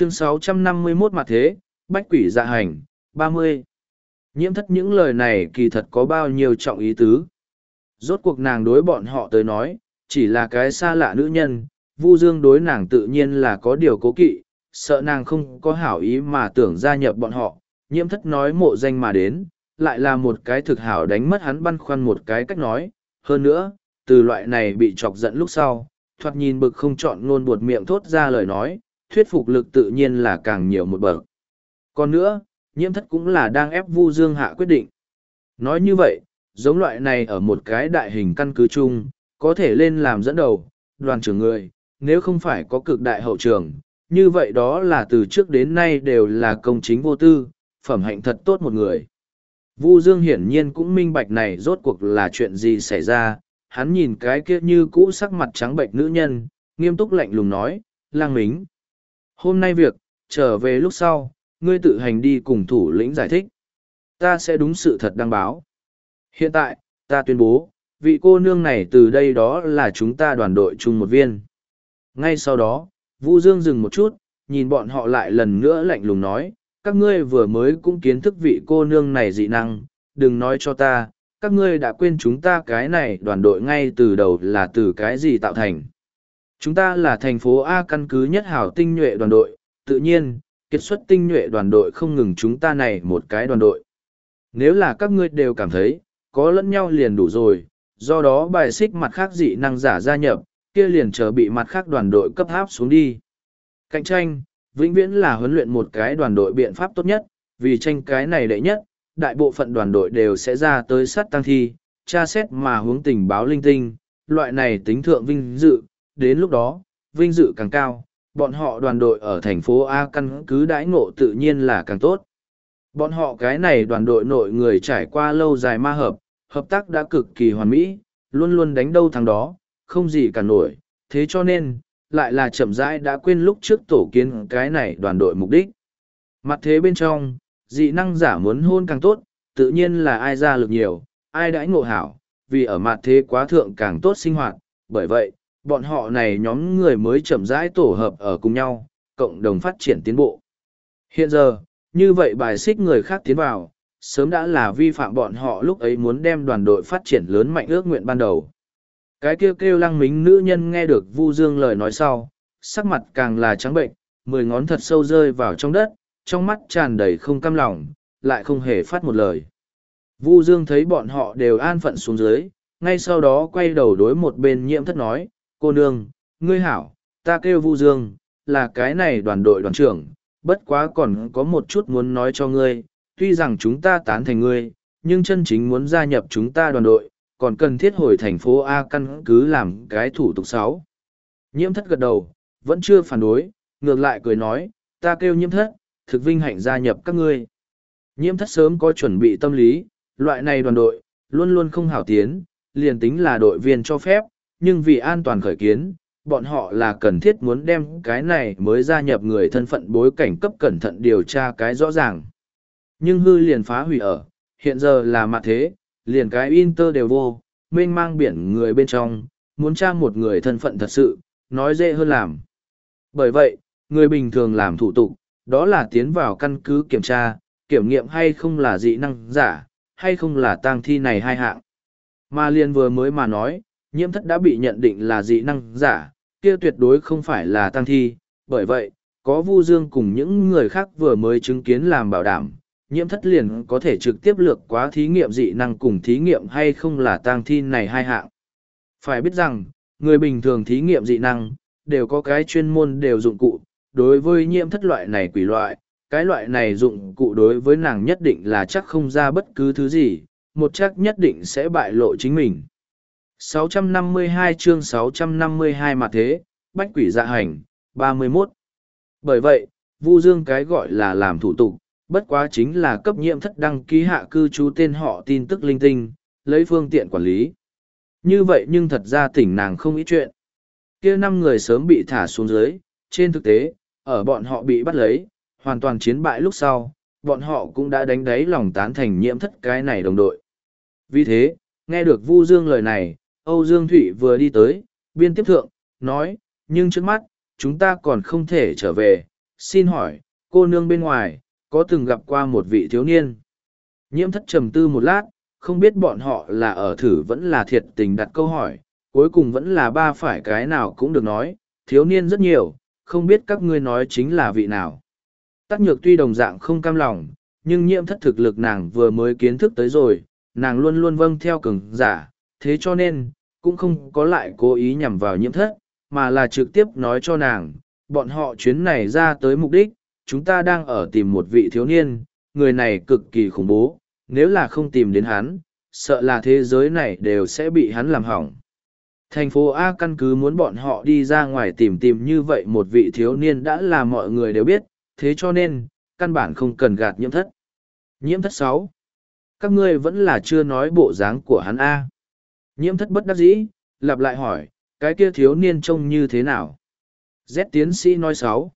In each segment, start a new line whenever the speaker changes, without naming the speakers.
chương 651 mặt thế, bách quỷ dạ hành, 30. Nhiễm thất những lời này kỳ thật có bao nhiêu trọng ý tứ. Rốt cuộc nàng đối bọn họ tới nói, chỉ là cái xa lạ nữ nhân, Vu Dương đối nàng tự nhiên là có điều cố kỵ, sợ nàng không có hảo ý mà tưởng gia nhập bọn họ, nhiễm thất nói mộ danh mà đến, lại là một cái thực hảo đánh mất hắn băn khoăn một cái cách nói, hơn nữa, từ loại này bị chọc giận lúc sau, thoạt nhìn bực không chọn ngôn buột miệng thốt ra lời nói, thuyết phục lực tự nhiên là càng nhiều một bậc. Còn nữa, nhiễm thất cũng là đang ép Vu Dương hạ quyết định. Nói như vậy, giống loại này ở một cái đại hình căn cứ chung, có thể lên làm dẫn đầu, đoàn trưởng người, nếu không phải có cực đại hậu trường, như vậy đó là từ trước đến nay đều là công chính vô tư, phẩm hạnh thật tốt một người. Vu Dương hiển nhiên cũng minh bạch này rốt cuộc là chuyện gì xảy ra, hắn nhìn cái kia như cũ sắc mặt trắng bệnh nữ nhân, nghiêm túc lạnh lùng nói, lang mính. Hôm nay việc, trở về lúc sau, ngươi tự hành đi cùng thủ lĩnh giải thích. Ta sẽ đúng sự thật đăng báo. Hiện tại, ta tuyên bố, vị cô nương này từ đây đó là chúng ta đoàn đội chung một viên. Ngay sau đó, Vu Dương dừng một chút, nhìn bọn họ lại lần nữa lạnh lùng nói, các ngươi vừa mới cũng kiến thức vị cô nương này dị năng, đừng nói cho ta, các ngươi đã quên chúng ta cái này đoàn đội ngay từ đầu là từ cái gì tạo thành. Chúng ta là thành phố A căn cứ nhất hảo tinh nhuệ đoàn đội, tự nhiên, kết xuất tinh nhuệ đoàn đội không ngừng chúng ta này một cái đoàn đội. Nếu là các ngươi đều cảm thấy, có lẫn nhau liền đủ rồi, do đó bài xích mặt khác dị năng giả gia nhập, kia liền chờ bị mặt khác đoàn đội cấp háp xuống đi. Cạnh tranh, vĩnh viễn là huấn luyện một cái đoàn đội biện pháp tốt nhất, vì tranh cái này đệ nhất, đại bộ phận đoàn đội đều sẽ ra tới sát tăng thi, tra xét mà hướng tình báo linh tinh, loại này tính thượng vinh dự, đến lúc đó, vinh dự càng cao, bọn họ đoàn đội ở thành phố A căn cứ đãi ngộ tự nhiên là càng tốt. Bọn họ cái này đoàn đội nội người trải qua lâu dài ma hợp, hợp tác đã cực kỳ hoàn mỹ, luôn luôn đánh đâu thằng đó, không gì cả nổi, thế cho nên, lại là chậm rãi đã quên lúc trước tổ kiến cái này đoàn đội mục đích. Mặt thế bên trong, dị năng giả muốn hôn càng tốt, tự nhiên là ai ra lực nhiều, ai đãi ngộ hảo, vì ở mặt thế quá thượng càng tốt sinh hoạt, bởi vậy, bọn họ này nhóm người mới chậm rãi tổ hợp ở cùng nhau, cộng đồng phát triển tiến bộ. Hiện giờ, như vậy bài xích người khác tiến vào, sớm đã là vi phạm bọn họ lúc ấy muốn đem đoàn đội phát triển lớn mạnh ước nguyện ban đầu. Cái kêu kêu lăng mính nữ nhân nghe được Vu Dương lời nói sau, sắc mặt càng là trắng bệnh, mười ngón thật sâu rơi vào trong đất, trong mắt tràn đầy không cam lòng, lại không hề phát một lời. Vu Dương thấy bọn họ đều an phận xuống dưới, ngay sau đó quay đầu đối một bên nhiễm thất nói, cô nương, ngươi hảo, ta kêu Vu Dương, là cái này đoàn đội đoàn trưởng, bất quá còn có một chút muốn nói cho ngươi, tuy rằng chúng ta tán thành ngươi, nhưng chân chính muốn gia nhập chúng ta đoàn đội, còn cần thiết hồi thành phố A căn cứ làm cái thủ tục sáu. Nhiễm thất gật đầu, vẫn chưa phản đối, ngược lại cười nói, ta kêu nhiễm thất, thực vinh hạnh gia nhập các ngươi. Nhiễm thất sớm có chuẩn bị tâm lý, loại này đoàn đội, luôn luôn không hảo tiến, liền tính là đội viên cho phép, nhưng vì an toàn khởi kiến, bọn họ là cần thiết muốn đem cái này mới gia nhập người thân phận bối cảnh cấp cẩn thận điều tra cái rõ ràng. Nhưng hư liền phá hủy ở, hiện giờ là mặt thế, liền cái Inter đều vô, mênh mang biển người bên trong, muốn tra một người thân phận thật sự, nói dễ hơn làm. Bởi vậy, người bình thường làm thủ tục, đó là tiến vào căn cứ kiểm tra, kiểm nghiệm hay không là dị năng giả, hay không là tang thi này hai hạng. Mà liền vừa mới mà nói, nhiễm thất đã bị nhận định là dị năng giả, kia tuyệt đối không phải là tăng thi, bởi vậy, có Vu Dương cùng những người khác vừa mới chứng kiến làm bảo đảm, nhiễm thất liền có thể trực tiếp lược quá thí nghiệm dị năng cùng thí nghiệm hay không là tăng thi này hai hạng. Phải biết rằng, người bình thường thí nghiệm dị năng, đều có cái chuyên môn đều dụng cụ, đối với nhiễm thất loại này quỷ loại, cái loại này dụng cụ đối với nàng nhất định là chắc không ra bất cứ thứ gì, một chắc nhất định sẽ bại lộ chính mình. 652 chương 652 mà thế, bách quỷ dạ hành, 31. Bởi vậy, Vu Dương cái gọi là làm thủ tục, bất quá chính là cấp nhiệm thất đăng ký hạ cư trú tên họ tin tức linh tinh, lấy phương tiện quản lý. Như vậy nhưng thật ra tỉnh nàng không ít chuyện. kia năm người sớm bị thả xuống dưới, trên thực tế, ở bọn họ bị bắt lấy, hoàn toàn chiến bại lúc sau, bọn họ cũng đã đánh đáy lòng tán thành nhiễm thất cái này đồng đội. Vì thế, nghe được Vu Dương lời này, Âu Dương Thụy vừa đi tới, biên tiếp thượng, nói, nhưng trước mắt, chúng ta còn không thể trở về, xin hỏi, cô nương bên ngoài, có từng gặp qua một vị thiếu niên? Nhiễm thất trầm tư một lát, không biết bọn họ là ở thử vẫn là thiệt tình đặt câu hỏi, cuối cùng vẫn là ba phải cái nào cũng được nói, thiếu niên rất nhiều, không biết các ngươi nói chính là vị nào. Tắc nhược tuy đồng dạng không cam lòng, nhưng nhiễm thất thực lực nàng vừa mới kiến thức tới rồi, nàng luôn luôn vâng theo cường giả, thế cho nên, cũng không có lại cố ý nhằm vào nhiễm thất, mà là trực tiếp nói cho nàng, bọn họ chuyến này ra tới mục đích, chúng ta đang ở tìm một vị thiếu niên, người này cực kỳ khủng bố, nếu là không tìm đến hắn, sợ là thế giới này đều sẽ bị hắn làm hỏng. Thành phố A căn cứ muốn bọn họ đi ra ngoài tìm tìm như vậy một vị thiếu niên đã là mọi người đều biết, thế cho nên, căn bản không cần gạt nhiễm thất. Nhiễm thất sáu, Các ngươi vẫn là chưa nói bộ dáng của hắn A. Nhiễm thất bất đắc dĩ, lặp lại hỏi, cái kia thiếu niên trông như thế nào? Z tiến sĩ nói sáu.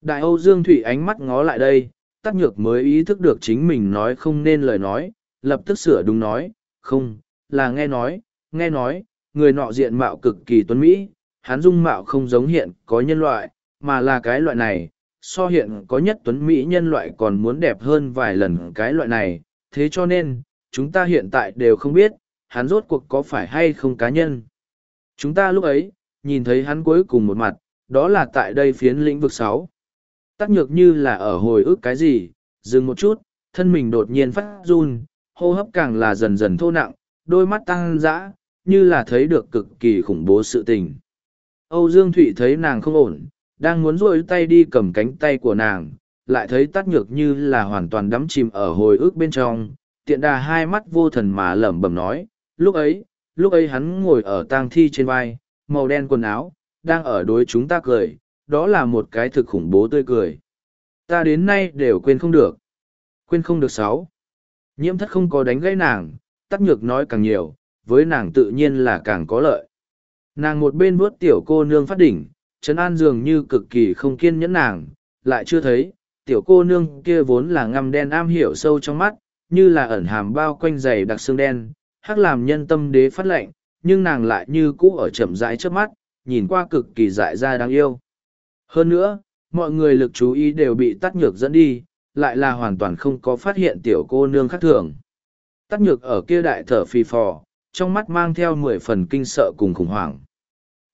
Đại Âu Dương Thủy ánh mắt ngó lại đây, tắc nhược mới ý thức được chính mình nói không nên lời nói, lập tức sửa đúng nói, không, là nghe nói, nghe nói, người nọ diện mạo cực kỳ tuấn Mỹ, hắn dung mạo không giống hiện có nhân loại, mà là cái loại này, so hiện có nhất tuấn Mỹ nhân loại còn muốn đẹp hơn vài lần cái loại này, thế cho nên, chúng ta hiện tại đều không biết, hắn rốt cuộc có phải hay không cá nhân. Chúng ta lúc ấy, nhìn thấy hắn cuối cùng một mặt, đó là tại đây phiến lĩnh vực sáu. Tắc nhược như là ở hồi ức cái gì, dừng một chút, thân mình đột nhiên phát run, hô hấp càng là dần dần thô nặng, đôi mắt tăng dã, như là thấy được cực kỳ khủng bố sự tình. Âu Dương Thụy thấy nàng không ổn, đang muốn rôi tay đi cầm cánh tay của nàng, lại thấy tắt nhược như là hoàn toàn đắm chìm ở hồi ức bên trong, tiện đà hai mắt vô thần mà lẩm bẩm nói, lúc ấy, lúc ấy hắn ngồi ở tang thi trên vai, màu đen quần áo, đang ở đối chúng ta cười, đó là một cái thực khủng bố tươi cười. Ta đến nay đều quên không được. Quên không được sáu. Nhiễm thất không có đánh gãy nàng, tắc nhược nói càng nhiều, với nàng tự nhiên là càng có lợi. Nàng một bên vuốt tiểu cô nương phát đỉnh, Trấn An dường như cực kỳ không kiên nhẫn nàng, lại chưa thấy, tiểu cô nương kia vốn là ngăm đen am hiểu sâu trong mắt, như là ẩn hàm bao quanh dày đặc xương đen, hắc làm nhân tâm đế phát lệnh, nhưng nàng lại như cũ ở chậm rãi trước mắt, nhìn qua cực kỳ dại ra đáng yêu. Hơn nữa, mọi người lực chú ý đều bị tắt nhược dẫn đi, lại là hoàn toàn không có phát hiện tiểu cô nương khác thường. Tắt nhược ở kia đại thở phì phò, trong mắt mang theo mười phần kinh sợ cùng khủng hoảng.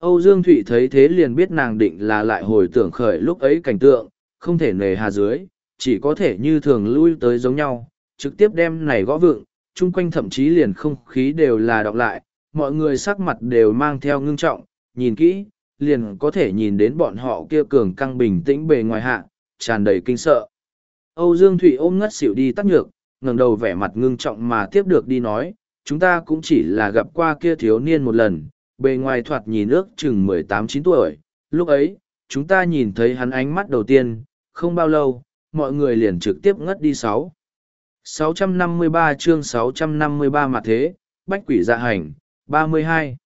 Âu Dương Thụy thấy thế liền biết nàng định là lại hồi tưởng khởi lúc ấy cảnh tượng, không thể nề hà dưới, chỉ có thể như thường lui tới giống nhau, trực tiếp đem này gõ vựng, chung quanh thậm chí liền không khí đều là đọc lại, mọi người sắc mặt đều mang theo ngưng trọng, nhìn kỹ, liền có thể nhìn đến bọn họ kia cường căng bình tĩnh bề ngoài hạ, tràn đầy kinh sợ. Âu Dương Thụy ôm ngất xỉu đi tắt nhược, ngẩng đầu vẻ mặt ngưng trọng mà tiếp được đi nói, chúng ta cũng chỉ là gặp qua kia thiếu niên một lần, bề ngoài thoạt nhìn ước chừng mười tám chín tuổi, lúc ấy, chúng ta nhìn thấy hắn ánh mắt đầu tiên, không bao lâu, mọi người liền trực tiếp ngất đi sáu. 653 chương 653 mặt thế, bách quỷ dạ hành, 32.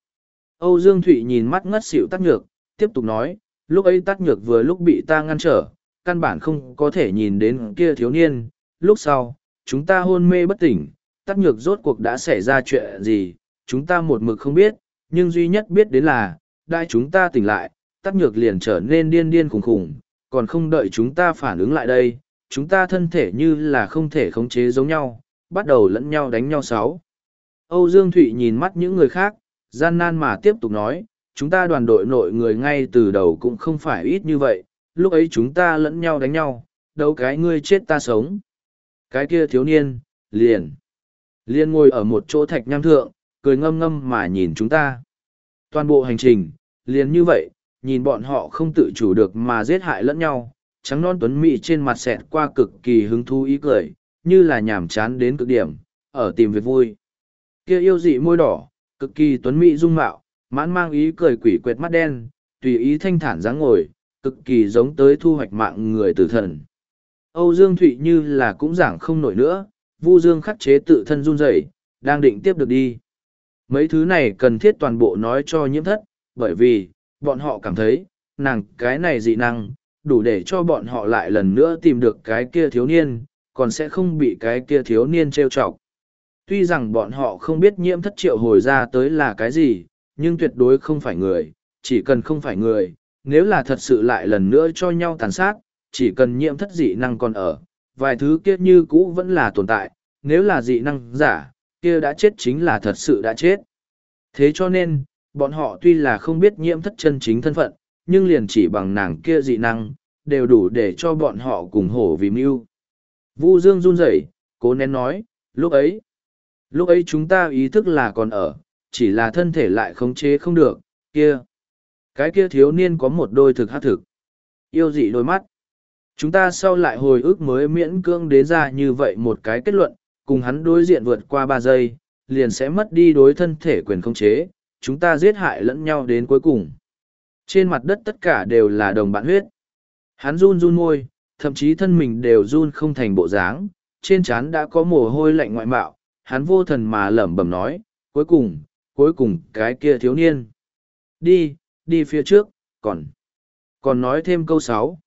Âu Dương Thụy nhìn mắt ngất xỉu tắt nhược, tiếp tục nói, lúc ấy tắt nhược vừa lúc bị ta ngăn trở, căn bản không có thể nhìn đến kia thiếu niên, lúc sau, chúng ta hôn mê bất tỉnh, tắt nhược rốt cuộc đã xảy ra chuyện gì, chúng ta một mực không biết, nhưng duy nhất biết đến là, đại chúng ta tỉnh lại, tắt nhược liền trở nên điên điên khủng khủng, còn không đợi chúng ta phản ứng lại đây, chúng ta thân thể như là không thể khống chế giống nhau, bắt đầu lẫn nhau đánh nhau sáu. Âu Dương Thụy nhìn mắt những người khác, gian nan mà tiếp tục nói, chúng ta đoàn đội nội người ngay từ đầu cũng không phải ít như vậy, lúc ấy chúng ta lẫn nhau đánh nhau, đâu cái ngươi chết ta sống. Cái kia thiếu niên, liền. Liền ngồi ở một chỗ thạch nham thượng, cười ngâm ngâm mà nhìn chúng ta. Toàn bộ hành trình, liền như vậy, nhìn bọn họ không tự chủ được mà giết hại lẫn nhau, trắng non tuấn mỹ trên mặt xẹt qua cực kỳ hứng thú ý cười, như là nhảm chán đến cực điểm, ở tìm việc vui. Kia yêu dị môi đỏ, cực kỳ tuấn mỹ dung mạo, mãn mang ý cười quỷ quệt mắt đen, tùy ý thanh thản dáng ngồi, cực kỳ giống tới thu hoạch mạng người tử thần. Âu Dương Thụy như là cũng giảng không nổi nữa, Vu Dương khắc chế tự thân run rẩy, đang định tiếp được đi. Mấy thứ này cần thiết toàn bộ nói cho nhiễm thất, bởi vì, bọn họ cảm thấy, nàng cái này dị năng, đủ để cho bọn họ lại lần nữa tìm được cái kia thiếu niên, còn sẽ không bị cái kia thiếu niên trêu chọc. Tuy rằng bọn họ không biết nhiễm thất triệu hồi ra tới là cái gì, nhưng tuyệt đối không phải người, chỉ cần không phải người, nếu là thật sự lại lần nữa cho nhau tàn sát, chỉ cần nhiễm thất dị năng còn ở, vài thứ kia như cũ vẫn là tồn tại, nếu là dị năng giả, kia đã chết chính là thật sự đã chết. Thế cho nên, bọn họ tuy là không biết nhiễm thất chân chính thân phận, nhưng liền chỉ bằng nàng kia dị năng, đều đủ để cho bọn họ cùng hổ vì mưu. Vu Dương run rẩy, cố nén nói, lúc ấy, lúc ấy chúng ta ý thức là còn ở, chỉ là thân thể lại khống chế không được, kia. Cái kia thiếu niên có một đôi thực hát thực. Yêu dị đôi mắt. Chúng ta sau lại hồi ức mới miễn cưỡng đến ra như vậy một cái kết luận, cùng hắn đối diện vượt qua ba giây, liền sẽ mất đi đối thân thể quyền khống chế, chúng ta giết hại lẫn nhau đến cuối cùng. Trên mặt đất tất cả đều là đồng bạn huyết. Hắn run run môi, thậm chí thân mình đều run không thành bộ dáng, trên trán đã có mồ hôi lạnh ngoại mạo, hắn vô thần mà lẩm bẩm nói, cuối cùng, cuối cùng cái kia thiếu niên. Đi, đi phía trước, còn, còn nói thêm câu sáu.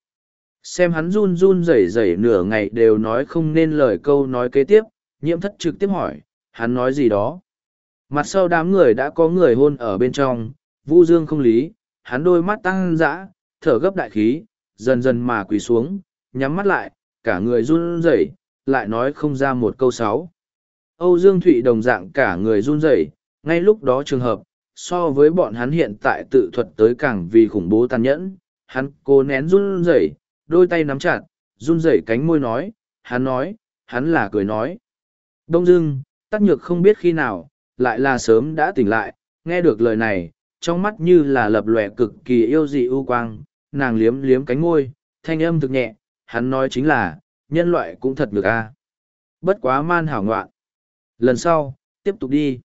Xem hắn run run rẩy rẩy nửa ngày đều nói không nên lời câu nói kế tiếp, nhiễm thất trực tiếp hỏi, hắn nói gì đó. Mặt sau đám người đã có người hôn ở bên trong, Vu Dương không lý, hắn đôi mắt tăng dã, thở gấp đại khí, dần dần mà quỳ xuống, nhắm mắt lại, cả người run rẩy, lại nói không ra một câu sáu. Âu Dương Thụy đồng dạng cả người run rẩy, ngay lúc đó trường hợp, so với bọn hắn hiện tại tự thuật tới càng vì khủng bố tàn nhẫn, hắn cố nén run rẩy, đôi tay nắm chặt, run rẩy cánh môi nói, hắn nói, hắn là cười nói. Đông Dương, tắc nhược không biết khi nào, lại là sớm đã tỉnh lại, nghe được lời này, trong mắt như là lập lòe cực kỳ yêu dị ưu quang, nàng liếm liếm cánh môi, thanh âm thực nhẹ, hắn nói chính là, nhân loại cũng thật ngược a. Bất quá man hảo ngoạn. Lần sau, tiếp tục đi.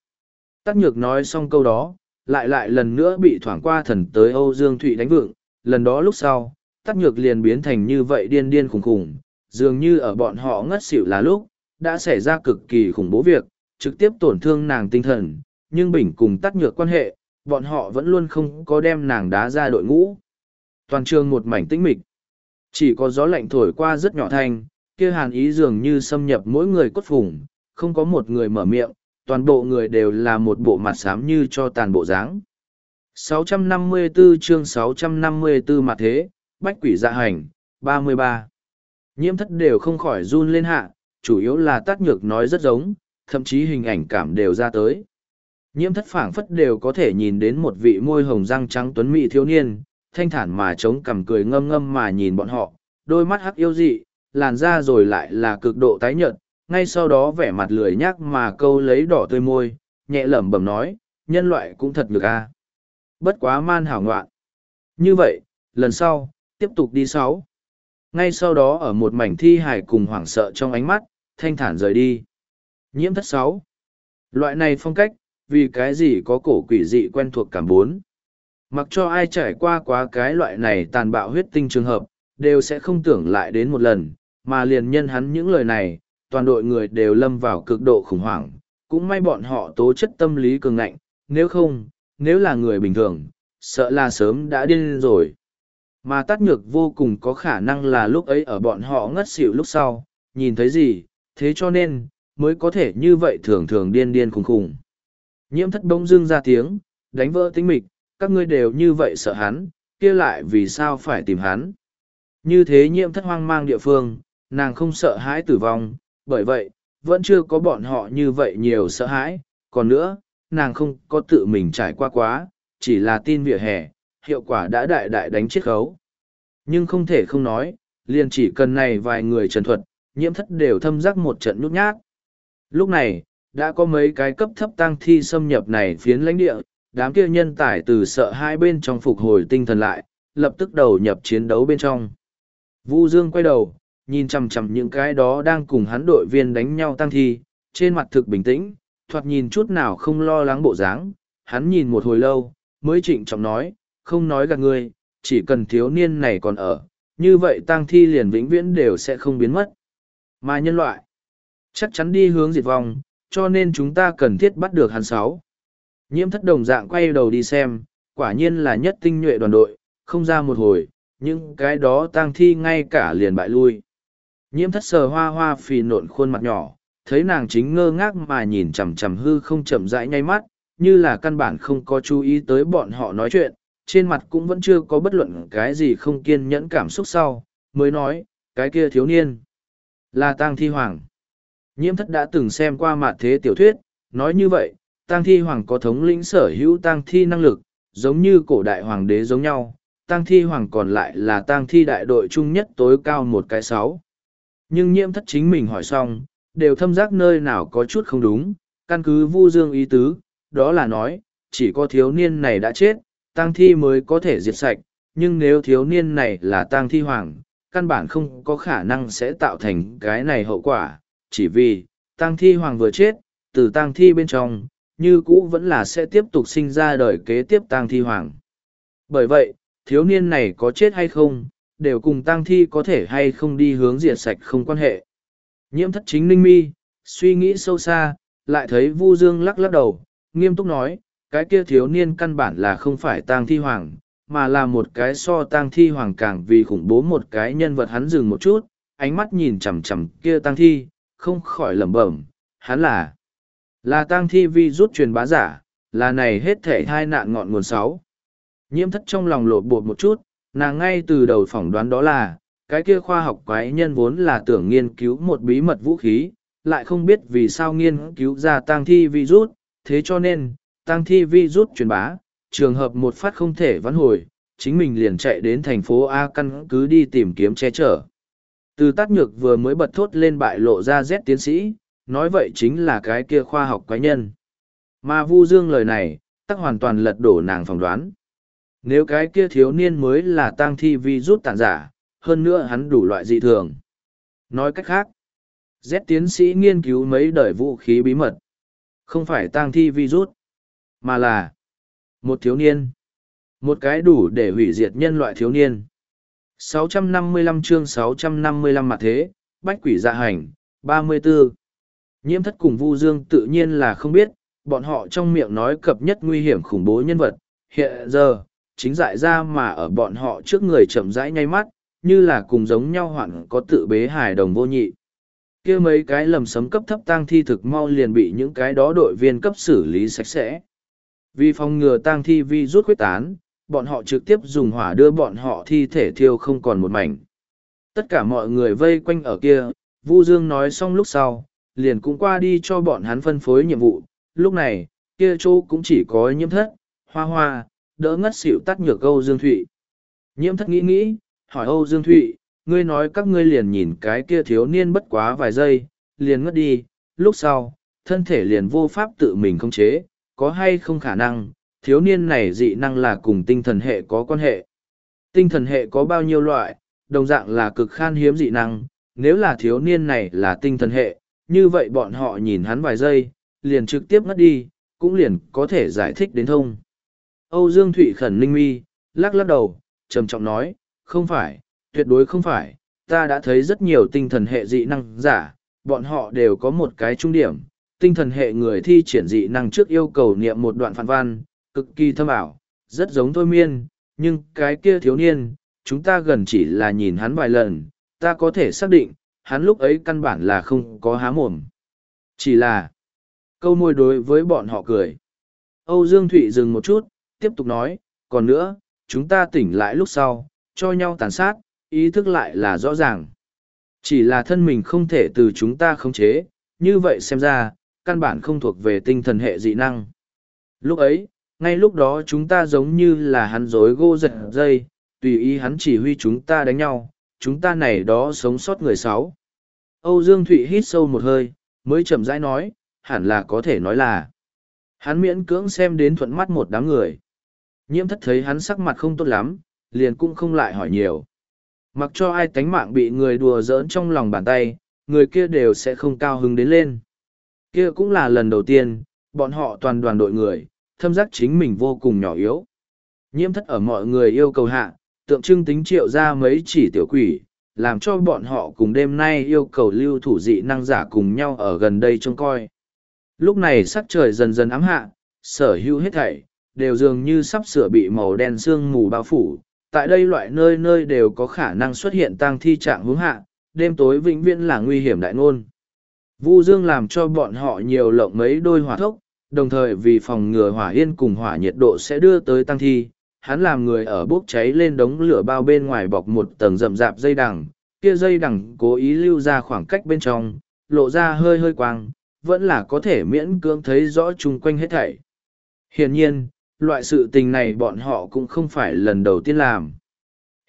Tắc nhược nói xong câu đó, lại lại lần nữa bị thoảng qua thần tới Âu Dương Thụy đánh vượng, lần đó lúc sau, tắc nhược liền biến thành như vậy điên điên khủng khủng, dường như ở bọn họ ngất xỉu là lúc, đã xảy ra cực kỳ khủng bố việc, trực tiếp tổn thương nàng tinh thần, nhưng bình cùng tắc nhược quan hệ, bọn họ vẫn luôn không có đem nàng đá ra đội ngũ. Toàn trường một mảnh tĩnh mịch, chỉ có gió lạnh thổi qua rất nhỏ thanh, kia hàn ý dường như xâm nhập mỗi người cốt phủng, không có một người mở miệng, toàn bộ người đều là một bộ mặt xám như cho tàn bộ dáng. 654 chương 654 mặt thế, bách quỷ dạ hành, 33. Nhiễm thất đều không khỏi run lên hạ, chủ yếu là tác nhược nói rất giống, thậm chí hình ảnh cảm đều ra tới. Nhiễm thất phảng phất đều có thể nhìn đến một vị môi hồng răng trắng tuấn mỹ thiếu niên, thanh thản mà chống cằm cười ngâm ngâm mà nhìn bọn họ, đôi mắt hắc yêu dị, làn da rồi lại là cực độ tái nhợt, ngay sau đó vẻ mặt lười nhác mà câu lấy đỏ tươi môi, nhẹ lẩm bẩm nói, nhân loại cũng thật ngược a. Bất quá man hảo ngoạn. Như vậy, lần sau, tiếp tục đi sáu. Ngay sau đó ở một mảnh thi hài cùng hoảng sợ trong ánh mắt, thanh thản rời đi. Nhiễm thất sáu. Loại này phong cách, vì cái gì có cổ quỷ dị quen thuộc cảm bốn. Mặc cho ai trải qua quá cái loại này tàn bạo huyết tinh trường hợp, đều sẽ không tưởng lại đến một lần, mà liền nhân hắn những lời này, toàn đội người đều lâm vào cực độ khủng hoảng, cũng may bọn họ tố chất tâm lý cường ngạnh, nếu không, nếu là người bình thường, sợ là sớm đã điên rồi. Mà tát nhược vô cùng có khả năng là lúc ấy ở bọn họ ngất xỉu lúc sau, nhìn thấy gì, thế cho nên, mới có thể như vậy thường thường điên điên khùng khùng. Nhiễm thất bỗng dưng ra tiếng, đánh vỡ tính mịch, các ngươi đều như vậy sợ hắn, kia lại vì sao phải tìm hắn. Như thế nhiễm thất hoang mang địa phương, nàng không sợ hãi tử vong, bởi vậy, vẫn chưa có bọn họ như vậy nhiều sợ hãi, còn nữa, nàng không có tự mình trải qua quá, chỉ là tin vỉa hè, hiệu quả đã đại đại đánh chiết khấu. Nhưng không thể không nói, liền chỉ cần này vài người trần thuật, nhiễm thất đều thâm giác một trận nhút nhát. Lúc này, đã có mấy cái cấp thấp tăng thi xâm nhập này phiến lãnh địa, đám kia nhân tải từ sợ hai bên trong phục hồi tinh thần lại, lập tức đầu nhập chiến đấu bên trong. Vu Dương quay đầu, nhìn chằm chằm những cái đó đang cùng hắn đội viên đánh nhau tăng thi, trên mặt thực bình tĩnh, thoạt nhìn chút nào không lo lắng bộ dáng. Hắn nhìn một hồi lâu, mới trịnh trọng nói, không nói gạt ngươi, chỉ cần thiếu niên này còn ở, như vậy tăng thi liền vĩnh viễn đều sẽ không biến mất. Mà nhân loại, chắc chắn đi hướng diệt vong, cho nên chúng ta cần thiết bắt được hắn sáu. Nhiễm thất đồng dạng quay đầu đi xem, quả nhiên là nhất tinh nhuệ đoàn đội, không ra một hồi, những cái đó tang thi ngay cả liền bại lui. Nhiễm thất sờ hoa hoa phì nộn khuôn mặt nhỏ, thấy nàng chính ngơ ngác mà nhìn chằm chằm hư không chậm rãi nháy mắt, như là căn bản không có chú ý tới bọn họ nói chuyện, trên mặt cũng vẫn chưa có bất luận cái gì không kiên nhẫn cảm xúc sau, mới nói, cái kia thiếu niên, là tang thi hoàng. Nhiễm thất đã từng xem qua mặt thế tiểu thuyết, nói như vậy, tang thi hoàng có thống lĩnh sở hữu tang thi năng lực, giống như cổ đại hoàng đế giống nhau, tang thi hoàng còn lại là tang thi đại đội chung nhất tối cao một cái sáu. Nhưng nhiễm thất chính mình hỏi xong, đều thâm giác nơi nào có chút không đúng, căn cứ vu dương ý tứ, đó là nói, chỉ có thiếu niên này đã chết, tang thi mới có thể diệt sạch, nhưng nếu thiếu niên này là tang thi hoàng, căn bản không có khả năng sẽ tạo thành cái này hậu quả, chỉ vì, tang thi hoàng vừa chết, từ tang thi bên trong, như cũ vẫn là sẽ tiếp tục sinh ra đời kế tiếp tang thi hoàng. Bởi vậy, thiếu niên này có chết hay không, đều cùng tang thi có thể hay không đi hướng diệt sạch không quan hệ. Nhiễm thất chính ninh mi, suy nghĩ sâu xa, lại thấy Vu Dương lắc lắc đầu, nghiêm túc nói, cái kia thiếu niên căn bản là không phải tang thi hoàng, mà là một cái so tang thi hoàng càng vì khủng bố một cái nhân vật hắn dừng một chút, ánh mắt nhìn chằm chằm kia tang thi, không khỏi lẩm bẩm, hắn là là tang thi vi rút truyền bá giả, là này hết thể hai nạn ngọn nguồn sáu. Nhiễm thất trong lòng lộ bột một chút, nàng ngay từ đầu phỏng đoán đó là, cái kia khoa học quái nhân vốn là tưởng nghiên cứu một bí mật vũ khí, lại không biết vì sao nghiên cứu ra tang thi vi rút, thế cho nên, tang thi vi rút truyền bá, trường hợp một phát không thể vãn hồi, chính mình liền chạy đến thành phố A căn cứ đi tìm kiếm che chở. Từ tác nhược vừa mới bật thốt lên bại lộ ra Z tiến sĩ, nói vậy chính là cái kia khoa học quái nhân. Mà Vu Dương lời này, tắc hoàn toàn lật đổ nàng phỏng đoán. Nếu cái kia thiếu niên mới là tang thi vi rút tàn giả, hơn nữa hắn đủ loại dị thường. Nói cách khác, Z tiến sĩ nghiên cứu mấy đời vũ khí bí mật. Không phải tang thi Vi rút mà là một thiếu niên. Một cái đủ để hủy diệt nhân loại thiếu niên. 655 chương 655 mặt thế, bách quỷ dạ hành, 34. Nhiễm thất cùng Vu Dương tự nhiên là không biết, bọn họ trong miệng nói cập nhất nguy hiểm khủng bố nhân vật. Hiện giờ, chính dại ra mà ở bọn họ trước người chậm rãi nháy mắt, như là cùng giống nhau hoạn có tự bế hài đồng vô nhị. kia mấy cái lầm sấm cấp thấp tang thi thực mau liền bị những cái đó đội viên cấp xử lý sạch sẽ. Vì phòng ngừa tang thi vi rút quyết tán, bọn họ trực tiếp dùng hỏa đưa bọn họ thi thể thiêu không còn một mảnh. Tất cả mọi người vây quanh ở kia, Vu Dương nói xong lúc sau, liền cũng qua đi cho bọn hắn phân phối nhiệm vụ. Lúc này, kia chỗ cũng chỉ có nhiễm thất, hoa hoa, đỡ ngất xỉu tắt nhược Âu Dương Thụy. Nhiễm thất nghĩ nghĩ, hỏi Âu Dương Thụy, ngươi nói các ngươi liền nhìn cái kia thiếu niên bất quá vài giây, liền ngất đi, lúc sau, thân thể liền vô pháp tự mình khống chế, có hay không khả năng, thiếu niên này dị năng là cùng tinh thần hệ có quan hệ. Tinh thần hệ có bao nhiêu loại, đồng dạng là cực khan hiếm dị năng, nếu là thiếu niên này là tinh thần hệ, như vậy bọn họ nhìn hắn vài giây, liền trực tiếp ngất đi, cũng liền có thể giải thích đến thông. Âu Dương Thụy khẩn ninh mi, lắc lắc đầu, trầm trọng nói, không phải, tuyệt đối không phải, ta đã thấy rất nhiều tinh thần hệ dị năng giả, bọn họ đều có một cái trung điểm, tinh thần hệ người thi triển dị năng trước yêu cầu niệm một đoạn phản văn, cực kỳ thâm ảo, rất giống thôi miên, nhưng cái kia thiếu niên, chúng ta gần chỉ là nhìn hắn vài lần, ta có thể xác định, hắn lúc ấy căn bản là không có há mồm. Chỉ là, câu môi đối với bọn họ cười. Âu Dương Thụy dừng một chút, tiếp tục nói, còn nữa, chúng ta tỉnh lại lúc sau, cho nhau tàn sát, ý thức lại là rõ ràng. Chỉ là thân mình không thể từ chúng ta khống chế, như vậy xem ra, căn bản không thuộc về tinh thần hệ dị năng. Lúc ấy, ngay lúc đó chúng ta giống như là hắn dối gô giật dây, tùy ý hắn chỉ huy chúng ta đánh nhau, chúng ta này đó sống sót người sáu. Âu Dương Thụy hít sâu một hơi, mới chậm rãi nói, hẳn là có thể nói là. Hắn miễn cưỡng xem đến thuận mắt một đám người. Nhiễm thất thấy hắn sắc mặt không tốt lắm, liền cũng không lại hỏi nhiều. Mặc cho ai tánh mạng bị người đùa giỡn trong lòng bàn tay, người kia đều sẽ không cao hứng đến lên. Kia cũng là lần đầu tiên, bọn họ toàn đoàn đội người, thâm giác chính mình vô cùng nhỏ yếu. Nhiễm thất ở mọi người yêu cầu hạ, tượng trưng tính triệu ra mấy chỉ tiểu quỷ, làm cho bọn họ cùng đêm nay yêu cầu lưu thủ dị năng giả cùng nhau ở gần đây trông coi. Lúc này sắc trời dần dần ám hạ, sở hữu hết thảy, đều dường như sắp sửa bị màu đen sương mù bao phủ. Tại đây loại nơi nơi đều có khả năng xuất hiện tang thi trạng hướng hạ, đêm tối vĩnh viễn là nguy hiểm đại ngôn. Vu Dương làm cho bọn họ nhiều lộng mấy đôi hỏa thốc, đồng thời vì phòng ngừa hỏa yên cùng hỏa nhiệt độ sẽ đưa tới tăng thi, hắn làm người ở bốc cháy lên đống lửa bao bên ngoài bọc một tầng rậm rạp dây đằng, kia dây đằng cố ý lưu ra khoảng cách bên trong, lộ ra hơi hơi quang, vẫn là có thể miễn cưỡng thấy rõ chung quanh hết thảy. Hiển nhiên, loại sự tình này bọn họ cũng không phải lần đầu tiên làm.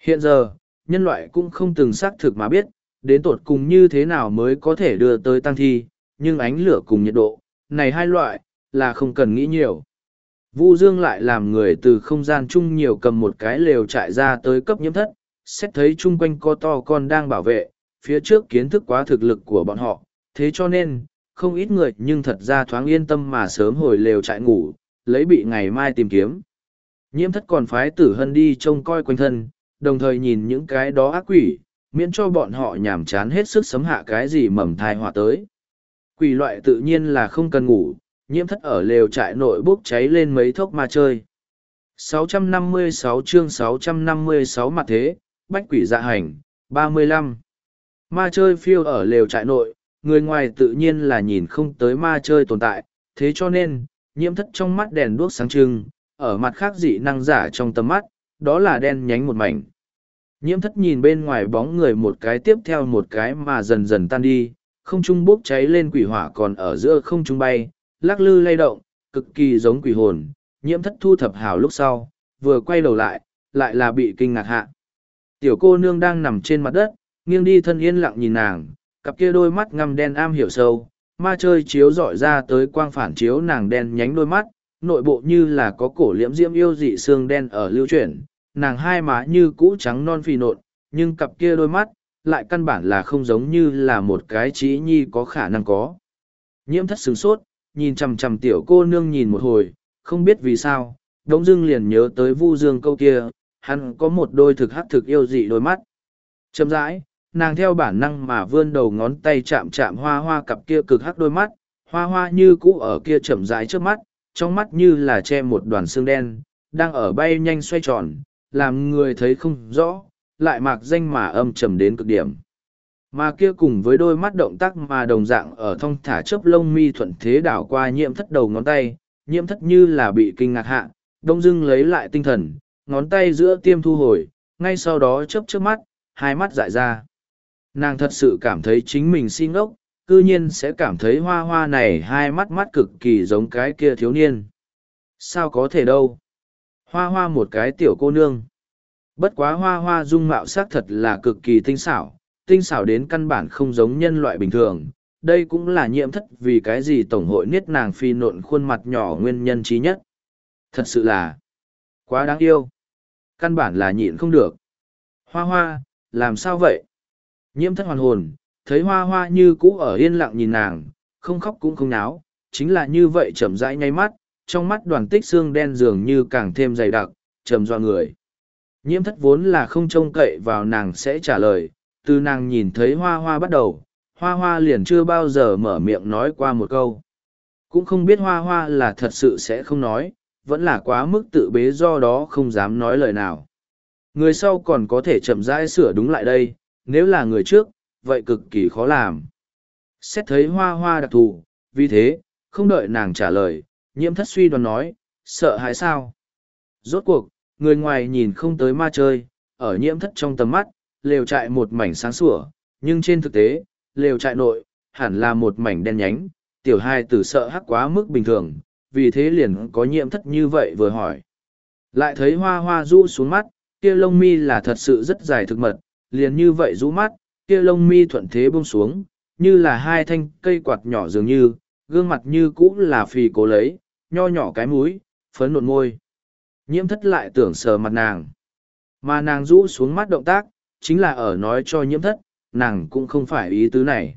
Hiện giờ, nhân loại cũng không từng xác thực mà biết, đến tột cùng như thế nào mới có thể đưa tới tăng thi, nhưng ánh lửa cùng nhiệt độ, này hai loại, là không cần nghĩ nhiều. Vu Dương lại làm người từ không gian chung nhiều cầm một cái lều trại ra tới cấp nhiễm thất, xét thấy chung quanh có to con đang bảo vệ, phía trước kiến thức quá thực lực của bọn họ, thế cho nên, không ít người nhưng thật ra thoáng yên tâm mà sớm hồi lều trại ngủ, lấy bị ngày mai tìm kiếm. Nhiễm thất còn phái tử hân đi trông coi quanh thân, đồng thời nhìn những cái đó ác quỷ, miễn cho bọn họ nhảm chán hết sức sấm hạ cái gì mầm thai họa tới. Quỷ loại tự nhiên là không cần ngủ, nhiễm thất ở lều trại nội bốc cháy lên mấy thốc ma chơi. 656 chương 656 mặt thế, bách quỷ dạ hành, 35. Ma chơi phiêu ở lều trại nội, người ngoài tự nhiên là nhìn không tới ma chơi tồn tại, thế cho nên, nhiễm thất trong mắt đèn đuốc sáng trưng, ở mặt khác dị năng giả trong tầm mắt, đó là đen nhánh một mảnh. Nhiễm thất nhìn bên ngoài bóng người một cái tiếp theo một cái mà dần dần tan đi, không trung bốc cháy lên quỷ hỏa còn ở giữa không trung bay, lắc lư lay động, cực kỳ giống quỷ hồn, nhiễm thất thu thập hào lúc sau, vừa quay đầu lại, lại là bị kinh ngạc hạ. Tiểu cô nương đang nằm trên mặt đất, nghiêng đi thân yên lặng nhìn nàng, cặp kia đôi mắt ngăm đen am hiểu sâu, ma chơi chiếu dọi ra tới quang phản chiếu nàng đen nhánh đôi mắt, nội bộ như là có cổ liễm diễm yêu dị xương đen ở lưu chuyển, nàng hai má như cũ trắng non phì nộn, nhưng cặp kia đôi mắt, lại căn bản là không giống như là một cái trí nhi có khả năng có. Nhiễm thất sừng sốt, nhìn chằm chằm tiểu cô nương nhìn một hồi, không biết vì sao, đống dưng liền nhớ tới vu dương câu kia, hắn có một đôi thực hắc thực yêu dị đôi mắt. Chậm rãi, nàng theo bản năng mà vươn đầu ngón tay chạm chạm hoa hoa cặp kia cực hắc đôi mắt, hoa hoa như cũ ở kia chậm rãi trước mắt, trong mắt như là che một đoàn xương đen, đang ở bay nhanh xoay tròn, làm người thấy không rõ, lại mạc danh mà âm trầm đến cực điểm. Mà kia cùng với đôi mắt động tác mà đồng dạng ở thong thả chớp lông mi thuận thế đảo qua nhiễm thất đầu ngón tay, nhiễm thất như là bị kinh ngạc hạ, đông dưng lấy lại tinh thần, ngón tay giữa tiêm thu hồi, ngay sau đó chớp chớp mắt, hai mắt dại ra. Nàng thật sự cảm thấy chính mình si ngốc, cư nhiên sẽ cảm thấy hoa hoa này hai mắt mắt cực kỳ giống cái kia thiếu niên. Sao có thể đâu? Hoa hoa một cái tiểu cô nương. Bất quá hoa hoa dung mạo sắc thật là cực kỳ tinh xảo, tinh xảo đến căn bản không giống nhân loại bình thường. Đây cũng là nhiễm thất vì cái gì Tổng hội niết nàng phi nộn khuôn mặt nhỏ nguyên nhân trí nhất. Thật sự là quá đáng yêu. Căn bản là nhịn không được. Hoa hoa, làm sao vậy? Nhiễm thất hoàn hồn, thấy hoa hoa như cũ ở yên lặng nhìn nàng, không khóc cũng không náo, chính là như vậy chậm rãi nháy mắt, trong mắt đoàn tích xương đen dường như càng thêm dày đặc, trầm doa người. Nhiễm thất vốn là không trông cậy vào nàng sẽ trả lời, từ nàng nhìn thấy hoa hoa bắt đầu, hoa hoa liền chưa bao giờ mở miệng nói qua một câu. Cũng không biết hoa hoa là thật sự sẽ không nói, vẫn là quá mức tự bế do đó không dám nói lời nào. Người sau còn có thể chậm rãi sửa đúng lại đây, nếu là người trước, vậy cực kỳ khó làm. Xét thấy hoa hoa đặc thù, vì thế, không đợi nàng trả lời, nhiễm thất suy đoán nói, sợ hãi sao? Rốt cuộc, người ngoài nhìn không tới ma chơi, ở nhiễm thất trong tầm mắt, lều trại một mảnh sáng sủa, nhưng trên thực tế, lều trại nội, hẳn là một mảnh đen nhánh, tiểu hai tử sợ hắc quá mức bình thường, vì thế liền có nhiễm thất như vậy vừa hỏi. Lại thấy hoa hoa rũ xuống mắt, kia lông mi là thật sự rất dài thực mật, liền như vậy rũ mắt, kia lông mi thuận thế buông xuống, như là hai thanh cây quạt nhỏ dường như, gương mặt như cũ là phì cố lấy, nho nhỏ cái mũi, phấn nộn môi. Nhiễm thất lại tưởng sờ mặt nàng. Mà nàng rũ xuống mắt động tác, chính là ở nói cho nhiễm thất, nàng cũng không phải ý tứ này.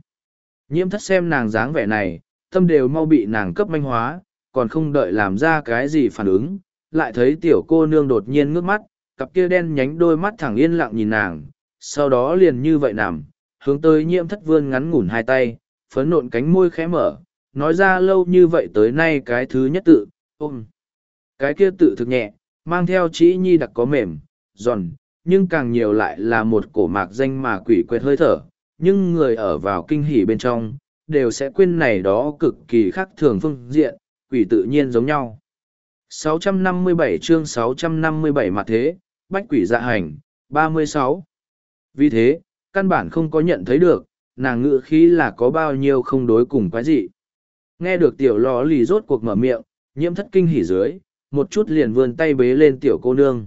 Nhiễm thất xem nàng dáng vẻ này, tâm đều mau bị nàng cấp manh hóa, còn không đợi làm ra cái gì phản ứng, lại thấy tiểu cô nương đột nhiên ngước mắt, cặp kia đen nhánh đôi mắt thẳng yên lặng nhìn nàng, sau đó liền như vậy nằm, hướng tới nhiễm thất vươn ngắn ngủn hai tay, phấn nộn cánh môi khẽ mở, nói ra lâu như vậy tới nay cái thứ nhất tự, ôm. Cái kia tự thực nhẹ, mang theo chỉ nhi đặc có mềm, giòn, nhưng càng nhiều lại là một cổ mạc danh mà quỷ quệt hơi thở, nhưng người ở vào kinh hỉ bên trong, đều sẽ quên này đó cực kỳ khác thường phương diện, quỷ tự nhiên giống nhau. 657 chương 657 mặt thế, bách quỷ dạ hành, 36. Vì thế, căn bản không có nhận thấy được, nàng ngự khí là có bao nhiêu không đối cùng quái dị. Nghe được tiểu lò lì rốt cuộc mở miệng, nhiễm thất kinh hỉ dưới, một chút liền vươn tay bế lên tiểu cô nương.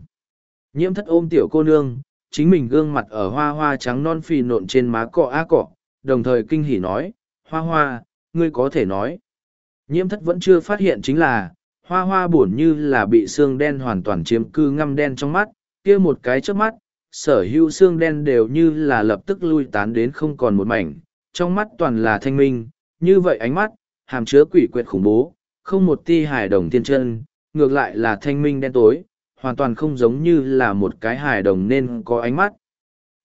Nhiễm thất ôm tiểu cô nương, chính mình gương mặt ở hoa hoa trắng non phì nộn trên má cọ á cọ, đồng thời kinh hỉ nói, hoa hoa, ngươi có thể nói. Nhiễm thất vẫn chưa phát hiện chính là, hoa hoa buồn như là bị xương đen hoàn toàn chiếm cư ngăm đen trong mắt, kia một cái trước mắt, sở hữu xương đen đều như là lập tức lui tán đến không còn một mảnh, trong mắt toàn là thanh minh, như vậy ánh mắt, hàm chứa quỷ quyệt khủng bố, không một ti hài đồng tiên chân, ngược lại là thanh minh đen tối, hoàn toàn không giống như là một cái hài đồng nên có ánh mắt.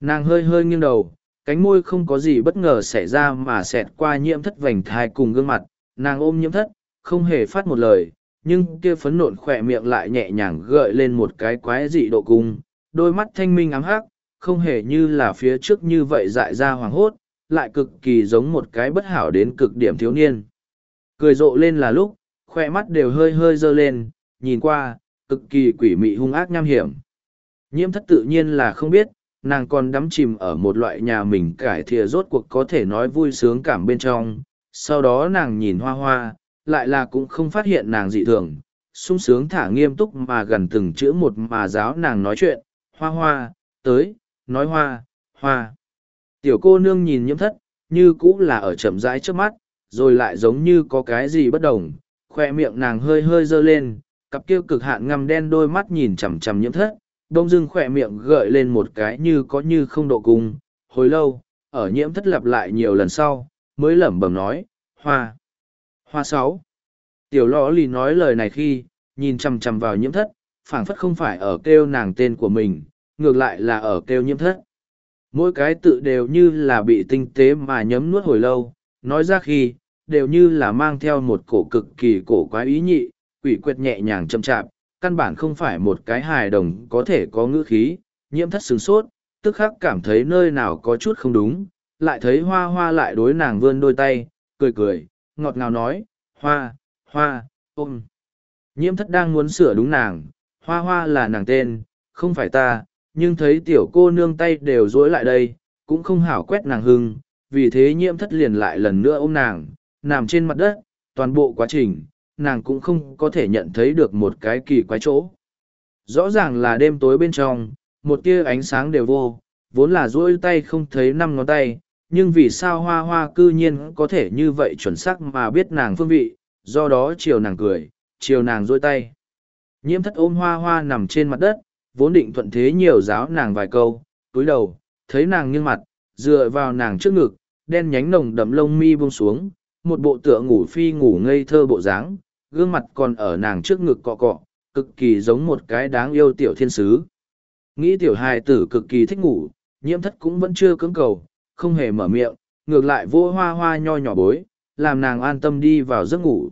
Nàng hơi hơi nghiêng đầu, cánh môi không có gì bất ngờ xảy ra mà xẹt qua nhiễm thất vành thai cùng gương mặt, nàng ôm nhiễm thất, không hề phát một lời, nhưng kia phấn nộn khỏe miệng lại nhẹ nhàng gợi lên một cái quái dị độ cung, đôi mắt thanh minh ám hắc, không hề như là phía trước như vậy dại ra hoàng hốt, lại cực kỳ giống một cái bất hảo đến cực điểm thiếu niên. Cười rộ lên là lúc, khoe mắt đều hơi hơi dơ lên, nhìn qua, cực kỳ quỷ mị hung ác nham hiểm. Nhiễm thất tự nhiên là không biết, nàng còn đắm chìm ở một loại nhà mình cải thìa rốt cuộc có thể nói vui sướng cảm bên trong. Sau đó nàng nhìn hoa hoa, lại là cũng không phát hiện nàng dị thường, sung sướng thả nghiêm túc mà gần từng chữ một mà giáo nàng nói chuyện, hoa hoa, tới, nói hoa, hoa. Tiểu cô nương nhìn nhiễm thất, như cũ là ở chậm rãi trước mắt, rồi lại giống như có cái gì bất đồng, khoe miệng nàng hơi hơi dơ lên, cặp kia cực hạn ngăm đen đôi mắt nhìn chằm chằm nhiễm thất, đông dưng khỏe miệng gợi lên một cái như có như không độ cung, hồi lâu, ở nhiễm thất lặp lại nhiều lần sau, mới lẩm bẩm nói, hoa, hoa sáu. Tiểu lõ lì nói lời này khi, nhìn chằm chằm vào nhiễm thất, phảng phất không phải ở kêu nàng tên của mình, ngược lại là ở kêu nhiễm thất. Mỗi cái tự đều như là bị tinh tế mà nhấm nuốt hồi lâu, nói ra khi, đều như là mang theo một cổ cực kỳ cổ quái ý nhị, quỷ quyệt nhẹ nhàng chậm chạp, căn bản không phải một cái hài đồng có thể có ngữ khí, nhiễm thất sướng sốt, tức khắc cảm thấy nơi nào có chút không đúng, lại thấy hoa hoa lại đối nàng vươn đôi tay, cười cười, ngọt ngào nói, hoa, hoa, ôm. Nhiễm thất đang muốn sửa đúng nàng, hoa hoa là nàng tên, không phải ta, nhưng thấy tiểu cô nương tay đều dối lại đây, cũng không hảo quét nàng hưng, vì thế nhiễm thất liền lại lần nữa ôm nàng, nằm trên mặt đất, toàn bộ quá trình, nàng cũng không có thể nhận thấy được một cái kỳ quái chỗ. Rõ ràng là đêm tối bên trong, một tia ánh sáng đều vô, vốn là duỗi tay không thấy năm ngón tay, nhưng vì sao hoa hoa cư nhiên có thể như vậy chuẩn xác mà biết nàng phương vị, do đó chiều nàng cười, chiều nàng duỗi tay. Nhiễm thất ôm hoa hoa nằm trên mặt đất, vốn định thuận thế nhiều giáo nàng vài câu, túi đầu, thấy nàng nghiêng mặt, dựa vào nàng trước ngực, đen nhánh nồng đậm lông mi buông xuống, một bộ tựa ngủ phi ngủ ngây thơ bộ dáng, gương mặt còn ở nàng trước ngực cọ cọ, cực kỳ giống một cái đáng yêu tiểu thiên sứ. Nghĩ tiểu hài tử cực kỳ thích ngủ, nhiễm thất cũng vẫn chưa cưỡng cầu, không hề mở miệng, ngược lại vô hoa hoa nho nhỏ bối, làm nàng an tâm đi vào giấc ngủ.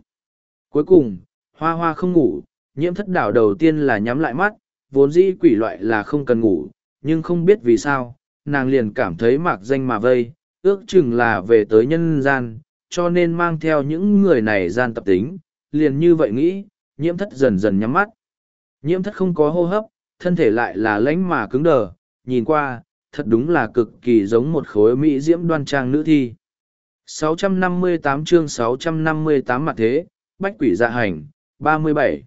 Cuối cùng, hoa hoa không ngủ, nhiễm thất đảo đầu tiên là nhắm lại mắt, vốn dĩ quỷ loại là không cần ngủ, nhưng không biết vì sao, nàng liền cảm thấy mạc danh mà vây, ước chừng là về tới nhân gian, cho nên mang theo những người này gian tập tính, liền như vậy nghĩ, nhiễm thất dần dần nhắm mắt. Nhiễm thất không có hô hấp, thân thể lại là lánh mà cứng đờ, nhìn qua, thật đúng là cực kỳ giống một khối mỹ diễm đoan trang nữ thi. 658 chương 658 mặt thế, bách quỷ dạ hành, 37.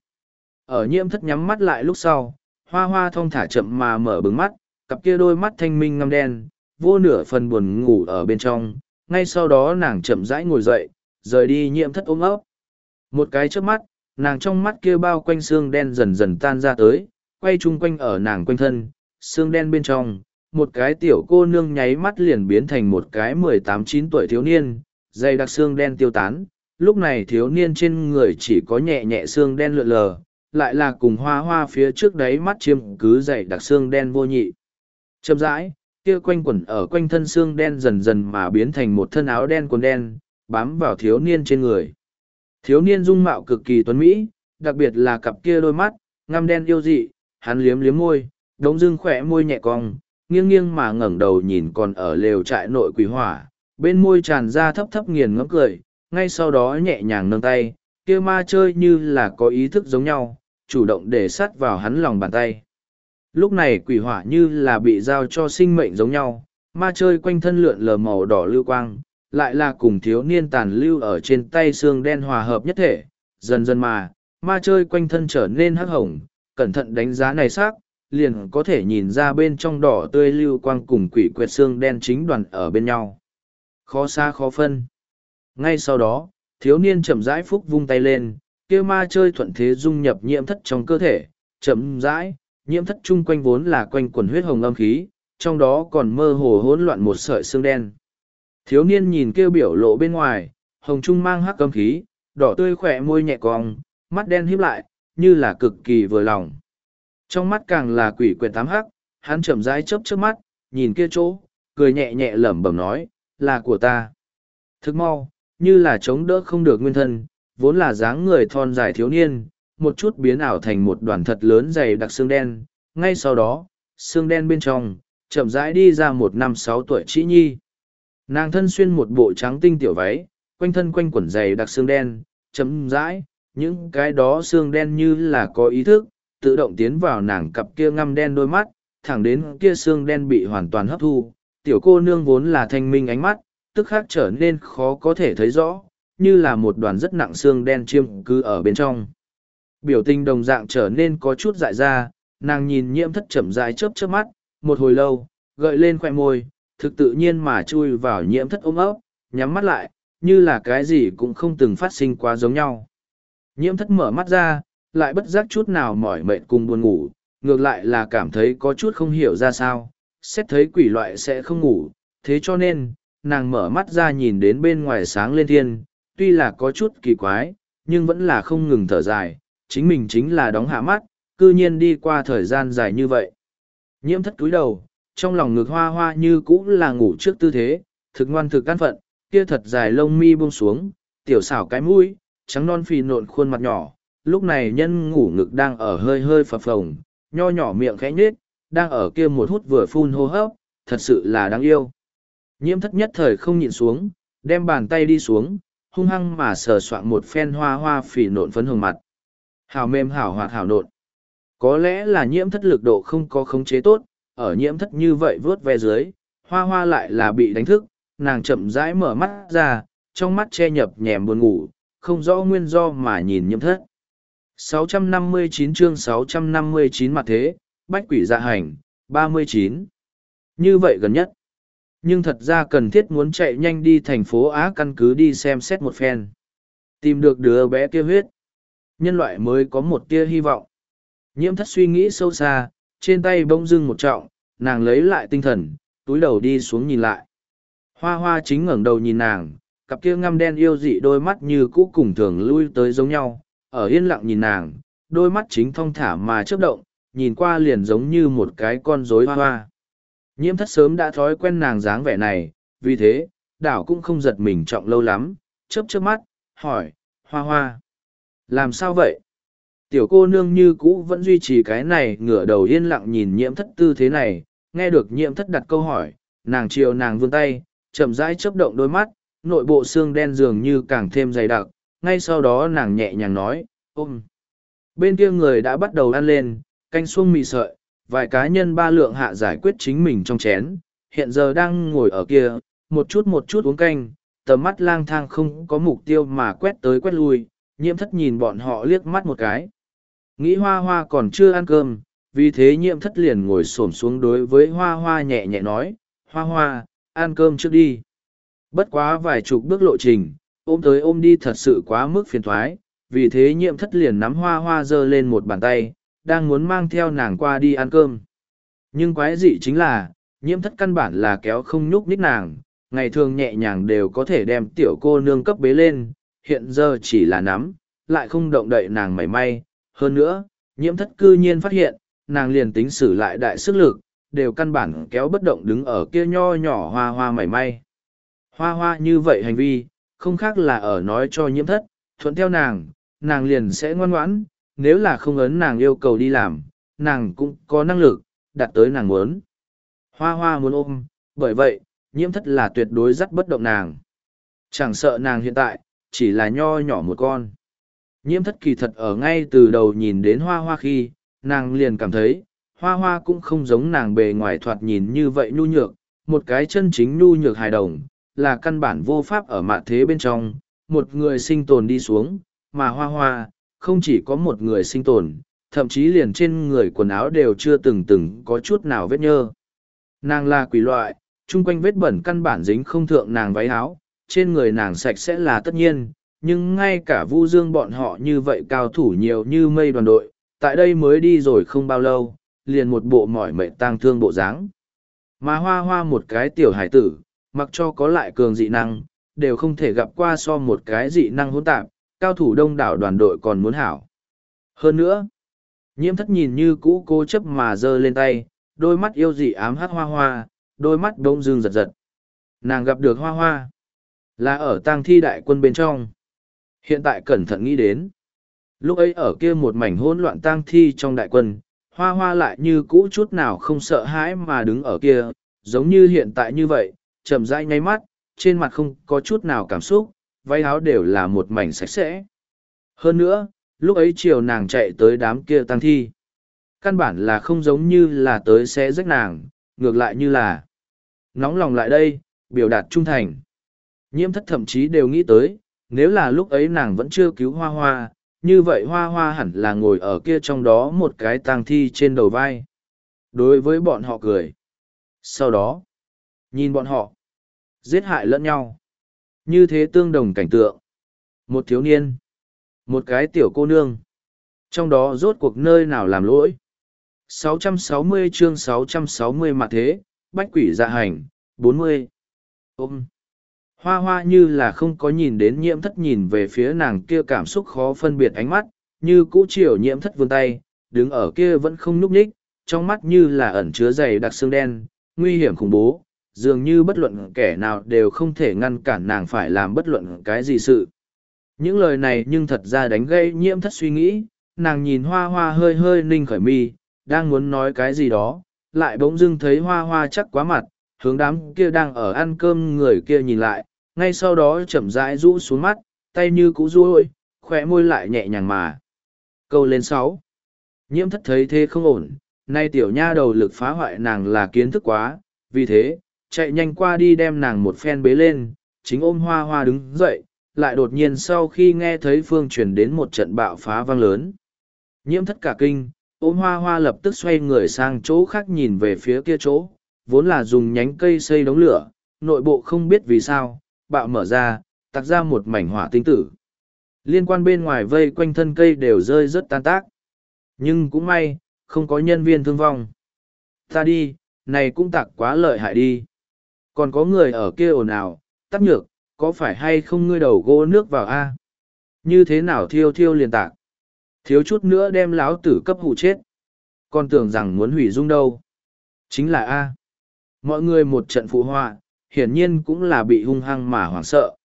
Ở nhiễm thất nhắm mắt lại lúc sau, hoa hoa thong thả chậm mà mở bừng mắt, cặp kia đôi mắt thanh minh ngăm đen, vô nửa phần buồn ngủ ở bên trong, ngay sau đó nàng chậm rãi ngồi dậy, rời đi nhiễm thất ôm ấp. Một cái trước mắt, nàng trong mắt kia bao quanh xương đen dần dần tan ra tới, quay chung quanh ở nàng quanh thân, xương đen bên trong, một cái tiểu cô nương nháy mắt liền biến thành một cái mười tám chín tuổi thiếu niên, dày đặc xương đen tiêu tán, lúc này thiếu niên trên người chỉ có nhẹ nhẹ xương đen lượn lờ, lại là cùng hoa hoa phía trước đấy mắt chiêm cứ dày đặc xương đen vô nhị. Chậm rãi, kia quanh quẩn ở quanh thân xương đen dần dần mà biến thành một thân áo đen quần đen, bám vào thiếu niên trên người. Thiếu niên dung mạo cực kỳ tuấn mỹ, đặc biệt là cặp kia đôi mắt, ngăm đen yêu dị, hắn liếm liếm môi, đống dưng khỏe môi nhẹ cong, nghiêng nghiêng mà ngẩng đầu nhìn còn ở lều trại nội quỷ hỏa, bên môi tràn ra thấp thấp nghiền ngẫm cười, ngay sau đó nhẹ nhàng nâng tay, kia ma chơi như là có ý thức giống nhau, chủ động để sát vào hắn lòng bàn tay. Lúc này quỷ hỏa như là bị giao cho sinh mệnh giống nhau, ma chơi quanh thân lượn lờ màu đỏ lưu quang, lại là cùng thiếu niên tàn lưu ở trên tay xương đen hòa hợp nhất thể, dần dần mà, ma chơi quanh thân trở nên hắc hồng, cẩn thận đánh giá này xác liền có thể nhìn ra bên trong đỏ tươi lưu quang cùng quỷ quyệt xương đen chính đoàn ở bên nhau. Khó xa khó phân. Ngay sau đó, thiếu niên chậm rãi phúc vung tay lên, kia ma chơi thuận thế dung nhập nhiễm thất trong cơ thể, chậm rãi, nhiễm thất chung quanh vốn là quanh quần huyết hồng âm khí, trong đó còn mơ hồ hỗn loạn một sợi xương đen. Thiếu niên nhìn kêu biểu lộ bên ngoài, hồng trung mang hắc âm khí, đỏ tươi khỏe môi nhẹ cong, mắt đen híp lại, như là cực kỳ vừa lòng. Trong mắt càng là quỷ quyệt tám hắc, hắn chậm rãi chớp chớp mắt, nhìn kia chỗ, cười nhẹ nhẹ lẩm bẩm nói, là của ta. Thức mau, như là chống đỡ không được nguyên thân, vốn là dáng người thon dài thiếu niên, một chút biến ảo thành một đoàn thật lớn dày đặc xương đen. Ngay sau đó, xương đen bên trong, chậm rãi đi ra một năm sáu tuổi trĩ nhi. Nàng thân xuyên một bộ trắng tinh tiểu váy, quanh thân quanh quẩn dày đặc xương đen, chấm rãi, những cái đó xương đen như là có ý thức, tự động tiến vào nàng cặp kia ngăm đen đôi mắt, thẳng đến kia xương đen bị hoàn toàn hấp thu. Tiểu cô nương vốn là thanh minh ánh mắt, tức khác trở nên khó có thể thấy rõ, như là một đoàn rất nặng xương đen chiêm cứ ở bên trong. Biểu tình đồng dạng trở nên có chút dại ra, nàng nhìn nhiễm thất chậm rãi chớp chớp mắt, một hồi lâu, gợi lên khoẻ môi, thực tự nhiên mà chui vào nhiễm thất ôm ấp, nhắm mắt lại, như là cái gì cũng không từng phát sinh quá giống nhau. Nhiễm thất mở mắt ra, lại bất giác chút nào mỏi mệt cùng buồn ngủ, ngược lại là cảm thấy có chút không hiểu ra sao, xét thấy quỷ loại sẽ không ngủ, thế cho nên, nàng mở mắt ra nhìn đến bên ngoài sáng lên thiên, tuy là có chút kỳ quái, nhưng vẫn là không ngừng thở dài, chính mình chính là đóng hạ mắt, cư nhiên đi qua thời gian dài như vậy. Nhiễm thất cúi đầu, trong lòng ngực hoa hoa như cũ là ngủ trước tư thế, thực ngoan thực căn phận, kia thật dài lông mi buông xuống, tiểu xảo cái mũi, trắng non phì nộn khuôn mặt nhỏ, lúc này nhân ngủ ngực đang ở hơi hơi phập phồng, nho nhỏ miệng khẽ nhết, đang ở kia một hút vừa phun hô hấp, thật sự là đáng yêu. Nhiễm thất nhất thời không nhịn xuống, đem bàn tay đi xuống, hung hăng mà sờ soạn một phen hoa hoa phì nộn phấn hồng mặt. Hào mềm hảo hoạt hảo nộn. Có lẽ là nhiễm thất lực độ không có khống chế tốt, ở nhiễm thất như vậy vớt ve dưới, hoa hoa lại là bị đánh thức, nàng chậm rãi mở mắt ra, trong mắt che nhập nhèm buồn ngủ, không rõ nguyên do mà nhìn nhiễm thất. 659 chương 659 mặt thế, bách quỷ dạ hành, 39. Như vậy gần nhất. Nhưng thật ra cần thiết muốn chạy nhanh đi thành phố Á căn cứ đi xem xét một phen. Tìm được đứa bé kia huyết. Nhân loại mới có một tia hy vọng. Nhiễm thất suy nghĩ sâu xa, trên tay bỗng dưng một trọng, nàng lấy lại tinh thần, túi đầu đi xuống nhìn lại. Hoa hoa chính ngẩng đầu nhìn nàng, cặp kia ngăm đen yêu dị đôi mắt như cũ cùng thường lui tới giống nhau, ở yên lặng nhìn nàng, đôi mắt chính thong thả mà chớp động, nhìn qua liền giống như một cái con rối hoa hoa. Nhiễm thất sớm đã thói quen nàng dáng vẻ này, vì thế, đảo cũng không giật mình trọng lâu lắm, chớp chớp mắt, hỏi, hoa hoa. Làm sao vậy? Tiểu cô nương như cũ vẫn duy trì cái này ngửa đầu yên lặng nhìn nhiễm thất tư thế này, nghe được nhiễm thất đặt câu hỏi, nàng chiều nàng vươn tay, chậm rãi chớp động đôi mắt, nội bộ xương đen dường như càng thêm dày đặc, ngay sau đó nàng nhẹ nhàng nói, ôm. Bên kia người đã bắt đầu ăn lên, canh xuông mì sợi, vài cá nhân ba lượng hạ giải quyết chính mình trong chén, hiện giờ đang ngồi ở kia, một chút một chút uống canh, tầm mắt lang thang không có mục tiêu mà quét tới quét lui, nhiễm thất nhìn bọn họ liếc mắt một cái. Nghĩ hoa hoa còn chưa ăn cơm, vì thế nhiễm thất liền ngồi xổm xuống đối với hoa hoa nhẹ nhẹ nói, hoa hoa, ăn cơm trước đi. Bất quá vài chục bước lộ trình, ôm tới ôm đi thật sự quá mức phiền thoái, vì thế nhiễm thất liền nắm hoa hoa giơ lên một bàn tay, đang muốn mang theo nàng qua đi ăn cơm. Nhưng quái dị chính là, nhiễm thất căn bản là kéo không nhúc nít nàng, ngày thường nhẹ nhàng đều có thể đem tiểu cô nương cấp bế lên, hiện giờ chỉ là nắm, lại không động đậy nàng mảy may. Hơn nữa, nhiễm thất cư nhiên phát hiện, nàng liền tính xử lại đại sức lực, đều căn bản kéo bất động đứng ở kia nho nhỏ hoa hoa mảy may. Hoa hoa như vậy hành vi, không khác là ở nói cho nhiễm thất, thuận theo nàng, nàng liền sẽ ngoan ngoãn, nếu là không ấn nàng yêu cầu đi làm, nàng cũng có năng lực, đạt tới nàng muốn. Hoa hoa muốn ôm, bởi vậy, nhiễm thất là tuyệt đối dắt bất động nàng. Chẳng sợ nàng hiện tại, chỉ là nho nhỏ một con. Nhiễm thất kỳ thật ở ngay từ đầu nhìn đến hoa hoa khi, nàng liền cảm thấy, hoa hoa cũng không giống nàng bề ngoài thoạt nhìn như vậy nhu nhược, một cái chân chính nhu nhược hài đồng, là căn bản vô pháp ở mạ thế bên trong, một người sinh tồn đi xuống, mà hoa hoa, không chỉ có một người sinh tồn, thậm chí liền trên người quần áo đều chưa từng từng có chút nào vết nhơ. Nàng là quỷ loại, chung quanh vết bẩn căn bản dính không thượng nàng váy áo, trên người nàng sạch sẽ là tất nhiên, nhưng ngay cả vu dương bọn họ như vậy cao thủ nhiều như mây đoàn đội, tại đây mới đi rồi không bao lâu, liền một bộ mỏi mệt tang thương bộ dáng. Mà hoa hoa một cái tiểu hải tử, mặc cho có lại cường dị năng, đều không thể gặp qua so một cái dị năng hỗn tạp, cao thủ đông đảo đoàn đội còn muốn hảo. Hơn nữa, nhiễm thất nhìn như cũ cố chấp mà giơ lên tay, đôi mắt yêu dị ám hát hoa hoa, đôi mắt đông dương giật giật. Nàng gặp được hoa hoa, là ở tang thi đại quân bên trong. Hiện tại cẩn thận nghĩ đến. Lúc ấy ở kia một mảnh hỗn loạn tang thi trong đại quân, hoa hoa lại như cũ chút nào không sợ hãi mà đứng ở kia, giống như hiện tại như vậy, chậm rãi nháy mắt, trên mặt không có chút nào cảm xúc, váy áo đều là một mảnh sạch sẽ. Hơn nữa, lúc ấy chiều nàng chạy tới đám kia tăng thi. Căn bản là không giống như là tới sẽ rách nàng, ngược lại như là nóng lòng lại đây, biểu đạt trung thành. Nhiễm thất thậm chí đều nghĩ tới, nếu là lúc ấy nàng vẫn chưa cứu hoa hoa, như vậy hoa hoa hẳn là ngồi ở kia trong đó một cái tang thi trên đầu vai. Đối với bọn họ cười. Sau đó, nhìn bọn họ, giết hại lẫn nhau. Như thế tương đồng cảnh tượng. Một thiếu niên, một cái tiểu cô nương. Trong đó rốt cuộc nơi nào làm lỗi. 660 chương 660 mặt thế, bách quỷ dạ hành, 40. Ôm. Hoa hoa như là không có nhìn đến nhiễm thất nhìn về phía nàng kia cảm xúc khó phân biệt ánh mắt, như cũ chiều nhiễm thất vươn tay, đứng ở kia vẫn không nhúc nhích, trong mắt như là ẩn chứa dày đặc xương đen, nguy hiểm khủng bố, dường như bất luận kẻ nào đều không thể ngăn cản nàng phải làm bất luận cái gì sự. Những lời này nhưng thật ra đánh gây nhiễm thất suy nghĩ, nàng nhìn hoa hoa hơi hơi ninh khởi mi, đang muốn nói cái gì đó, lại bỗng dưng thấy hoa hoa chắc quá mặt, hướng đám kia đang ở ăn cơm người kia nhìn lại, ngay sau đó chậm rãi rũ xuống mắt, tay như cũ ruôi, khỏe môi lại nhẹ nhàng mà. Câu lên sáu. Nhiễm thất thấy thế không ổn, nay tiểu nha đầu lực phá hoại nàng là kiến thức quá, vì thế, chạy nhanh qua đi đem nàng một phen bế lên, chính ôm hoa hoa đứng dậy, lại đột nhiên sau khi nghe thấy phương truyền đến một trận bạo phá vang lớn. Nhiễm thất cả kinh, ôm hoa hoa lập tức xoay người sang chỗ khác nhìn về phía kia chỗ, vốn là dùng nhánh cây xây đống lửa, nội bộ không biết vì sao, bạo mở ra, tạc ra một mảnh hỏa tinh tử. Liên quan bên ngoài vây quanh thân cây đều rơi rất tan tác. Nhưng cũng may, không có nhân viên thương vong. Ta đi, này cũng tạc quá lợi hại đi. Còn có người ở kia ồn ào, tắc nhược, có phải hay không ngươi đầu gỗ nước vào a Như thế nào thiêu thiêu liền tạc? Thiếu chút nữa đem láo tử cấp hụ chết. Còn tưởng rằng muốn hủy dung đâu. Chính là A. Mọi người một trận phụ họa, hiển nhiên cũng là bị hung hăng mà hoảng sợ.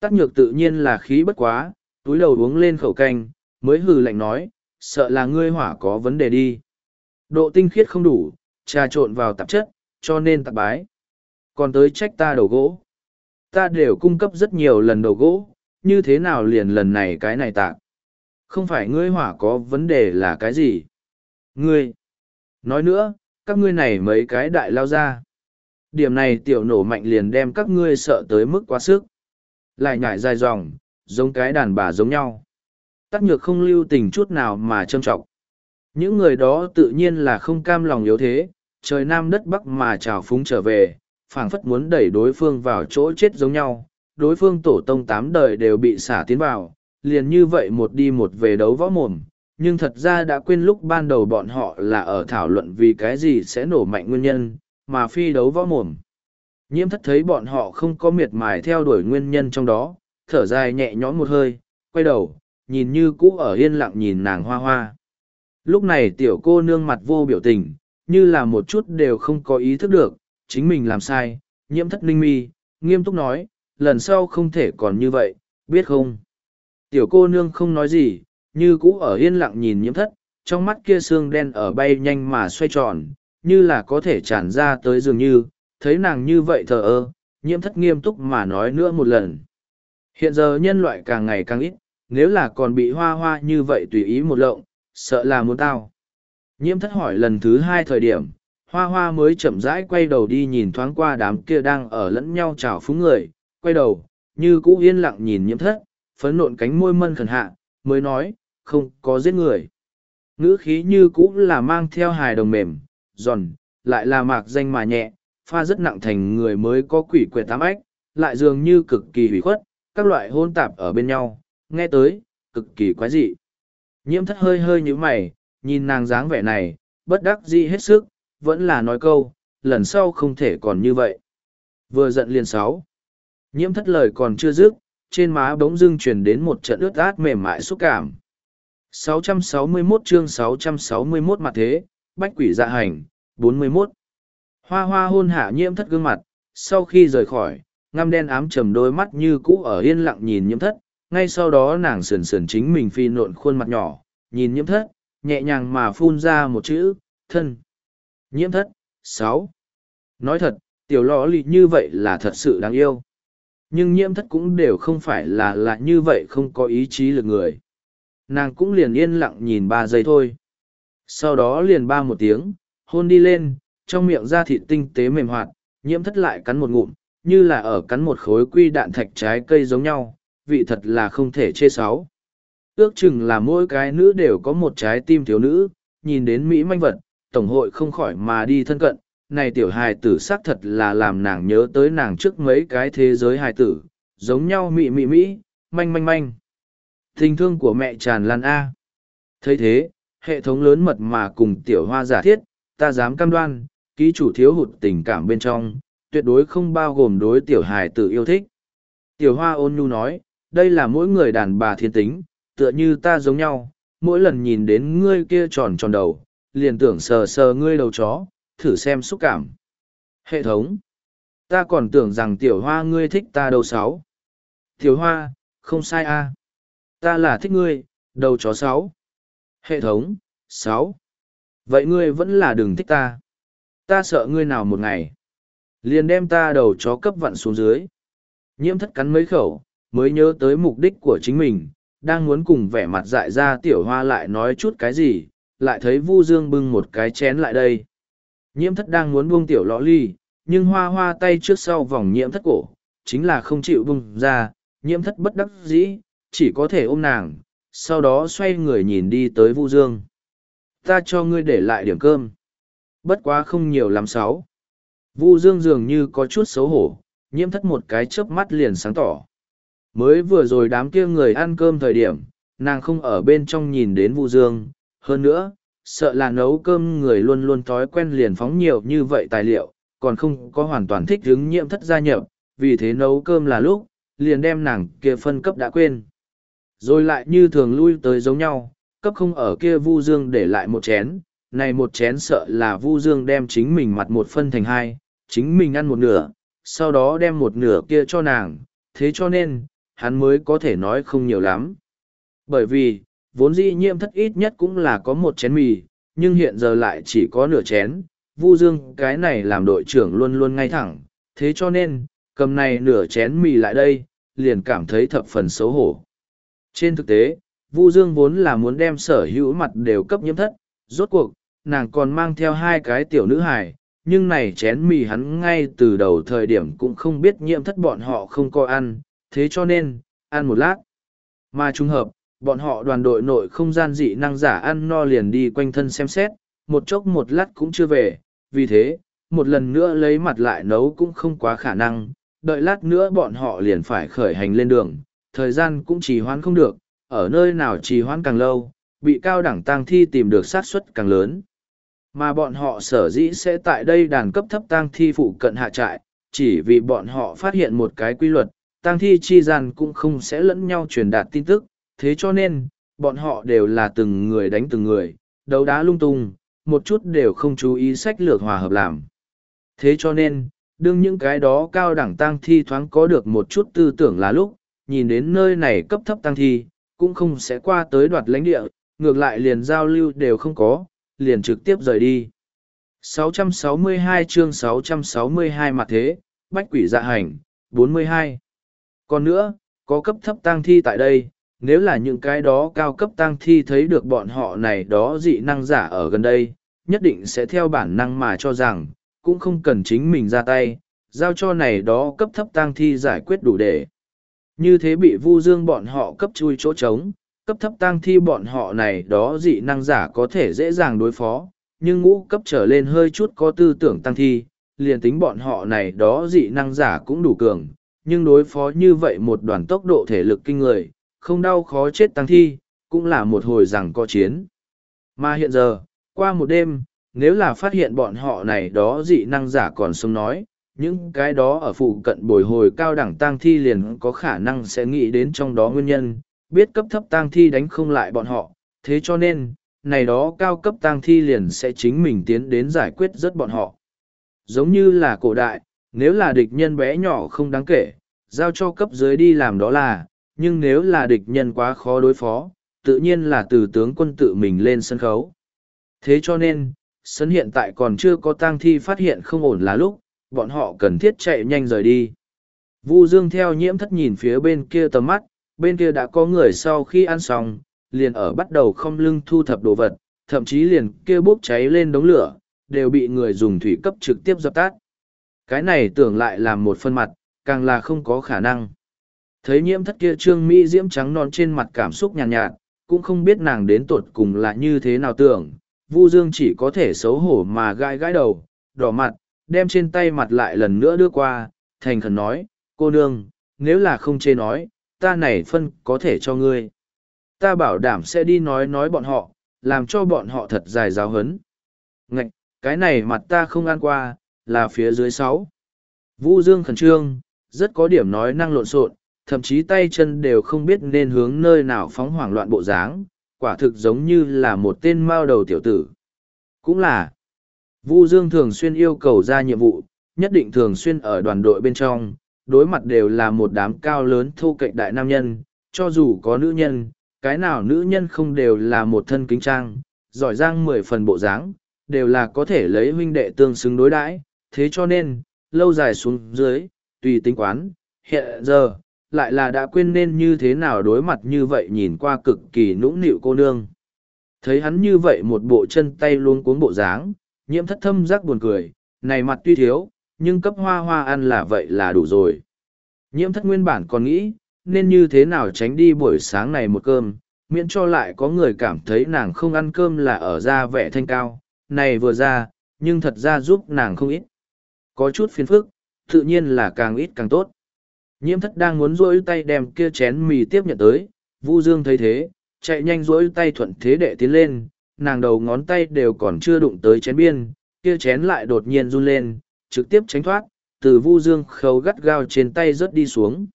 Tắc nhược tự nhiên là khí bất quá, túi đầu uống lên khẩu canh, mới hừ lạnh nói, sợ là ngươi hỏa có vấn đề đi. Độ tinh khiết không đủ, trà trộn vào tạp chất, cho nên tạp bái. Còn tới trách ta đầu gỗ. Ta đều cung cấp rất nhiều lần đầu gỗ, như thế nào liền lần này cái này tạc. Không phải ngươi hỏa có vấn đề là cái gì? Ngươi. Nói nữa, các ngươi này mấy cái đại lao ra. Điểm này tiểu nổ mạnh liền đem các ngươi sợ tới mức quá sức. Lại nhảy dài dòng, giống cái đàn bà giống nhau. Tắc nhược không lưu tình chút nào mà trâm trọng. Những người đó tự nhiên là không cam lòng yếu thế, trời nam đất bắc mà trào phúng trở về, phảng phất muốn đẩy đối phương vào chỗ chết giống nhau. Đối phương tổ tông tám đời đều bị xả tiến vào, liền như vậy một đi một về đấu võ mồm. Nhưng thật ra đã quên lúc ban đầu bọn họ là ở thảo luận vì cái gì sẽ nổ mạnh nguyên nhân, mà phi đấu võ mồm. Nhiễm thất thấy bọn họ không có miệt mài theo đuổi nguyên nhân trong đó, thở dài nhẹ nhõm một hơi, quay đầu, nhìn như cũ ở yên lặng nhìn nàng hoa hoa. Lúc này tiểu cô nương mặt vô biểu tình, như là một chút đều không có ý thức được, chính mình làm sai, nhiễm thất ninh mi, nghiêm túc nói, lần sau không thể còn như vậy, biết không? Tiểu cô nương không nói gì, như cũ ở yên lặng nhìn nhiễm thất, trong mắt kia xương đen ở bay nhanh mà xoay tròn, như là có thể tràn ra tới dường như, thấy nàng như vậy thờ ơ, nhiễm thất nghiêm túc mà nói nữa một lần. Hiện giờ nhân loại càng ngày càng ít, nếu là còn bị hoa hoa như vậy tùy ý một lộng, sợ là muốn tao. Nhiễm thất hỏi lần thứ hai thời điểm, hoa hoa mới chậm rãi quay đầu đi nhìn thoáng qua đám kia đang ở lẫn nhau chào phúng người, quay đầu, như cũ yên lặng nhìn nhiễm thất, phấn nộn cánh môi mân khẩn hạ, mới nói, không có giết người. Ngữ khí như cũ là mang theo hài đồng mềm, giòn, lại là mạc danh mà nhẹ, pha rất nặng thành người mới có quỷ quyệt tám ách, lại dường như cực kỳ hủy khuất, các loại hôn tạp ở bên nhau, nghe tới, cực kỳ quái dị. Nhiễm thất hơi hơi như mày, nhìn nàng dáng vẻ này, bất đắc dĩ hết sức, vẫn là nói câu, lần sau không thể còn như vậy. Vừa giận liền sáu. Nhiễm thất lời còn chưa dứt, trên má bỗng dưng truyền đến một trận ướt át mềm mại xúc cảm. 661 chương 661 mặt thế, bách quỷ dạ hành, 41. Hoa hoa hôn hạ nhiễm thất gương mặt, sau khi rời khỏi, ngăm đen ám trầm đôi mắt như cũ ở yên lặng nhìn nhiễm thất, ngay sau đó nàng sườn sườn chính mình phi nộn khuôn mặt nhỏ, nhìn nhiễm thất, nhẹ nhàng mà phun ra một chữ, thân. Nhiễm thất, sáu. Nói thật, tiểu lọ lì như vậy là thật sự đáng yêu. Nhưng nhiễm thất cũng đều không phải là là như vậy không có ý chí lực người. Nàng cũng liền yên lặng nhìn ba giây thôi. Sau đó liền ba một tiếng, hôn đi lên, trong miệng da thịt tinh tế mềm hoạt, nhiễm thất lại cắn một ngụm, như là ở cắn một khối quy đạn thạch trái cây giống nhau, vị thật là không thể chê sáu. Ước chừng là mỗi cái nữ đều có một trái tim thiếu nữ, nhìn đến Mỹ manh vật, Tổng hội không khỏi mà đi thân cận. Này tiểu hài tử xác thật là làm nàng nhớ tới nàng trước mấy cái thế giới hài tử, giống nhau mị mị mỹ, manh manh manh. Tình thương của mẹ tràn lan A. thấy thế, hệ thống lớn mật mà cùng tiểu hoa giả thiết, ta dám cam đoan, ký chủ thiếu hụt tình cảm bên trong, tuyệt đối không bao gồm đối tiểu hài tử yêu thích. Tiểu hoa ôn nhu nói, đây là mỗi người đàn bà thiên tính, tựa như ta giống nhau, mỗi lần nhìn đến ngươi kia tròn tròn đầu, liền tưởng sờ sờ ngươi đầu chó, thử xem xúc cảm. Hệ thống. Ta còn tưởng rằng tiểu hoa ngươi thích ta đầu sáu. Tiểu hoa, không sai a. Ta là thích ngươi, đầu chó sáu. Hệ thống, sáu. Vậy ngươi vẫn là đừng thích ta. Ta sợ ngươi nào một ngày. Liền đem ta đầu chó cấp vặn xuống dưới. Nhiễm thất cắn mấy khẩu, mới nhớ tới mục đích của chính mình, đang muốn cùng vẻ mặt dại ra tiểu hoa lại nói chút cái gì, lại thấy Vu Dương bưng một cái chén lại đây. Nhiễm thất đang muốn buông tiểu lõ ly, nhưng hoa hoa tay trước sau vòng nhiễm thất cổ, chính là không chịu buông ra, nhiễm thất bất đắc dĩ, chỉ có thể ôm nàng, sau đó xoay người nhìn đi tới Vu Dương. Ta cho ngươi để lại điểm cơm. Bất quá không nhiều lắm sáu. Vu Dương dường như có chút xấu hổ, nhiễm thất một cái chớp mắt liền sáng tỏ. Mới vừa rồi đám kia người ăn cơm thời điểm, nàng không ở bên trong nhìn đến Vu Dương, hơn nữa, sợ là nấu cơm người luôn luôn thói quen liền phóng nhiều như vậy tài liệu, còn không có hoàn toàn thích hứng nhiễm thất gia nhập, vì thế nấu cơm là lúc, liền đem nàng kia phân cấp đã quên. Rồi lại như thường lui tới giống nhau, cấp không ở kia Vu Dương để lại một chén, này một chén sợ là Vu Dương đem chính mình mặt một phân thành hai, chính mình ăn một nửa, sau đó đem một nửa kia cho nàng, thế cho nên, hắn mới có thể nói không nhiều lắm. Bởi vì, vốn dĩ nhiễm thất ít nhất cũng là có một chén mì, nhưng hiện giờ lại chỉ có nửa chén. Vu Dương cái này làm đội trưởng luôn luôn ngay thẳng, thế cho nên, cầm này nửa chén mì lại đây, liền cảm thấy thập phần xấu hổ. Trên thực tế, Vu Dương vốn là muốn đem sở hữu mặt đều cấp nhiễm thất, rốt cuộc, nàng còn mang theo hai cái tiểu nữ hài, nhưng này chén mì hắn ngay từ đầu thời điểm cũng không biết nhiễm thất bọn họ không có ăn, thế cho nên, ăn một lát. Mà trùng hợp, bọn họ đoàn đội nội không gian dị năng giả ăn no liền đi quanh thân xem xét, một chốc một lát cũng chưa về, vì thế, một lần nữa lấy mặt lại nấu cũng không quá khả năng, đợi lát nữa bọn họ liền phải khởi hành lên đường, thời gian cũng trì hoãn không được, ở nơi nào trì hoãn càng lâu, bị cao đẳng tang thi tìm được sát suất càng lớn. Mà bọn họ sở dĩ sẽ tại đây đàn cấp thấp tang thi phụ cận hạ trại, chỉ vì bọn họ phát hiện một cái quy luật, tang thi chi gian cũng không sẽ lẫn nhau truyền đạt tin tức, thế cho nên, bọn họ đều là từng người đánh từng người, đấu đá lung tung, một chút đều không chú ý sách lược hòa hợp làm. Thế cho nên, đương những cái đó cao đẳng tang thi thoáng có được một chút tư tưởng là lúc, nhìn đến nơi này cấp thấp tang thi, cũng không sẽ qua tới đoạt lãnh địa, ngược lại liền giao lưu đều không có, liền trực tiếp rời đi. 662 chương 662 mặt thế, bách quỷ dạ hành, 42. Còn nữa, có cấp thấp tang thi tại đây, nếu là những cái đó cao cấp tang thi thấy được bọn họ này đó dị năng giả ở gần đây, nhất định sẽ theo bản năng mà cho rằng, cũng không cần chính mình ra tay, giao cho này đó cấp thấp tang thi giải quyết đủ để. Như thế bị vu dương bọn họ cấp chui chỗ trống, cấp thấp tăng thi bọn họ này đó dị năng giả có thể dễ dàng đối phó, nhưng ngũ cấp trở lên hơi chút có tư tưởng tăng thi, liền tính bọn họ này đó dị năng giả cũng đủ cường, nhưng đối phó như vậy một đoàn tốc độ thể lực kinh người, không đau khó chết tăng thi, cũng là một hồi rằng có chiến. Mà hiện giờ, qua một đêm, nếu là phát hiện bọn họ này đó dị năng giả còn sống nói, những cái đó ở phụ cận bồi hồi cao đẳng tang thi liền có khả năng sẽ nghĩ đến trong đó nguyên nhân, biết cấp thấp tang thi đánh không lại bọn họ, thế cho nên, này đó cao cấp tang thi liền sẽ chính mình tiến đến giải quyết rất bọn họ. Giống như là cổ đại, nếu là địch nhân bé nhỏ không đáng kể, giao cho cấp dưới đi làm đó là, nhưng nếu là địch nhân quá khó đối phó, tự nhiên là từ tướng quân tự mình lên sân khấu. Thế cho nên, sân hiện tại còn chưa có tang thi phát hiện không ổn là lúc, bọn họ cần thiết chạy nhanh rời đi. Vu Dương theo nhiễm thất nhìn phía bên kia tầm mắt, bên kia đã có người sau khi ăn xong, liền ở bắt đầu không lưng thu thập đồ vật, thậm chí liền kia bốc cháy lên đống lửa, đều bị người dùng thủy cấp trực tiếp dập tắt. Cái này tưởng lại làm một phân mặt, càng là không có khả năng. Thấy nhiễm thất kia trương mỹ diễm trắng non trên mặt cảm xúc nhàn nhạt, nhạt, cũng không biết nàng đến tuột cùng là như thế nào tưởng, Vu Dương chỉ có thể xấu hổ mà gai gai đầu, đỏ mặt, đem trên tay mặt lại lần nữa đưa qua, thành khẩn nói, cô nương, nếu là không chê nói, ta này phân có thể cho ngươi. Ta bảo đảm sẽ đi nói nói bọn họ, làm cho bọn họ thật dài giáo hấn. Ngạch, cái này mặt ta không ăn qua, là phía dưới sáu. Vũ Dương khẩn trương, rất có điểm nói năng lộn xộn, thậm chí tay chân đều không biết nên hướng nơi nào phóng hoảng loạn bộ dáng, quả thực giống như là một tên mao đầu tiểu tử. Cũng là, Vu Dương thường xuyên yêu cầu ra nhiệm vụ, nhất định thường xuyên ở đoàn đội bên trong, đối mặt đều là một đám cao lớn thu cạnh đại nam nhân, cho dù có nữ nhân, cái nào nữ nhân không đều là một thân kính trang, giỏi giang mười phần bộ dáng, đều là có thể lấy huynh đệ tương xứng đối đãi, thế cho nên, lâu dài xuống dưới, tùy tính quán, hiện giờ, lại là đã quên nên như thế nào đối mặt như vậy nhìn qua cực kỳ nũng nịu cô nương. Thấy hắn như vậy một bộ chân tay luôn cuống bộ dáng, nhiễm thất thâm giác buồn cười, này mặt tuy thiếu, nhưng cấp hoa hoa ăn là vậy là đủ rồi. Nhiễm thất nguyên bản còn nghĩ, nên như thế nào tránh đi buổi sáng này một cơm, miễn cho lại có người cảm thấy nàng không ăn cơm là ở ra vẻ thanh cao, này vừa ra, nhưng thật ra giúp nàng không ít. Có chút phiền phức, tự nhiên là càng ít càng tốt. Nhiễm thất đang muốn rỗi tay đem kia chén mì tiếp nhận tới, Vu Dương thấy thế, chạy nhanh rỗi tay thuận thế đệ tiến lên, nàng đầu ngón tay đều còn chưa đụng tới chén biên, kia chén lại đột nhiên run lên, trực tiếp tránh thoát, từ Vu Dương khâu gắt gao trên tay rớt đi xuống.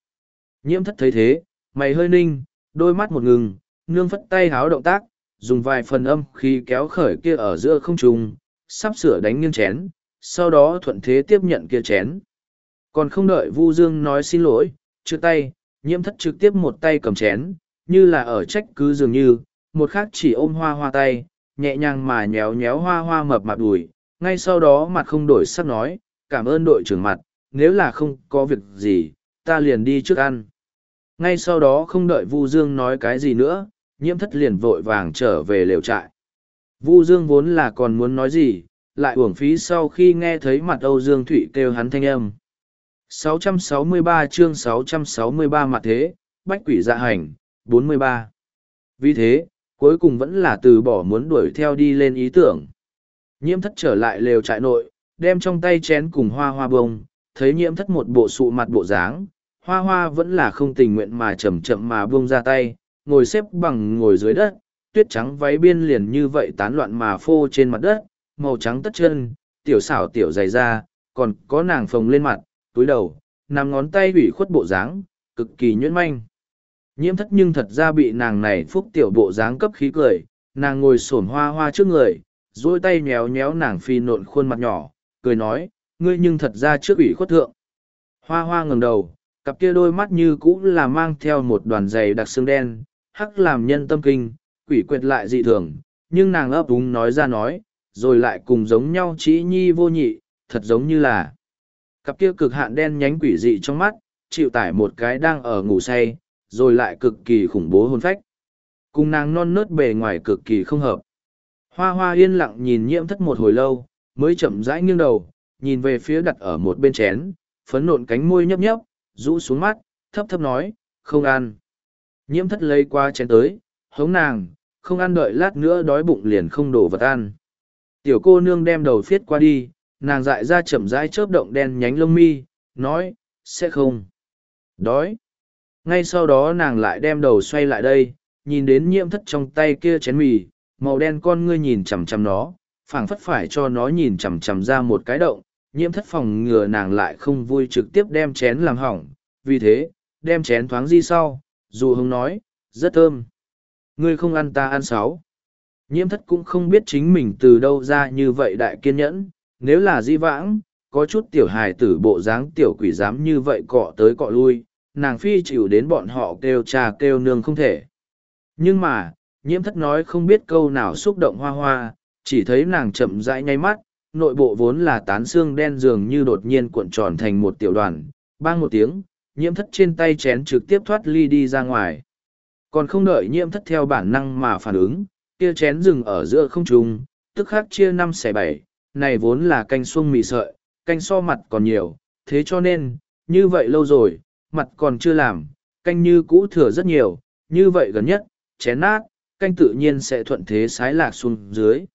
Nhiễm thất thấy thế, mày hơi ninh, đôi mắt một ngừng, nương phất tay háo động tác, dùng vài phần âm khi kéo khởi kia ở giữa không trùng, sắp sửa đánh nghiêng chén, sau đó thuận thế tiếp nhận kia chén. Còn không đợi Vu Dương nói xin lỗi, chưa tay, nhiễm thất trực tiếp một tay cầm chén, như là ở trách cứ dường như, một khác chỉ ôm hoa hoa tay, nhẹ nhàng mà nhéo nhéo hoa hoa mập mạp đùi, ngay sau đó mặt không đổi sắc nói, cảm ơn đội trưởng mặt, nếu là không có việc gì, ta liền đi trước ăn. Ngay sau đó không đợi Vu Dương nói cái gì nữa, nhiễm thất liền vội vàng trở về lều trại. Vu Dương vốn là còn muốn nói gì, lại uổng phí sau khi nghe thấy mặt Âu Dương Thụy kêu hắn thanh âm. 663 chương 663 mặt thế, bách quỷ dạ hành, 43. Vì thế, cuối cùng vẫn là từ bỏ muốn đuổi theo đi lên ý tưởng. Nhiễm thất trở lại lều trại nội, đem trong tay chén cùng hoa hoa bông, thấy nhiễm thất một bộ sụ mặt bộ dáng, hoa hoa vẫn là không tình nguyện mà chậm chậm mà buông ra tay, ngồi xếp bằng ngồi dưới đất, tuyết trắng váy biên liền như vậy tán loạn mà phô trên mặt đất, màu trắng tất chân, tiểu xảo tiểu dày da, còn có nàng phồng lên mặt, túi đầu, nằm ngón tay ủy khuất bộ dáng, cực kỳ nhuyễn manh. Nhiễm thất nhưng thật ra bị nàng này phúc tiểu bộ dáng cấp khí cười, nàng ngồi sổn hoa hoa trước người, duỗi tay nhéo nhéo nàng phi nộn khuôn mặt nhỏ, cười nói, ngươi nhưng thật ra trước ủy khuất thượng. Hoa hoa ngẩng đầu, cặp kia đôi mắt như cũ là mang theo một đoàn giày đặc xương đen, hắc làm nhân tâm kinh, quỷ quyệt lại dị thường, nhưng nàng ấp úng nói ra nói, rồi lại cùng giống nhau chỉ nhi vô nhị, thật giống như là cặp kia cực hạn đen nhánh quỷ dị trong mắt, chịu tải một cái đang ở ngủ say, rồi lại cực kỳ khủng bố hôn phách. Cùng nàng non nớt bề ngoài cực kỳ không hợp. Hoa hoa yên lặng nhìn nhiễm thất một hồi lâu, mới chậm rãi nghiêng đầu, nhìn về phía đặt ở một bên chén, phấn nộn cánh môi nhấp nhấp, rũ xuống mắt, thấp thấp nói, không ăn. Nhiễm thất lấy qua chén tới, hống nàng, không ăn đợi lát nữa đói bụng liền không đổ vật ăn. Tiểu cô nương đem đầu phiết qua đi, nàng dại ra chậm rãi chớp động đen nhánh lông mi, nói, sẽ không. Đói. Ngay sau đó nàng lại đem đầu xoay lại đây, nhìn đến nhiễm thất trong tay kia chén mì, màu đen con ngươi nhìn chằm chằm nó, phảng phất phải cho nó nhìn chằm chằm ra một cái động, nhiễm thất phòng ngừa nàng lại không vui trực tiếp đem chén làm hỏng, vì thế, đem chén thoáng di sau, dù hông nói, rất thơm. Ngươi không ăn ta ăn sáu. Nhiễm thất cũng không biết chính mình từ đâu ra như vậy đại kiên nhẫn, nếu là di vãng, có chút tiểu hài tử bộ dáng tiểu quỷ dám như vậy cọ tới cọ lui, nàng phi chịu đến bọn họ kêu cha kêu nương không thể. Nhưng mà, nhiễm thất nói không biết câu nào xúc động hoa hoa, chỉ thấy nàng chậm rãi nháy mắt, nội bộ vốn là tán xương đen dường như đột nhiên cuộn tròn thành một tiểu đoàn, bang một tiếng, nhiễm thất trên tay chén trực tiếp thoát ly đi ra ngoài. Còn không đợi nhiễm thất theo bản năng mà phản ứng, kia chén dừng ở giữa không trung, tức khắc chia năm xẻ bảy, này vốn là canh xuông mì sợi, canh so mặt còn nhiều, thế cho nên, như vậy lâu rồi, mặt còn chưa làm, canh như cũ thừa rất nhiều, như vậy gần nhất, chén nát, canh tự nhiên sẽ thuận thế sái lạc xuống dưới.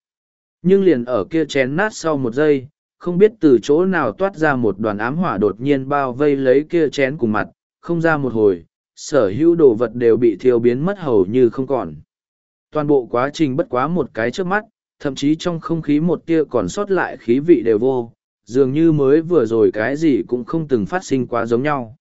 Nhưng liền ở kia chén nát sau một giây, không biết từ chỗ nào toát ra một đoàn ám hỏa đột nhiên bao vây lấy kia chén cùng mặt, không ra một hồi, sở hữu đồ vật đều bị thiêu biến mất hầu như không còn. Toàn bộ quá trình bất quá một cái trước mắt, thậm chí trong không khí một tia còn sót lại khí vị đều vô, dường như mới vừa rồi cái gì cũng không từng phát sinh quá giống nhau.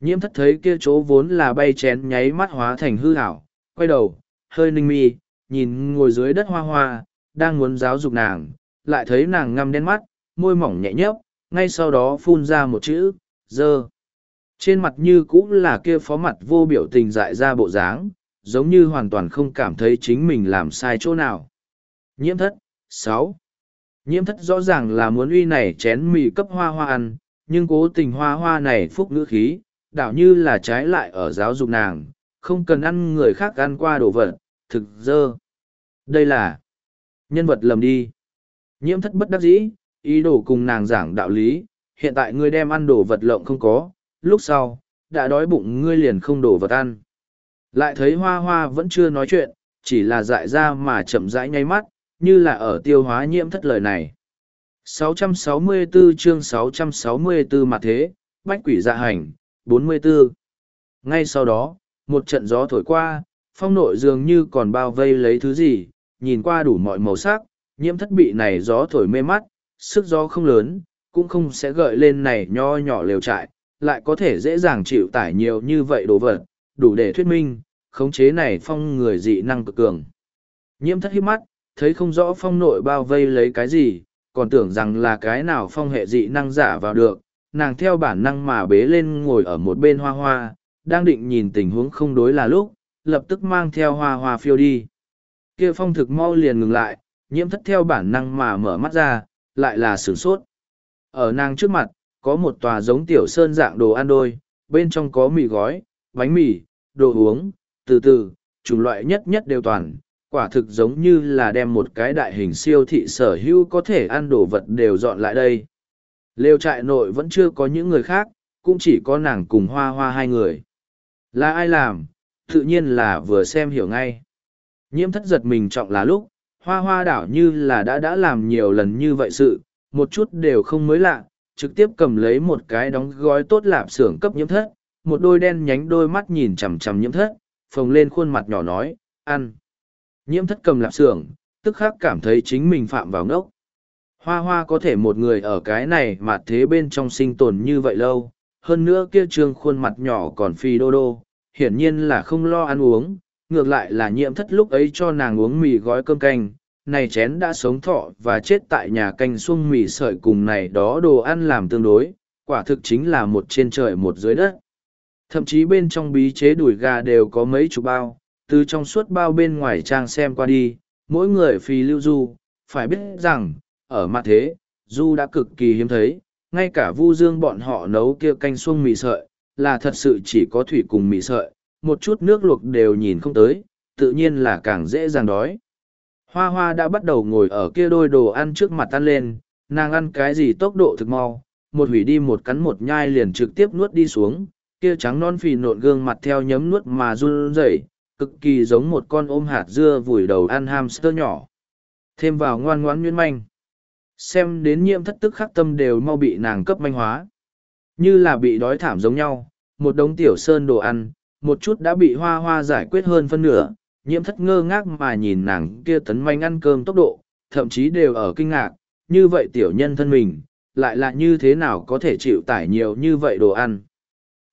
Nhiễm thất thấy kia chỗ vốn là bay chén nháy mắt hóa thành hư ảo, quay đầu, hơi ninh mi, nhìn ngồi dưới đất hoa hoa, đang muốn giáo dục nàng, lại thấy nàng ngăm đen mắt, môi mỏng nhẹ nhấp, ngay sau đó phun ra một chữ, dơ. Trên mặt như cũng là kia phó mặt vô biểu tình dại ra bộ dáng, giống như hoàn toàn không cảm thấy chính mình làm sai chỗ nào. Nhiễm thất, sáu Nhiễm thất rõ ràng là muốn uy này chén mì cấp hoa hoa ăn, nhưng cố tình hoa hoa này phúc ngữ khí, đảo như là trái lại ở giáo dục nàng, không cần ăn người khác ăn qua đồ vật, thực dơ. Đây là nhân vật lầm đi. Nhiễm thất bất đắc dĩ, ý đồ cùng nàng giảng đạo lý, hiện tại ngươi đem ăn đồ vật lộng không có, lúc sau, đã đói bụng ngươi liền không đồ vật ăn. Lại thấy hoa hoa vẫn chưa nói chuyện, chỉ là dại ra mà chậm rãi nháy mắt, như là ở tiêu hóa nhiễm thất lời này. 664 chương 664 mặt thế, bách quỷ dạ hành, 44. Ngay sau đó, một trận gió thổi qua, phong nội dường như còn bao vây lấy thứ gì, nhìn qua đủ mọi màu sắc, nhiễm thất bị này gió thổi mê mắt, sức gió không lớn, cũng không sẽ gợi lên này nho nhỏ lều trại, lại có thể dễ dàng chịu tải nhiều như vậy đồ vật, đủ để thuyết minh, khống chế này phong người dị năng cực cường. Nhiễm thất hiếp mắt, thấy không rõ phong nội bao vây lấy cái gì, còn tưởng rằng là cái nào phong hệ dị năng giả vào được, nàng theo bản năng mà bế lên ngồi ở một bên hoa hoa, đang định nhìn tình huống không đối là lúc, lập tức mang theo hoa hoa phiêu đi. Kia phong thực mau liền ngừng lại, nhiễm thất theo bản năng mà mở mắt ra, lại là sửng sốt. Ở nàng trước mặt, có một tòa giống tiểu sơn dạng đồ ăn đôi, bên trong có mì gói, bánh mì, đồ uống, từ từ, chủng loại nhất nhất đều toàn, quả thực giống như là đem một cái đại hình siêu thị sở hữu có thể ăn đồ vật đều dọn lại đây. Lều trại nội vẫn chưa có những người khác, cũng chỉ có nàng cùng hoa hoa hai người. Là ai làm, tự nhiên là vừa xem hiểu ngay. Nhiễm thất giật mình trọng là lúc, hoa hoa đảo như là đã đã làm nhiều lần như vậy sự, một chút đều không mới lạ, trực tiếp cầm lấy một cái đóng gói tốt lạp xưởng cấp nhiễm thất, một đôi đen nhánh đôi mắt nhìn chằm chằm nhiễm thất, phồng lên khuôn mặt nhỏ nói, ăn. Nhiễm thất cầm lạp xưởng, tức khắc cảm thấy chính mình phạm vào ngốc. Hoa hoa có thể một người ở cái này mà thế bên trong sinh tồn như vậy lâu, hơn nữa kia trương khuôn mặt nhỏ còn phi đô đô, hiển nhiên là không lo ăn uống, ngược lại là nhiễm thất lúc ấy cho nàng uống mì gói cơm canh, này chén đã sống thọ và chết tại nhà canh xuông mì sợi cùng này đó đồ ăn làm tương đối, quả thực chính là một trên trời một dưới đất. Thậm chí bên trong bí chế đùi gà đều có mấy chục bao, từ trong suốt bao bên ngoài trang xem qua đi, mỗi người phì lưu du, phải biết rằng, ở mặt thế, du đã cực kỳ hiếm thấy, ngay cả vu dương bọn họ nấu kia canh xuông mì sợi, là thật sự chỉ có thủy cùng mì sợi, một chút nước luộc đều nhìn không tới, tự nhiên là càng dễ dàng đói. Hoa hoa đã bắt đầu ngồi ở kia đôi đồ ăn trước mặt ăn lên, nàng ăn cái gì tốc độ thực mau, một hủy đi một cắn một nhai liền trực tiếp nuốt đi xuống, kia trắng non phì nộn gương mặt theo nhấm nuốt mà run rẩy, cực kỳ giống một con ôm hạt dưa vùi đầu ăn hamster nhỏ. Thêm vào ngoan ngoãn nguyên manh. Xem đến nhiễm thất tức khắc tâm đều mau bị nàng cấp manh hóa. Như là bị đói thảm giống nhau, một đống tiểu sơn đồ ăn, một chút đã bị hoa hoa giải quyết hơn phân nửa, nhiễm thất ngơ ngác mà nhìn nàng kia tấn manh ăn cơm tốc độ, thậm chí đều ở kinh ngạc, như vậy tiểu nhân thân mình, lại là như thế nào có thể chịu tải nhiều như vậy đồ ăn.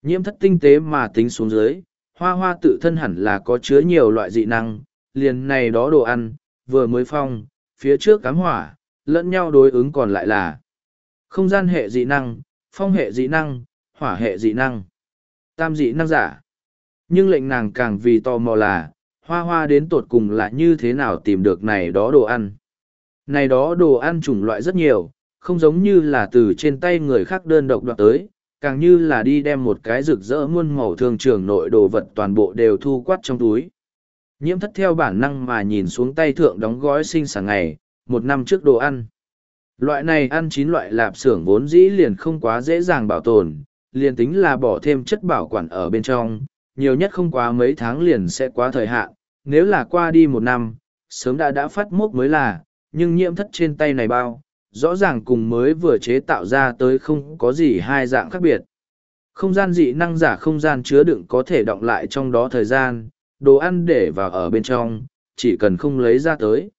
Nhiễm thất tinh tế mà tính xuống dưới, hoa hoa tự thân hẳn là có chứa nhiều loại dị năng, liền này đó đồ ăn, vừa mới phong, phía trước cám hỏa, lẫn nhau đối ứng còn lại là không gian hệ dị năng, phong hệ dị năng, hỏa hệ dị năng, tam dị năng giả. Nhưng lệnh nàng càng vì tò mò là, hoa hoa đến tột cùng là như thế nào tìm được này đó đồ ăn. Này đó đồ ăn chủng loại rất nhiều, không giống như là từ trên tay người khác đơn độc đoạt tới, càng như là đi đem một cái rực rỡ muôn màu thường trường nội đồ vật toàn bộ đều thu quát trong túi. Nhiễm thất theo bản năng mà nhìn xuống tay thượng đóng gói sinh sản ngày, một năm trước đồ ăn. Loại này ăn chín loại lạp xưởng vốn dĩ liền không quá dễ dàng bảo tồn, liền tính là bỏ thêm chất bảo quản ở bên trong, nhiều nhất không quá mấy tháng liền sẽ quá thời hạn, nếu là qua đi một năm, sớm đã đã phát mốc mới là, nhưng nhiễm thất trên tay này bao, rõ ràng cùng mới vừa chế tạo ra tới không có gì hai dạng khác biệt. Không gian dị năng giả không gian chứa đựng có thể động lại trong đó thời gian, đồ ăn để vào ở bên trong, chỉ cần không lấy ra tới.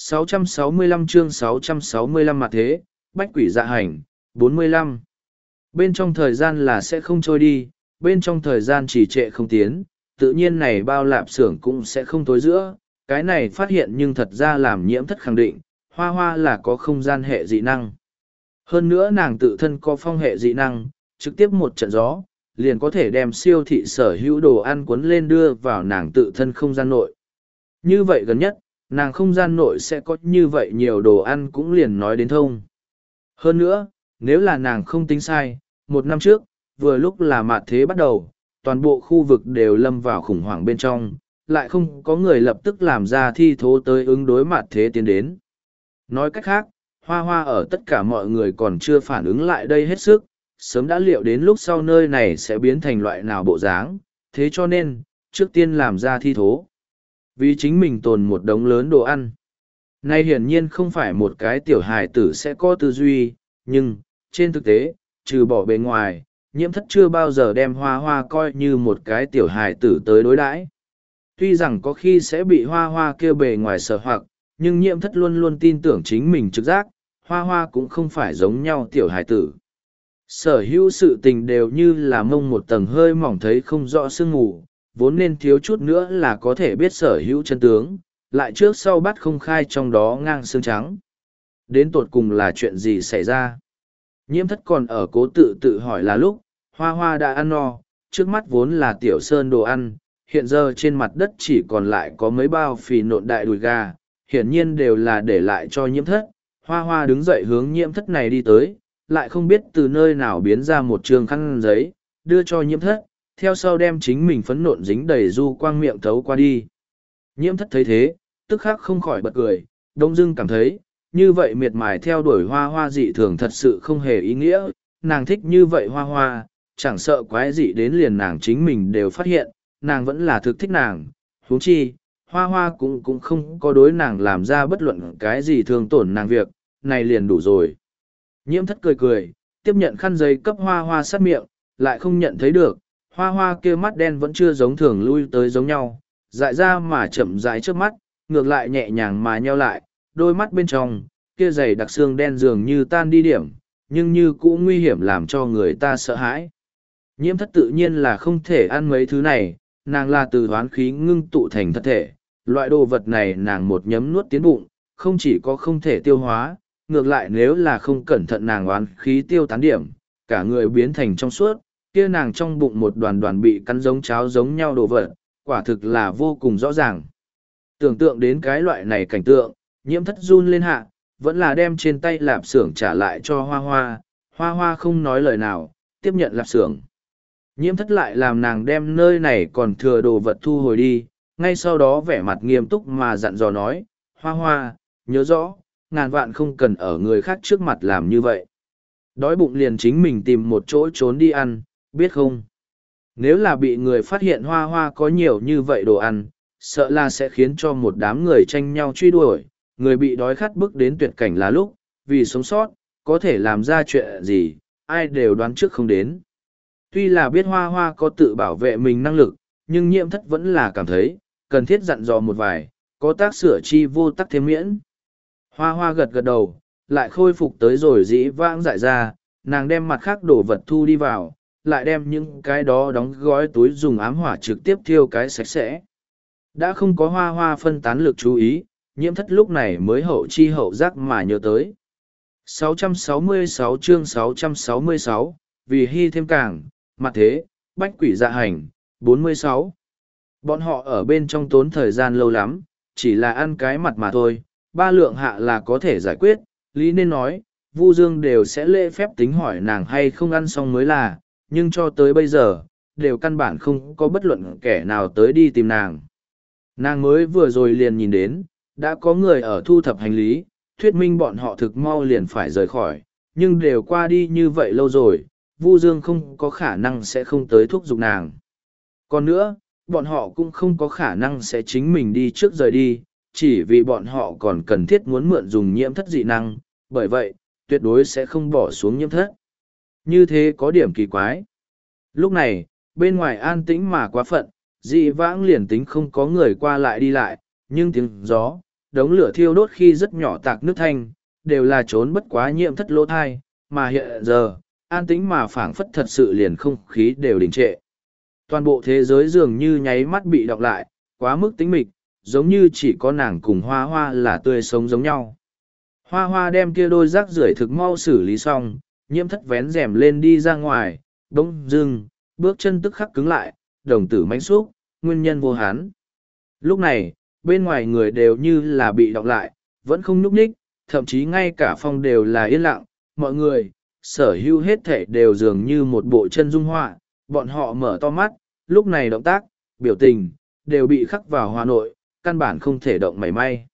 665 chương 665 mặt thế, bách quỷ dạ hành, 45. Bên trong thời gian là sẽ không trôi đi, bên trong thời gian chỉ trệ không tiến, tự nhiên này bao lạp xưởng cũng sẽ không tối giữa. Cái này phát hiện nhưng thật ra làm nhiễm thất khẳng định, hoa hoa là có không gian hệ dị năng. Hơn nữa nàng tự thân có phong hệ dị năng, trực tiếp một trận gió, liền có thể đem siêu thị sở hữu đồ ăn cuốn lên đưa vào nàng tự thân không gian nội. Như vậy gần nhất, nàng không gian nội sẽ có như vậy nhiều đồ ăn cũng liền nói đến thông. Hơn nữa, nếu là nàng không tính sai, một năm trước, vừa lúc là mạt thế bắt đầu, toàn bộ khu vực đều lâm vào khủng hoảng bên trong, lại không có người lập tức làm ra thi thố tới ứng đối mạt thế tiến đến. Nói cách khác, hoa hoa ở tất cả mọi người còn chưa phản ứng lại đây hết sức, sớm đã liệu đến lúc sau nơi này sẽ biến thành loại nào bộ dáng, thế cho nên, trước tiên làm ra thi thố. Vì chính mình tồn một đống lớn đồ ăn. Nay hiển nhiên không phải một cái tiểu hài tử sẽ có tư duy, nhưng, trên thực tế, trừ bỏ bề ngoài, nhiễm thất chưa bao giờ đem hoa hoa coi như một cái tiểu hài tử tới đối đãi. Tuy rằng có khi sẽ bị hoa hoa kêu bề ngoài sở hoặc, nhưng nhiễm thất luôn luôn tin tưởng chính mình trực giác, hoa hoa cũng không phải giống nhau tiểu hài tử. Sở hữu sự tình đều như là mông một tầng hơi mỏng thấy không rõ sương ngủ, vốn nên thiếu chút nữa là có thể biết sở hữu chân tướng, lại trước sau bắt không khai trong đó ngang xương trắng. Đến tột cùng là chuyện gì xảy ra? Nhiễm thất còn ở cố tự tự hỏi là lúc, hoa hoa đã ăn no, trước mắt vốn là tiểu sơn đồ ăn, hiện giờ trên mặt đất chỉ còn lại có mấy bao phì nộn đại đùi gà, hiển nhiên đều là để lại cho nhiễm thất. Hoa hoa đứng dậy hướng nhiễm thất này đi tới, lại không biết từ nơi nào biến ra một trường khăn giấy, đưa cho nhiễm thất, theo sau đem chính mình phấn nộn dính đầy du quang miệng thấu qua đi. Nhiễm thất thấy thế, tức khắc không khỏi bật cười, đông dưng cảm thấy, như vậy miệt mài theo đuổi hoa hoa dị thường thật sự không hề ý nghĩa, nàng thích như vậy hoa hoa, chẳng sợ quái dị đến liền nàng chính mình đều phát hiện, nàng vẫn là thực thích nàng, huống chi, hoa hoa cũng cũng không có đối nàng làm ra bất luận cái gì thường tổn nàng việc, này liền đủ rồi. Nhiễm thất cười cười, tiếp nhận khăn giấy cấp hoa hoa sát miệng, lại không nhận thấy được, hoa hoa kia mắt đen vẫn chưa giống thường lui tới giống nhau, dại ra mà chậm rãi trước mắt, ngược lại nhẹ nhàng mà nheo lại, đôi mắt bên trong, kia dày đặc xương đen dường như tan đi điểm, nhưng như cũ nguy hiểm làm cho người ta sợ hãi. Nhiễm thất tự nhiên là không thể ăn mấy thứ này, nàng là từ hoán khí ngưng tụ thành thật thể, loại đồ vật này nàng một nhấm nuốt tiến bụng, không chỉ có không thể tiêu hóa, ngược lại nếu là không cẩn thận nàng oán khí tiêu tán điểm, cả người biến thành trong suốt, kia nàng trong bụng một đoàn đoàn bị cắn giống cháo giống nhau đồ vật, quả thực là vô cùng rõ ràng. Tưởng tượng đến cái loại này cảnh tượng, nhiễm thất run lên hạ, vẫn là đem trên tay lạp xưởng trả lại cho hoa hoa, hoa hoa không nói lời nào, tiếp nhận lạp xưởng. Nhiễm thất lại làm nàng đem nơi này còn thừa đồ vật thu hồi đi, ngay sau đó vẻ mặt nghiêm túc mà dặn dò nói, hoa hoa, nhớ rõ, ngàn vạn không cần ở người khác trước mặt làm như vậy. Đói bụng liền chính mình tìm một chỗ trốn đi ăn, biết không? Nếu là bị người phát hiện hoa hoa có nhiều như vậy đồ ăn, sợ là sẽ khiến cho một đám người tranh nhau truy đuổi, người bị đói khát bức đến tuyệt cảnh là lúc, vì sống sót, có thể làm ra chuyện gì, ai đều đoán trước không đến. Tuy là biết hoa hoa có tự bảo vệ mình năng lực, nhưng nhiễm thất vẫn là cảm thấy, cần thiết dặn dò một vài, có tác sửa chi vô tắc thêm miễn. Hoa hoa gật gật đầu, lại khôi phục tới rồi dĩ vãng dại ra, nàng đem mặt khác đổ vật thu đi vào, lại đem những cái đó đóng gói túi dùng ám hỏa trực tiếp thiêu cái sạch sẽ. Đã không có hoa hoa phân tán lực chú ý, nhiễm thất lúc này mới hậu chi hậu giác mà nhớ tới. 666 chương 666, vì hy thêm càng, mặt thế, bách quỷ dạ hành, 46. Bọn họ ở bên trong tốn thời gian lâu lắm, chỉ là ăn cái mặt mà thôi, ba lượng hạ là có thể giải quyết, lý nên nói, Vu Dương đều sẽ lễ phép tính hỏi nàng hay không ăn xong mới là, nhưng cho tới bây giờ, đều căn bản không có bất luận kẻ nào tới đi tìm nàng. Nàng mới vừa rồi liền nhìn đến, đã có người ở thu thập hành lý, thuyết minh bọn họ thực mau liền phải rời khỏi, nhưng đều qua đi như vậy lâu rồi, Vu Dương không có khả năng sẽ không tới thúc giục nàng. Còn nữa, bọn họ cũng không có khả năng sẽ chính mình đi trước rời đi, chỉ vì bọn họ còn cần thiết muốn mượn dùng nhiễm thất dị năng, bởi vậy, tuyệt đối sẽ không bỏ xuống nhiễm thất. Như thế có điểm kỳ quái. Lúc này, bên ngoài an tĩnh mà quá phận, dị vãng liền tính không có người qua lại đi lại, nhưng tiếng gió, đống lửa thiêu đốt khi rất nhỏ tạc nước thanh, đều là trốn bất quá nhiễm thất lỗ thai, mà hiện giờ, an tĩnh mà phảng phất thật sự liền không khí đều đình trệ. Toàn bộ thế giới dường như nháy mắt bị đọc lại, quá mức tính mịch, giống như chỉ có nàng cùng hoa hoa là tươi sống giống nhau. Hoa hoa đem kia đôi rác rưởi thực mau xử lý xong, nhiễm thất vén rèm lên đi ra ngoài, bỗng dưng, bước chân tức khắc cứng lại, đồng tử mánh xúc, nguyên nhân vô hán. Lúc này, bên ngoài người đều như là bị đọc lại, vẫn không nhúc nhích, thậm chí ngay cả phong đều là yên lặng, mọi người, sở hữu hết thể đều dường như một bộ chân dung họa, bọn họ mở to mắt, lúc này động tác, biểu tình, đều bị khắc vào hòa nội, căn bản không thể động mảy may.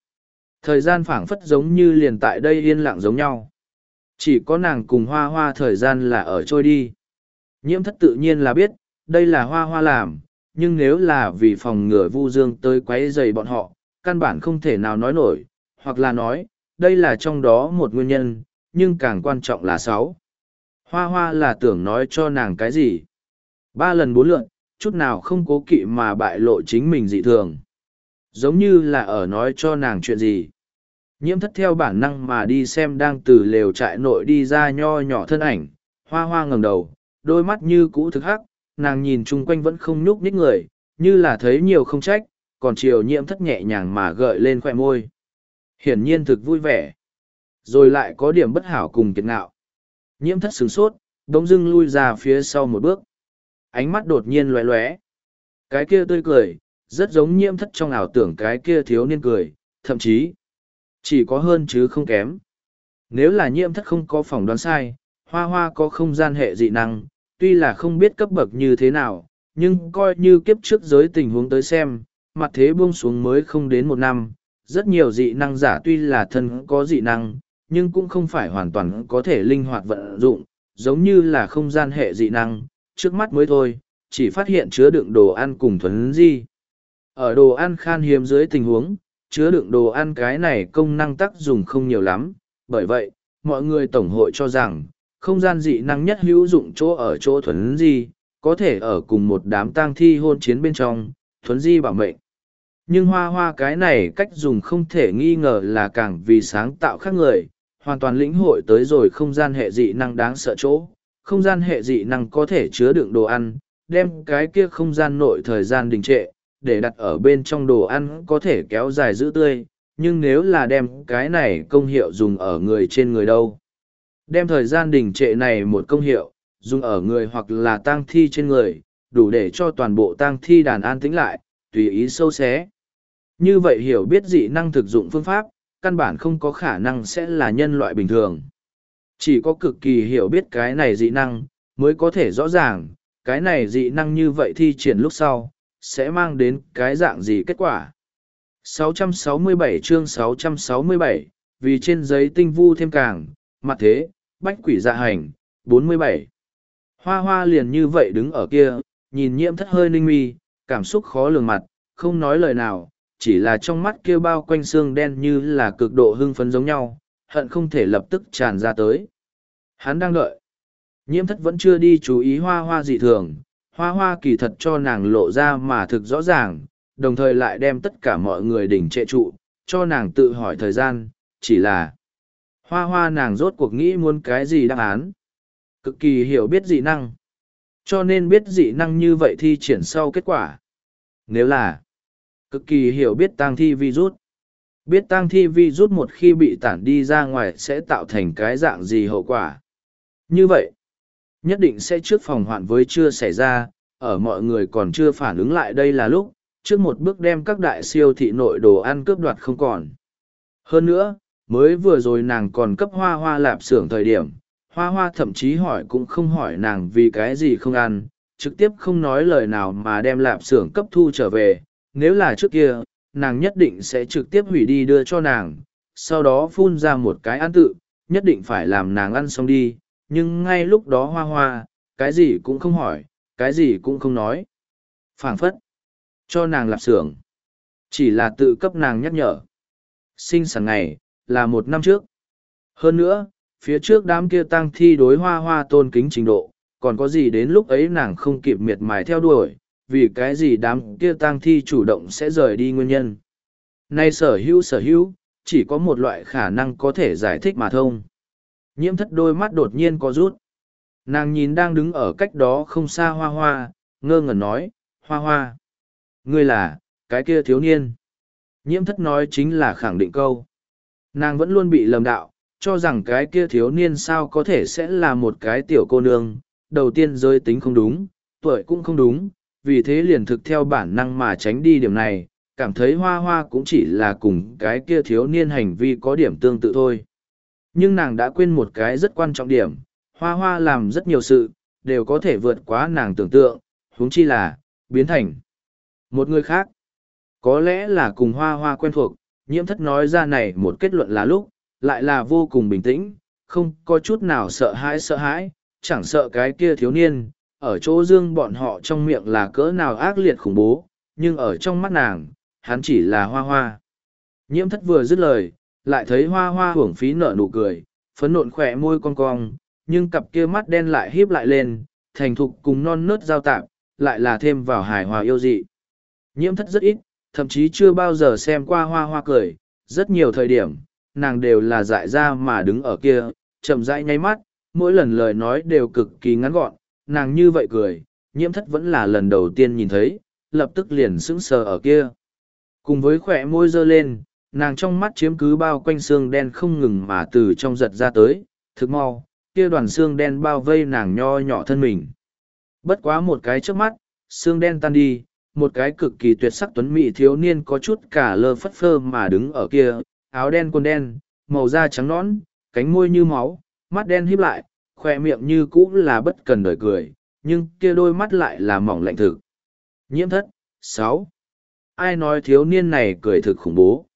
Thời gian phảng phất giống như liền tại đây yên lặng giống nhau. Chỉ có nàng cùng hoa hoa thời gian là ở trôi đi. Nhiễm thất tự nhiên là biết, đây là hoa hoa làm, nhưng nếu là vì phòng ngừa vu dương tới quấy rầy bọn họ, căn bản không thể nào nói nổi, hoặc là nói, đây là trong đó một nguyên nhân, nhưng càng quan trọng là sáu. Hoa hoa là tưởng nói cho nàng cái gì? Ba lần bốn lượn, chút nào không cố kỵ mà bại lộ chính mình dị thường. Giống như là ở nói cho nàng chuyện gì. Nhiễm thất theo bản năng mà đi xem đang từ lều trại nội đi ra nho nhỏ thân ảnh, hoa hoa ngẩng đầu, đôi mắt như cũ thực hắc, nàng nhìn chung quanh vẫn không nhúc nhích người, như là thấy nhiều không trách, còn chiều nhiễm thất nhẹ nhàng mà gợi lên khoe môi. Hiển nhiên thực vui vẻ. Rồi lại có điểm bất hảo cùng kiệt ngạo. Nhiễm thất sửng sốt, đống dưng lui ra phía sau một bước. Ánh mắt đột nhiên lóe lóe. Cái kia tươi cười, rất giống nhiễm thất trong ảo tưởng cái kia thiếu niên cười, thậm chí, chỉ có hơn chứ không kém. Nếu là nhiễm thất không có phỏng đoán sai, hoa hoa có không gian hệ dị năng, tuy là không biết cấp bậc như thế nào, nhưng coi như kiếp trước giới tình huống tới xem, mặt thế buông xuống mới không đến một năm. Rất nhiều dị năng giả tuy là thân có dị năng, nhưng cũng không phải hoàn toàn có thể linh hoạt vận dụng, giống như là không gian hệ dị năng, trước mắt mới thôi, chỉ phát hiện chứa đựng đồ ăn cùng thuấn di. Ở đồ ăn khan hiếm dưới tình huống, chứa đựng đồ ăn cái này công năng tác dụng không nhiều lắm, bởi vậy, mọi người tổng hội cho rằng, không gian dị năng nhất hữu dụng chỗ ở chỗ thuấn di, có thể ở cùng một đám tang thi hôn chiến bên trong, thuấn di bảo mệnh. Nhưng hoa hoa cái này cách dùng không thể nghi ngờ là càng vì sáng tạo khác người, hoàn toàn lĩnh hội tới rồi không gian hệ dị năng đáng sợ chỗ. Không gian hệ dị năng có thể chứa đựng đồ ăn, đem cái kia không gian nội thời gian đình trệ, để đặt ở bên trong đồ ăn có thể kéo dài giữ tươi, nhưng nếu là đem cái này công hiệu dùng ở người trên người đâu. Đem thời gian đình trệ này một công hiệu, dùng ở người hoặc là tang thi trên người, đủ để cho toàn bộ tang thi đàn an tĩnh lại, tùy ý sâu xé. Như vậy hiểu biết dị năng thực dụng phương pháp, căn bản không có khả năng sẽ là nhân loại bình thường. Chỉ có cực kỳ hiểu biết cái này dị năng, mới có thể rõ ràng, cái này dị năng như vậy thi triển lúc sau, sẽ mang đến cái dạng gì kết quả. 667 chương 667, vì trên giấy tinh vu thêm càng, mặt thế, bách quỷ dạ hành, 47. Hoa hoa liền như vậy đứng ở kia, nhìn nhiễm thất hơi ninh mi, cảm xúc khó lường mặt, không nói lời nào, chỉ là trong mắt kia bao quanh xương đen như là cực độ hưng phấn giống nhau, hận không thể lập tức tràn ra tới. Hắn đang đợi. Nhiễm thất vẫn chưa đi chú ý hoa hoa dị thường, hoa hoa kỳ thật cho nàng lộ ra mà thực rõ ràng, đồng thời lại đem tất cả mọi người đỉnh trệ trụ, cho nàng tự hỏi thời gian, chỉ là hoa hoa nàng rốt cuộc nghĩ muốn cái gì đáp án. Cực kỳ hiểu biết dị năng. Cho nên biết dị năng như vậy thi triển sau kết quả. Nếu là cực kỳ hiểu biết tang thi virus. Biết tang thi virus một khi bị tản đi ra ngoài sẽ tạo thành cái dạng gì hậu quả. Như vậy, nhất định sẽ trước phòng hoạn với chưa xảy ra, ở mọi người còn chưa phản ứng lại đây là lúc, trước một bước đem các đại siêu thị nội đồ ăn cướp đoạt không còn. Hơn nữa, mới vừa rồi nàng còn cấp hoa hoa lạp xưởng thời điểm, hoa hoa thậm chí hỏi cũng không hỏi nàng vì cái gì không ăn, trực tiếp không nói lời nào mà đem lạp xưởng cấp thu trở về, nếu là trước kia, nàng nhất định sẽ trực tiếp hủy đi đưa cho nàng, sau đó phun ra một cái ăn tự, nhất định phải làm nàng ăn xong đi, nhưng ngay lúc đó hoa hoa, cái gì cũng không hỏi, cái gì cũng không nói. phảng phất, cho nàng lạp xưởng, chỉ là tự cấp nàng nhắc nhở. Sinh sản ngày, là một năm trước. Hơn nữa, phía trước đám kia tăng thi đối hoa hoa tôn kính trình độ, còn có gì đến lúc ấy nàng không kịp miệt mài theo đuổi, vì cái gì đám kia tăng thi chủ động sẽ rời đi nguyên nhân. Nay sở hữu sở hữu, chỉ có một loại khả năng có thể giải thích mà thông. Nhiễm thất đôi mắt đột nhiên có rút. Nàng nhìn đang đứng ở cách đó không xa hoa hoa, ngơ ngẩn nói, hoa hoa. Ngươi là, cái kia thiếu niên. Nhiễm thất nói chính là khẳng định câu. Nàng vẫn luôn bị lầm đạo, cho rằng cái kia thiếu niên sao có thể sẽ là một cái tiểu cô nương. Đầu tiên giới tính không đúng, tuổi cũng không đúng, vì thế liền thực theo bản năng mà tránh đi điểm này, cảm thấy hoa hoa cũng chỉ là cùng cái kia thiếu niên hành vi có điểm tương tự thôi. Nhưng nàng đã quên một cái rất quan trọng điểm, hoa hoa làm rất nhiều sự, đều có thể vượt quá nàng tưởng tượng, huống chi là, biến thành một người khác. Có lẽ là cùng hoa hoa quen thuộc, nhiễm thất nói ra này một kết luận là lúc, lại là vô cùng bình tĩnh, không có chút nào sợ hãi sợ hãi, chẳng sợ cái kia thiếu niên, ở chỗ dương bọn họ trong miệng là cỡ nào ác liệt khủng bố, nhưng ở trong mắt nàng, hắn chỉ là hoa hoa. Nhiễm thất vừa dứt lời, lại thấy hoa hoa hưởng phí nở nụ cười, phấn nộn khỏe môi cong cong, nhưng cặp kia mắt đen lại híp lại lên, thành thục cùng non nớt giao tạp, lại là thêm vào hài hòa yêu dị. Nhiễm thất rất ít, thậm chí chưa bao giờ xem qua hoa hoa cười, rất nhiều thời điểm, nàng đều là dại ra mà đứng ở kia, chậm rãi nháy mắt, mỗi lần lời nói đều cực kỳ ngắn gọn, nàng như vậy cười, nhiễm thất vẫn là lần đầu tiên nhìn thấy, lập tức liền sững sờ ở kia. Cùng với khỏe môi dơ lên, nàng trong mắt chiếm cứ bao quanh xương đen không ngừng mà từ trong giật ra tới, thực mau, kia đoàn xương đen bao vây nàng nho nhỏ thân mình. Bất quá một cái trước mắt, xương đen tan đi, một cái cực kỳ tuyệt sắc tuấn mỹ thiếu niên có chút cả lơ phất phơ mà đứng ở kia, áo đen quần đen, màu da trắng nõn, cánh môi như máu, mắt đen híp lại, khoe miệng như cũ là bất cần đời cười, nhưng kia đôi mắt lại là mỏng lạnh thực. Nhiễm thất, sáu Ai nói thiếu niên này cười thực khủng bố?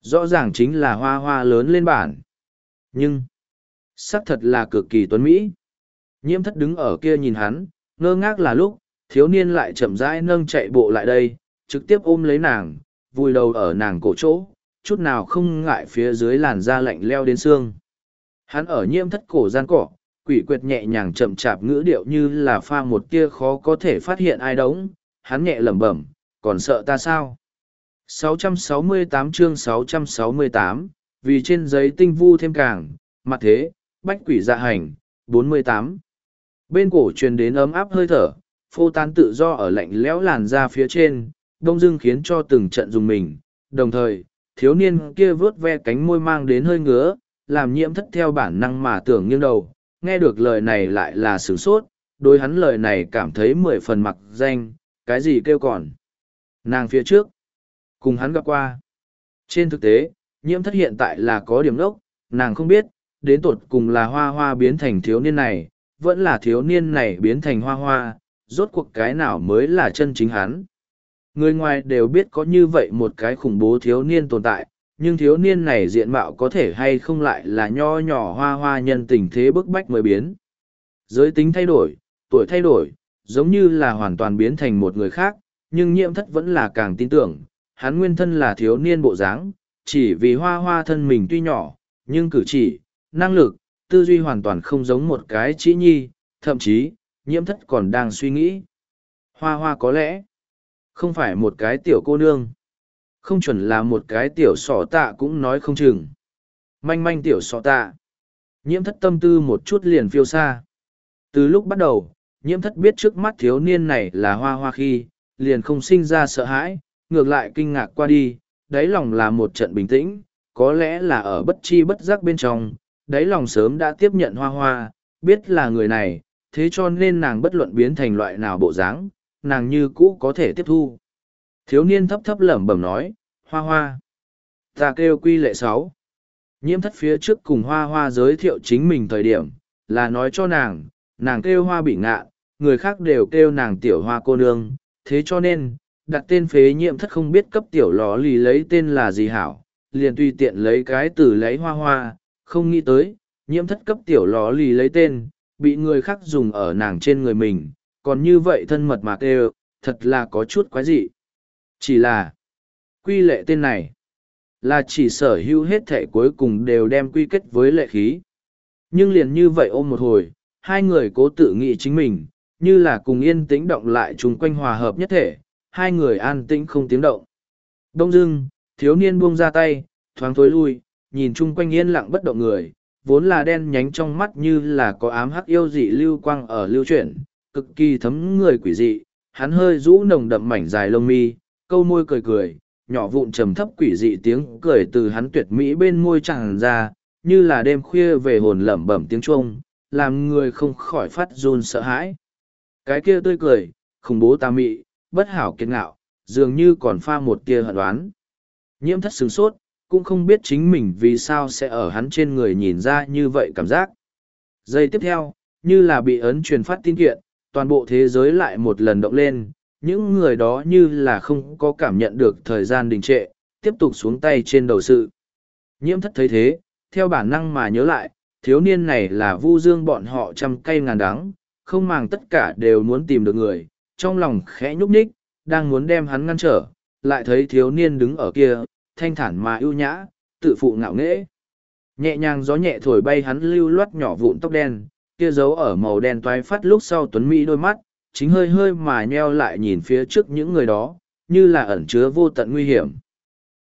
Rõ ràng chính là hoa hoa lớn lên bản. Nhưng, sắc thật là cực kỳ tuấn Mỹ. Nhiễm thất đứng ở kia nhìn hắn, ngơ ngác là lúc, thiếu niên lại chậm rãi nâng chạy bộ lại đây, trực tiếp ôm lấy nàng, vùi đầu ở nàng cổ chỗ, chút nào không ngại phía dưới làn da lạnh leo đến xương. Hắn ở nhiễm thất cổ gian cỏ, quỷ quyệt nhẹ nhàng chậm chạp ngữ điệu như là pha một tia khó có thể phát hiện ai đống, hắn nhẹ lẩm bẩm, còn sợ ta sao? 668 chương 668, vì trên giấy tinh vu thêm càng, mặt thế, bách quỷ dạ hành, 48. Bên cổ truyền đến ấm áp hơi thở, phô tán tự do ở lạnh lẽo làn ra phía trên, đông dưng khiến cho từng trận dùng mình, đồng thời, thiếu niên kia vớt ve cánh môi mang đến hơi ngứa, làm nhiễm thất theo bản năng mà tưởng nghiêng đầu, nghe được lời này lại là sửng sốt, đối hắn lời này cảm thấy mười phần mặc danh, cái gì kêu còn. Nàng phía trước, cùng hắn gặp qua. Trên thực tế, nhiễm thất hiện tại là có điểm đốc, nàng không biết, đến tột cùng là hoa hoa biến thành thiếu niên này, vẫn là thiếu niên này biến thành hoa hoa, rốt cuộc cái nào mới là chân chính hắn. Người ngoài đều biết có như vậy một cái khủng bố thiếu niên tồn tại, nhưng thiếu niên này diện mạo có thể hay không lại là nho nhỏ hoa hoa nhân tình thế bức bách mới biến. Giới tính thay đổi, tuổi thay đổi, giống như là hoàn toàn biến thành một người khác, nhưng nhiễm thất vẫn là càng tin tưởng, hắn nguyên thân là thiếu niên bộ dáng, chỉ vì hoa hoa thân mình tuy nhỏ, nhưng cử chỉ, năng lực, tư duy hoàn toàn không giống một cái chỉ nhi, thậm chí, nhiễm thất còn đang suy nghĩ. Hoa hoa có lẽ, không phải một cái tiểu cô nương, không chuẩn là một cái tiểu sỏ tạ cũng nói không chừng. Manh manh tiểu sỏ tạ. Nhiễm thất tâm tư một chút liền phiêu xa. Từ lúc bắt đầu, nhiễm thất biết trước mắt thiếu niên này là hoa hoa khi, liền không sinh ra sợ hãi, ngược lại kinh ngạc qua đi, đáy lòng là một trận bình tĩnh, có lẽ là ở bất chi bất giác bên trong, đáy lòng sớm đã tiếp nhận hoa hoa, biết là người này, thế cho nên nàng bất luận biến thành loại nào bộ dáng, nàng như cũ có thể tiếp thu. Thiếu niên thấp thấp lẩm bẩm nói, hoa hoa. Ta kêu quy lệ sáu. Nhiễm thất phía trước cùng hoa hoa giới thiệu chính mình thời điểm, là nói cho nàng, nàng kêu hoa bị ngạ, người khác đều kêu nàng tiểu hoa cô nương, thế cho nên, đặt tên phế nhiễm thất không biết cấp tiểu lò lì lấy tên là gì hảo, liền tùy tiện lấy cái từ lấy hoa hoa, không nghĩ tới, nhiễm thất cấp tiểu lò lì lấy tên, bị người khác dùng ở nàng trên người mình, còn như vậy thân mật mà kêu, thật là có chút quái dị. Chỉ là, quy lệ tên này, là chỉ sở hữu hết thể cuối cùng đều đem quy kết với lệ khí. Nhưng liền như vậy ôm một hồi, hai người cố tự nghĩ chính mình, như là cùng yên tĩnh động lại chung quanh hòa hợp nhất thể, hai người an tĩnh không tiếng động. Đông dưng, thiếu niên buông ra tay, thoáng thối lui, nhìn chung quanh yên lặng bất động người, vốn là đen nhánh trong mắt như là có ám hắc yêu dị lưu quang ở lưu chuyển, cực kỳ thấm người quỷ dị, hắn hơi rũ nồng đậm mảnh dài lông mi, câu môi cười cười, nhỏ vụn trầm thấp quỷ dị tiếng cười từ hắn tuyệt mỹ bên môi tràn ra, như là đêm khuya về hồn lẩm bẩm tiếng chuông, làm người không khỏi phát run sợ hãi. Cái kia tươi cười, khủng bố tà mị, bất hảo kiệt ngạo, dường như còn pha một tia hận đoán. Nhiễm thất sướng sốt, cũng không biết chính mình vì sao sẽ ở hắn trên người nhìn ra như vậy cảm giác. Giây tiếp theo, như là bị ấn truyền phát tin kiện, toàn bộ thế giới lại một lần động lên, những người đó như là không có cảm nhận được thời gian đình trệ, tiếp tục xuống tay trên đầu sự. Nhiễm thất thấy thế, theo bản năng mà nhớ lại, thiếu niên này là vu dương bọn họ trăm cây ngàn đắng, không màng tất cả đều muốn tìm được người, trong lòng khẽ nhúc nhích, đang muốn đem hắn ngăn trở, lại thấy thiếu niên đứng ở kia, thanh thản mà ưu nhã, tự phụ ngạo nghễ. Nhẹ nhàng gió nhẹ thổi bay hắn lưu loát nhỏ vụn tóc đen, kia giấu ở màu đen toái phát lúc sau tuấn mỹ đôi mắt, chính hơi hơi mà nheo lại nhìn phía trước những người đó, như là ẩn chứa vô tận nguy hiểm.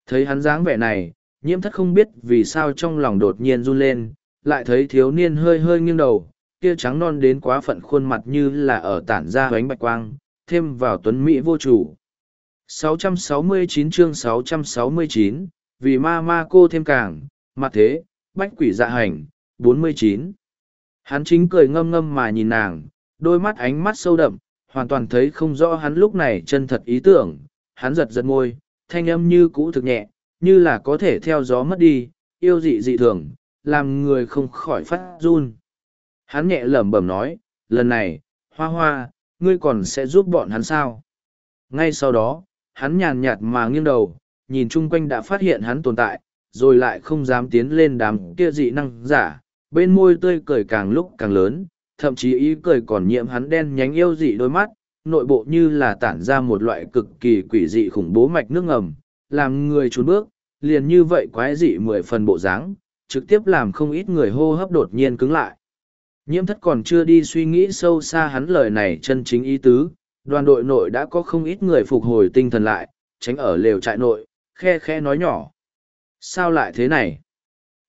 Thấy hắn dáng vẻ này, nhiễm thất không biết vì sao trong lòng đột nhiên run lên, lại thấy thiếu niên hơi hơi nghiêng đầu, kia trắng non đến quá phận khuôn mặt như là ở tản ra ánh bạch quang, thêm vào tuấn mỹ vô chủ. 669 chương 669, vì ma ma cô thêm càng, mặt thế, bách quỷ dạ hành, 49. Hắn chính cười ngâm ngâm mà nhìn nàng, đôi mắt ánh mắt sâu đậm, hoàn toàn thấy không rõ hắn lúc này chân thật ý tưởng, hắn giật giật môi, thanh âm như cũ thực nhẹ, như là có thể theo gió mất đi, yêu dị dị thường, làm người không khỏi phát run. Hắn nhẹ lẩm bẩm nói, lần này, hoa hoa, ngươi còn sẽ giúp bọn hắn sao? Ngay sau đó, hắn nhàn nhạt mà nghiêng đầu, nhìn chung quanh đã phát hiện hắn tồn tại, rồi lại không dám tiến lên đám kia dị năng giả, bên môi tươi cười càng lúc càng lớn, thậm chí ý cười còn nhiễm hắn đen nhánh yêu dị đôi mắt, nội bộ như là tản ra một loại cực kỳ quỷ dị khủng bố mạch nước ngầm, làm người trốn bước, liền như vậy quái dị mười phần bộ dáng, trực tiếp làm không ít người hô hấp đột nhiên cứng lại. Nhiễm thất còn chưa đi suy nghĩ sâu xa hắn lời này chân chính ý tứ, đoàn đội nội đã có không ít người phục hồi tinh thần lại, tránh ở lều trại nội, khe khe nói nhỏ. Sao lại thế này?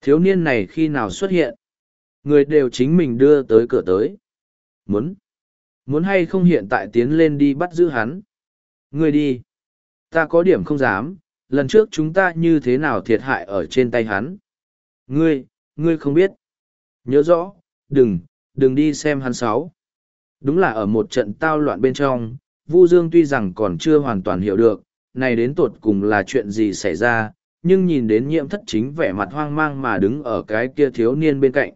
Thiếu niên này khi nào xuất hiện? Người đều chính mình đưa tới cửa tới. Muốn. Muốn hay không hiện tại tiến lên đi bắt giữ hắn? Người đi. Ta có điểm không dám, lần trước chúng ta như thế nào thiệt hại ở trên tay hắn? Ngươi, ngươi không biết. Nhớ rõ, đừng, đừng đi xem hắn sáu. Đúng là ở một trận tao loạn bên trong, Vu Dương tuy rằng còn chưa hoàn toàn hiểu được, này đến tột cùng là chuyện gì xảy ra, nhưng nhìn đến nhiễm thất chính vẻ mặt hoang mang mà đứng ở cái kia thiếu niên bên cạnh.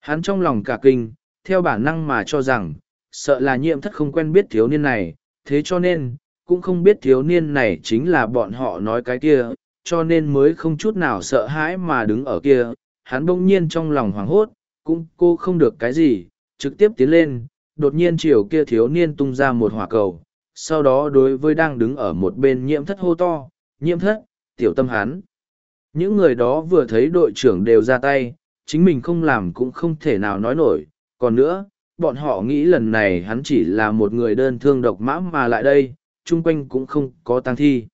Hắn trong lòng cả kinh, theo bản năng mà cho rằng, sợ là nhiễm thất không quen biết thiếu niên này, thế cho nên, cũng không biết thiếu niên này chính là bọn họ nói cái kia, cho nên mới không chút nào sợ hãi mà đứng ở kia, hắn bỗng nhiên trong lòng hoảng hốt, cũng cô không được cái gì, trực tiếp tiến lên, đột nhiên chiều kia thiếu niên tung ra một hỏa cầu, sau đó đối với đang đứng ở một bên nhiễm thất hô to, nhiễm thất, tiểu tâm hắn. Những người đó vừa thấy đội trưởng đều ra tay, chính mình không làm cũng không thể nào nói nổi, còn nữa, bọn họ nghĩ lần này hắn chỉ là một người đơn thương độc mã mà lại đây, chung quanh cũng không có tăng thi.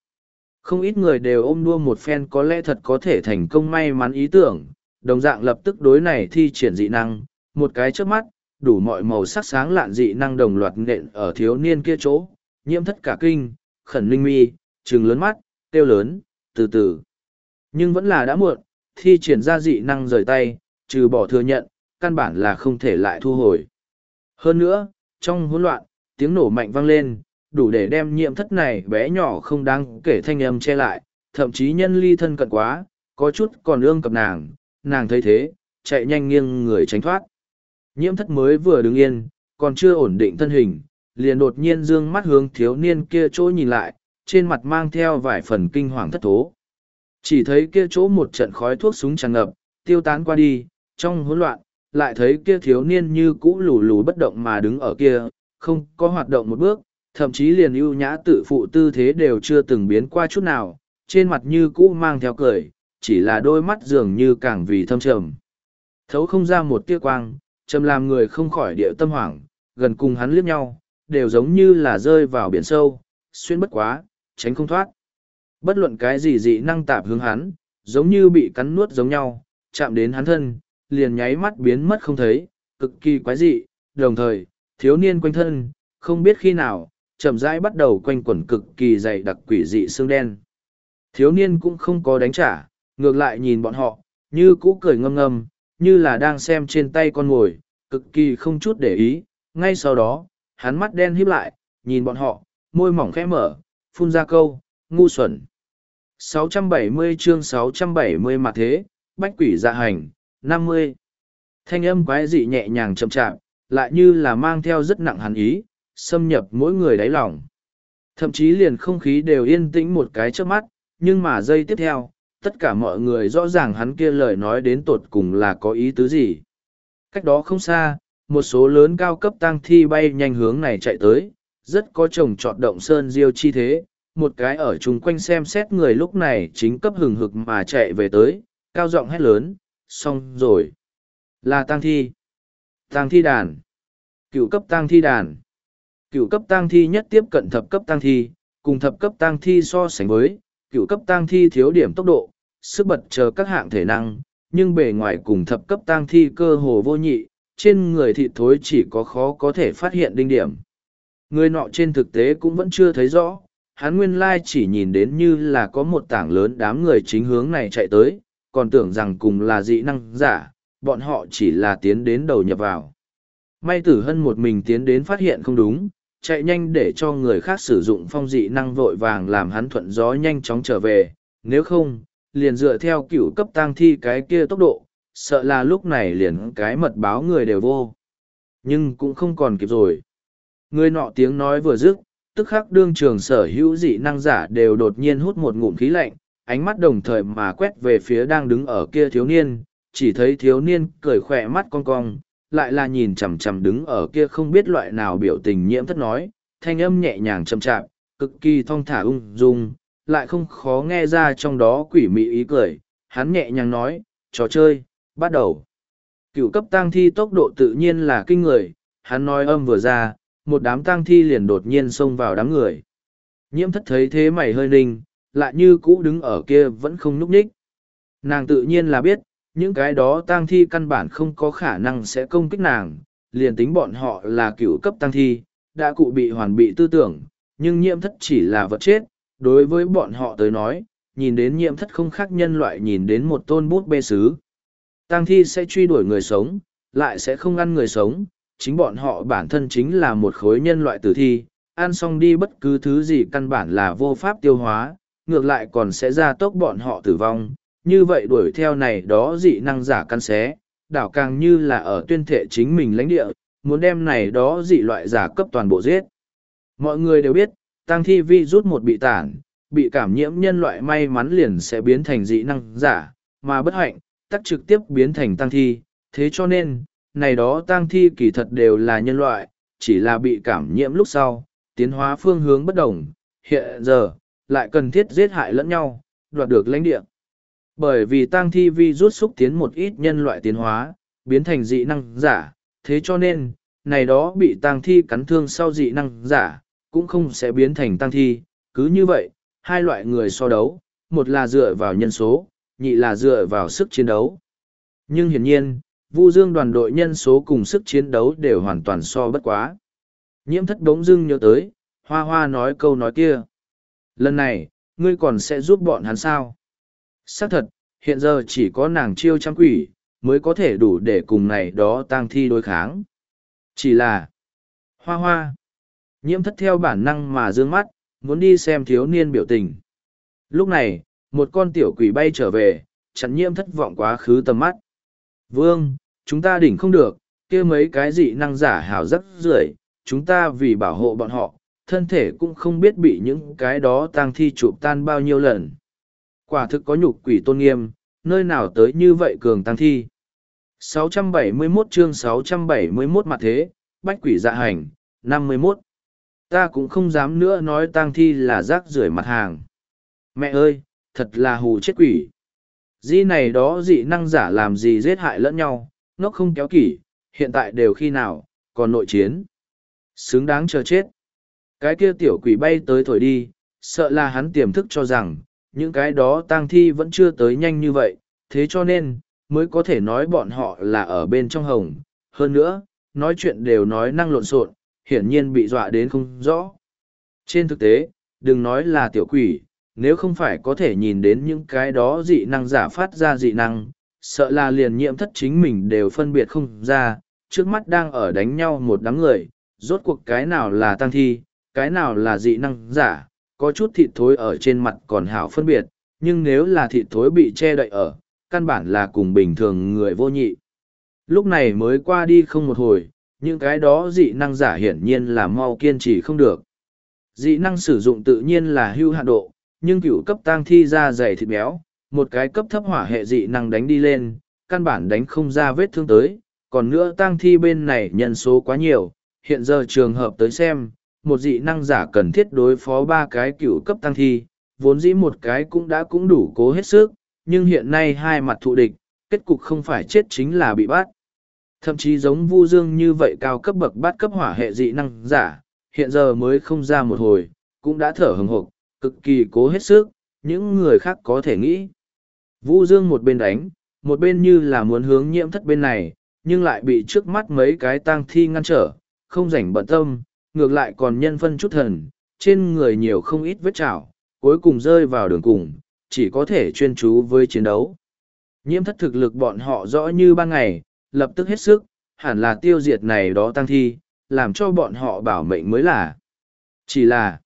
Không ít người đều ôm đua một phen có lẽ thật có thể thành công may mắn ý tưởng, đồng dạng lập tức đối này thi triển dị năng, một cái trước mắt, đủ mọi màu sắc sáng lạn dị năng đồng loạt nện ở thiếu niên kia chỗ, nhiễm thất cả kinh, khẩn linh mi, trừng lớn mắt, tiêu lớn, từ từ. Nhưng vẫn là đã muộn, thi triển ra dị năng rời tay, trừ bỏ thừa nhận, căn bản là không thể lại thu hồi. Hơn nữa, trong hỗn loạn, tiếng nổ mạnh vang lên, đủ để đem nhiễm thất này bé nhỏ không đáng kể thanh âm che lại, thậm chí nhân ly thân cận quá, có chút còn ương cập nàng, nàng thấy thế, chạy nhanh nghiêng người tránh thoát. Nhiễm thất mới vừa đứng yên, còn chưa ổn định thân hình, liền đột nhiên dương mắt hướng thiếu niên kia chỗ nhìn lại, trên mặt mang theo vài phần kinh hoàng thất thố. Chỉ thấy kia chỗ một trận khói thuốc súng tràn ngập, tiêu tán qua đi, trong hỗn loạn, lại thấy kia thiếu niên như cũ lù lù bất động mà đứng ở kia, không có hoạt động một bước, thậm chí liền ưu nhã tự phụ tư thế đều chưa từng biến qua chút nào, trên mặt như cũ mang theo cười, chỉ là đôi mắt dường như càng vì thâm trầm. Thấu không ra một tia quang, trầm làm người không khỏi địa tâm hoảng, gần cùng hắn liếc nhau, đều giống như là rơi vào biển sâu, xuyên bất quá, tránh không thoát. Bất luận cái gì dị năng tạp hướng hắn, giống như bị cắn nuốt giống nhau, chạm đến hắn thân, liền nháy mắt biến mất không thấy, cực kỳ quái dị, đồng thời, thiếu niên quanh thân, không biết khi nào, chậm rãi bắt đầu quanh quẩn cực kỳ dày đặc quỷ dị xương đen. Thiếu niên cũng không có đánh trả, ngược lại nhìn bọn họ, như cũ cười ngâm ngâm, như là đang xem trên tay con ngồi, cực kỳ không chút để ý. Ngay sau đó, hắn mắt đen híp lại, nhìn bọn họ, môi mỏng khẽ mở, phun ra câu, ngu xuẩn. 670 chương 670 mặt thế, bách quỷ dạ hành, 50. Thanh âm quái dị nhẹ nhàng chậm chạp, lại như là mang theo rất nặng hàn ý, xâm nhập mỗi người đáy lòng. Thậm chí liền không khí đều yên tĩnh một cái trước mắt, nhưng mà giây tiếp theo, tất cả mọi người rõ ràng hắn kia lời nói đến tột cùng là có ý tứ gì. Cách đó không xa, một số lớn cao cấp tăng thi bay nhanh hướng này chạy tới, rất có chồng trọt động sơn diêu chi thế, một cái ở chung quanh xem xét người lúc này chính cấp hừng hực mà chạy về tới, cao giọng hét lớn, xong rồi. Là tăng thi. Tăng thi đàn. Cựu cấp tăng thi đàn. Cựu cấp tăng thi nhất tiếp cận thập cấp tăng thi, cùng thập cấp tăng thi so sánh với, cựu cấp tang thi thiếu điểm tốc độ, sức bật chờ các hạng thể năng, nhưng bề ngoài cùng thập cấp tang thi cơ hồ vô nhị, trên người thịt thối chỉ có khó có thể phát hiện đinh điểm. Người nọ trên thực tế cũng vẫn chưa thấy rõ, hắn nguyên lai chỉ nhìn đến như là có một tảng lớn đám người chính hướng này chạy tới, còn tưởng rằng cùng là dị năng giả, bọn họ chỉ là tiến đến đầu nhập vào. May tử hân một mình tiến đến phát hiện không đúng, chạy nhanh để cho người khác sử dụng phong dị năng vội vàng làm hắn thuận gió nhanh chóng trở về, nếu không, liền dựa theo cựu cấp tang thi cái kia tốc độ, sợ là lúc này liền cái mật báo người đều vô. Nhưng cũng không còn kịp rồi. Người nọ tiếng nói vừa dứt, tức khắc đương trường sở hữu dị năng giả đều đột nhiên hút một ngụm khí lạnh, ánh mắt đồng thời mà quét về phía đang đứng ở kia thiếu niên, chỉ thấy thiếu niên cười khỏe mắt cong cong, lại là nhìn chằm chằm đứng ở kia không biết loại nào biểu tình nhiễm thất nói, thanh âm nhẹ nhàng chậm chạp, cực kỳ thong thả ung dung, lại không khó nghe ra trong đó quỷ mị ý cười, hắn nhẹ nhàng nói, trò chơi, bắt đầu. Cựu cấp tăng thi tốc độ tự nhiên là kinh người, hắn nói âm vừa ra, một đám tăng thi liền đột nhiên xông vào đám người. Nhiễm thất thấy thế mày hơi ninh, lại như cũ đứng ở kia vẫn không núp ních. Nàng tự nhiên là biết, những cái đó tang thi căn bản không có khả năng sẽ công kích nàng, liền tính bọn họ là cựu cấp tang thi, đã cụ bị hoàn bị tư tưởng, nhưng nhiễm thất chỉ là vật chết, đối với bọn họ tới nói, nhìn đến nhiễm thất không khác nhân loại nhìn đến một tôn bút bê sứ. Tang thi sẽ truy đuổi người sống, lại sẽ không ăn người sống, chính bọn họ bản thân chính là một khối nhân loại tử thi, ăn xong đi bất cứ thứ gì căn bản là vô pháp tiêu hóa, ngược lại còn sẽ ra tốc bọn họ tử vong, như vậy đuổi theo này đó dị năng giả căn xé, đảo càng như là ở tuyên thệ chính mình lãnh địa, muốn đem này đó dị loại giả cấp toàn bộ giết. Mọi người đều biết, tăng thi vi rút một bị tản, bị cảm nhiễm nhân loại may mắn liền sẽ biến thành dị năng giả, mà bất hạnh, tắc trực tiếp biến thành tăng thi. Thế cho nên, này đó tăng thi kỳ thật đều là nhân loại, chỉ là bị cảm nhiễm lúc sau, tiến hóa phương hướng bất đồng, hiện giờ, lại cần thiết giết hại lẫn nhau, đoạt được lãnh địa. Bởi vì tang thi vi rút xúc tiến một ít nhân loại tiến hóa, biến thành dị năng giả, thế cho nên, này đó bị tang thi cắn thương sau dị năng giả, cũng không sẽ biến thành tang thi. Cứ như vậy, hai loại người so đấu, một là dựa vào nhân số, nhị là dựa vào sức chiến đấu. Nhưng hiển nhiên, Vu Dương đoàn đội nhân số cùng sức chiến đấu đều hoàn toàn so bất quá. Nhiễm thất đống dưng nhớ tới, hoa hoa nói câu nói kia. Lần này, ngươi còn sẽ giúp bọn hắn sao? Xác thật, hiện giờ chỉ có nàng chiêu trăm quỷ, mới có thể đủ để cùng này đó tang thi đối kháng. Chỉ là, hoa hoa, nhiễm thất theo bản năng mà dương mắt, muốn đi xem thiếu niên biểu tình. Lúc này, một con tiểu quỷ bay trở về, chặn nhiễm thất vọng quá khứ tầm mắt. Vương, chúng ta đỉnh không được, kia mấy cái dị năng giả hào rất rưởi chúng ta vì bảo hộ bọn họ, thân thể cũng không biết bị những cái đó tang thi chụp tan bao nhiêu lần. Quả thực có nhục quỷ tôn nghiêm, nơi nào tới như vậy cường tăng thi. 671 chương 671 mặt thế, bách quỷ dạ hành, 51. Ta cũng không dám nữa nói tang thi là rác rưởi mặt hàng. Mẹ ơi, thật là hù chết quỷ. Di này đó dị năng giả làm gì giết hại lẫn nhau, nó không kéo kỷ, hiện tại đều khi nào, còn nội chiến. Xứng đáng chờ chết. Cái kia tiểu quỷ bay tới thổi đi, sợ là hắn tiềm thức cho rằng, những cái đó tang thi vẫn chưa tới nhanh như vậy, thế cho nên, mới có thể nói bọn họ là ở bên trong hồng. Hơn nữa, nói chuyện đều nói năng lộn xộn, hiển nhiên bị dọa đến không rõ. Trên thực tế, đừng nói là tiểu quỷ, nếu không phải có thể nhìn đến những cái đó dị năng giả phát ra dị năng, sợ là liền nhiễm thất chính mình đều phân biệt không ra, trước mắt đang ở đánh nhau một đám người, rốt cuộc cái nào là tăng thi, cái nào là dị năng giả, có chút thịt thối ở trên mặt còn hảo phân biệt, nhưng nếu là thịt thối bị che đậy ở, căn bản là cùng bình thường người vô nhị. Lúc này mới qua đi không một hồi, những cái đó dị năng giả hiển nhiên là mau kiên trì không được. Dị năng sử dụng tự nhiên là hưu hạn độ, nhưng cửu cấp tăng thi ra dày thịt béo, một cái cấp thấp hỏa hệ dị năng đánh đi lên, căn bản đánh không ra vết thương tới, còn nữa tăng thi bên này nhân số quá nhiều, hiện giờ trường hợp tới xem, một dị năng giả cần thiết đối phó ba cái cựu cấp tăng thi, vốn dĩ một cái cũng đã cũng đủ cố hết sức, nhưng hiện nay hai mặt thụ địch, kết cục không phải chết chính là bị bắt. Thậm chí giống Vu Dương như vậy cao cấp bậc bắt cấp hỏa hệ dị năng giả, hiện giờ mới không ra một hồi, cũng đã thở hừng hộp, cực kỳ cố hết sức, những người khác có thể nghĩ. Vu Dương một bên đánh, một bên như là muốn hướng nhiễm thất bên này, nhưng lại bị trước mắt mấy cái tang thi ngăn trở, không rảnh bận tâm, ngược lại còn nhân phân chút thần, trên người nhiều không ít vết chảo, cuối cùng rơi vào đường cùng, chỉ có thể chuyên chú với chiến đấu. Nhiễm thất thực lực bọn họ rõ như ban ngày, lập tức hết sức, hẳn là tiêu diệt này đó tăng thi, làm cho bọn họ bảo mệnh mới là. Chỉ là,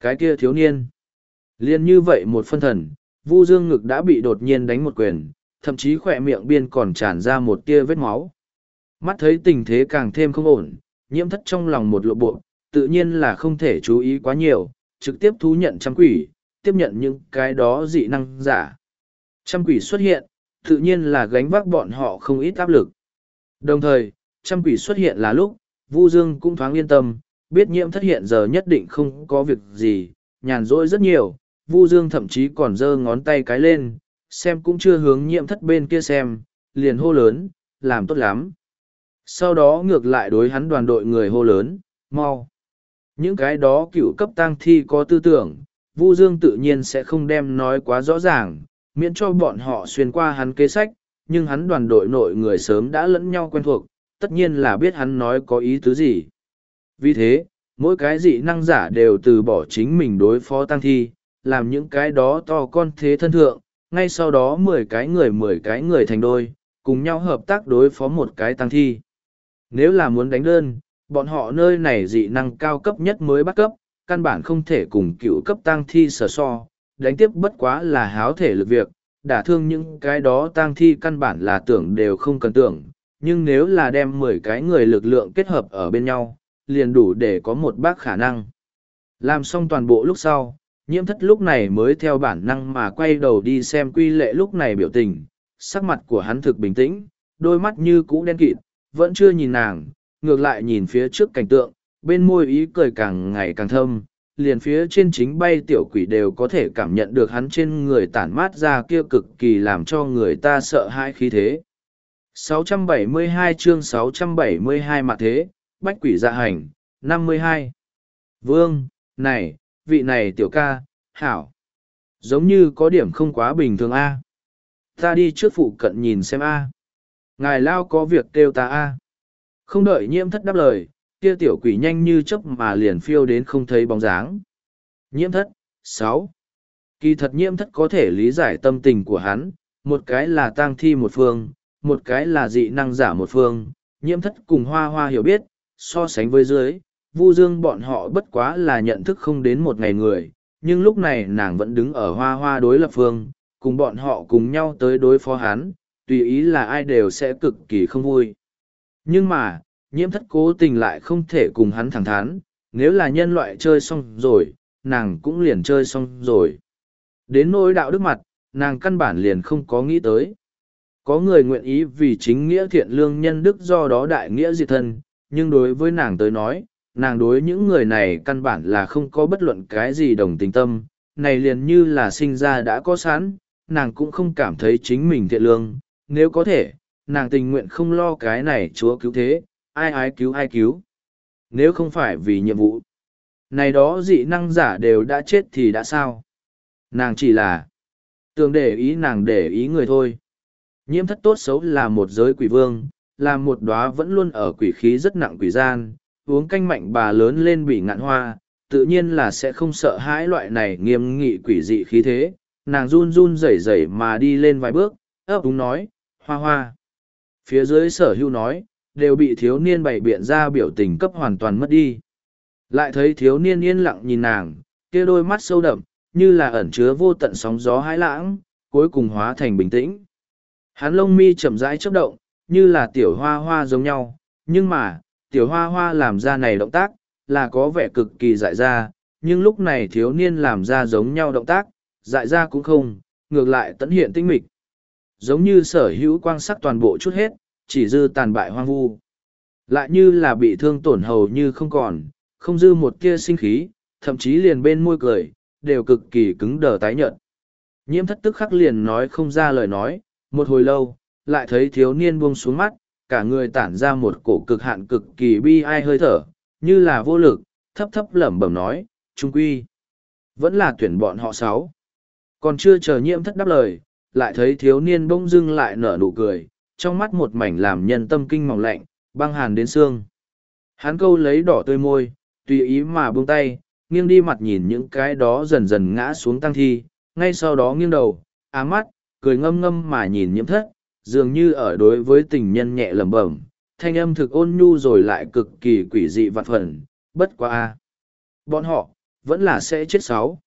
cái kia thiếu niên. Liên như vậy một phân thần, Vu Dương ngực đã bị đột nhiên đánh một quyền, thậm chí khỏe miệng biên còn tràn ra một tia vết máu. Mắt thấy tình thế càng thêm không ổn, nhiễm thất trong lòng một lộ bộ, tự nhiên là không thể chú ý quá nhiều, trực tiếp thú nhận trăm quỷ, tiếp nhận những cái đó dị năng giả. Trăm quỷ xuất hiện, tự nhiên là gánh vác bọn họ không ít áp lực. Đồng thời, trăm quỷ xuất hiện là lúc, Vu Dương cũng thoáng yên tâm, biết nhiễm thất hiện giờ nhất định không có việc gì, nhàn rỗi rất nhiều, Vu Dương thậm chí còn giơ ngón tay cái lên, xem cũng chưa hướng nhiễm thất bên kia xem, liền hô lớn, làm tốt lắm sau đó ngược lại đối hắn đoàn đội người hô lớn, mau. Những cái đó cựu cấp tang thi có tư tưởng, vu dương tự nhiên sẽ không đem nói quá rõ ràng, miễn cho bọn họ xuyên qua hắn kế sách, nhưng hắn đoàn đội nội người sớm đã lẫn nhau quen thuộc, tất nhiên là biết hắn nói có ý tứ gì. Vì thế, mỗi cái dị năng giả đều từ bỏ chính mình đối phó tăng thi, làm những cái đó to con thế thân thượng, ngay sau đó mười cái người mười cái người thành đôi, cùng nhau hợp tác đối phó một cái tăng thi nếu là muốn đánh đơn, bọn họ nơi này dị năng cao cấp nhất mới bắt cấp, căn bản không thể cùng cựu cấp tăng thi sở so, đánh tiếp bất quá là háo thể lực việc, đả thương những cái đó tăng thi căn bản là tưởng đều không cần tưởng, nhưng nếu là đem mười cái người lực lượng kết hợp ở bên nhau, liền đủ để có một bác khả năng. Làm xong toàn bộ lúc sau, nhiễm thất lúc này mới theo bản năng mà quay đầu đi xem quy lệ lúc này biểu tình, sắc mặt của hắn thực bình tĩnh, đôi mắt như cũ đen kịt, vẫn chưa nhìn nàng, ngược lại nhìn phía trước cảnh tượng, bên môi ý cười càng ngày càng thâm, liền phía trên chính bay tiểu quỷ đều có thể cảm nhận được hắn trên người tản mát ra kia cực kỳ làm cho người ta sợ hãi khí thế. 672 chương 672 mặt thế, bách quỷ dạ hành, 52. Vương, này, vị này tiểu ca, hảo. Giống như có điểm không quá bình thường a. Ta đi trước phụ cận nhìn xem a. Ngài lao có việc kêu ta a. Không đợi nhiễm thất đáp lời, kia tiểu quỷ nhanh như chớp mà liền phiêu đến không thấy bóng dáng. Nhiễm thất, sáu Kỳ thật nhiễm thất có thể lý giải tâm tình của hắn, một cái là tang thi một phương, một cái là dị năng giả một phương, nhiễm thất cùng hoa hoa hiểu biết, so sánh với dưới, vu dương bọn họ bất quá là nhận thức không đến một ngày người, nhưng lúc này nàng vẫn đứng ở hoa hoa đối lập phương, cùng bọn họ cùng nhau tới đối phó hắn, tùy ý là ai đều sẽ cực kỳ không vui. Nhưng mà, nhiễm thất cố tình lại không thể cùng hắn thẳng thắn, nếu là nhân loại chơi xong rồi, nàng cũng liền chơi xong rồi. Đến nỗi đạo đức mặt, nàng căn bản liền không có nghĩ tới. Có người nguyện ý vì chính nghĩa thiện lương nhân đức do đó đại nghĩa diệt thân, nhưng đối với nàng tới nói, nàng đối những người này căn bản là không có bất luận cái gì đồng tình tâm, này liền như là sinh ra đã có sẵn, nàng cũng không cảm thấy chính mình thiện lương, nếu có thể, nàng tình nguyện không lo cái này chúa cứu thế, ai ai cứu ai cứu. Nếu không phải vì nhiệm vụ, này đó dị năng giả đều đã chết thì đã sao? Nàng chỉ là tưởng để ý nàng để ý người thôi. Nhiễm thất tốt xấu là một giới quỷ vương, là một đóa vẫn luôn ở quỷ khí rất nặng quỷ gian, uống canh mạnh bà lớn lên bị ngạn hoa, tự nhiên là sẽ không sợ hãi loại này nghiêm nghị quỷ dị khí thế. Nàng run run rẩy rẩy mà đi lên vài bước, ấp úng nói, hoa hoa. Phía dưới sở hưu nói, đều bị thiếu niên bày biện ra biểu tình cấp hoàn toàn mất đi. Lại thấy thiếu niên yên lặng nhìn nàng, kia đôi mắt sâu đậm, như là ẩn chứa vô tận sóng gió hãi lãng, cuối cùng hóa thành bình tĩnh. Hắn lông mi chậm rãi chớp động, như là tiểu hoa hoa giống nhau, nhưng mà, tiểu hoa hoa làm ra này động tác, là có vẻ cực kỳ dại ra, nhưng lúc này thiếu niên làm ra giống nhau động tác, dại ra cũng không, ngược lại tận hiện tinh mịch. Giống như sở hữu quang sắc toàn bộ chút hết, chỉ dư tàn bại hoang vu. Lại như là bị thương tổn hầu như không còn, không dư một kia sinh khí, thậm chí liền bên môi cười, đều cực kỳ cứng đờ tái nhợt. Nhiễm thất tức khắc liền nói không ra lời nói, một hồi lâu, lại thấy thiếu niên buông xuống mắt, cả người tản ra một cổ cực hạn cực kỳ bi ai hơi thở, như là vô lực, thấp thấp lẩm bẩm nói, trung quy. Vẫn là tuyển bọn họ sáu. Còn chưa chờ nhiễm thất đáp lời, lại thấy thiếu niên bỗng dưng lại nở nụ cười, trong mắt một mảnh làm nhân tâm kinh mỏng lạnh, băng hàn đến xương. Hắn câu lấy đỏ tươi môi, tùy ý mà buông tay, nghiêng đi mặt nhìn những cái đó dần dần ngã xuống tăng thi, ngay sau đó nghiêng đầu, áng mắt, cười ngâm ngâm mà nhìn nhiễm thất, dường như ở đối với tình nhân nhẹ lẩm bẩm, thanh âm thực ôn nhu rồi lại cực kỳ quỷ dị vạn phần, bất quá a Bọn họ, vẫn là sẽ chết sáu.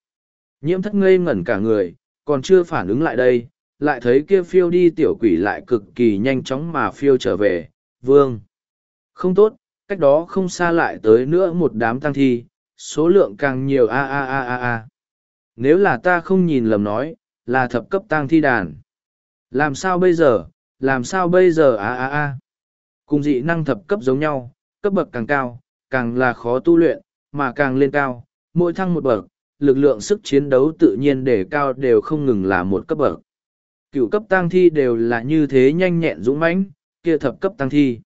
Nhiễm thất ngây ngẩn cả người, còn chưa phản ứng lại đây, lại thấy kia phiêu đi tiểu quỷ lại cực kỳ nhanh chóng mà phiêu trở về, vương. Không tốt, cách đó không xa lại tới nữa một đám tăng thi, số lượng càng nhiều a a a a a. Nếu là ta không nhìn lầm nói, là thập cấp tăng thi đàn. Làm sao bây giờ, làm sao bây giờ a a a. Cùng dị năng thập cấp giống nhau, cấp bậc càng cao, càng là khó tu luyện, mà càng lên cao, mỗi thăng một bậc, lực lượng sức chiến đấu tự nhiên để cao đều không ngừng là một cấp bậc. Cựu cấp tăng thi đều là như thế nhanh nhẹn dũng mãnh, kia thập cấp tăng thi.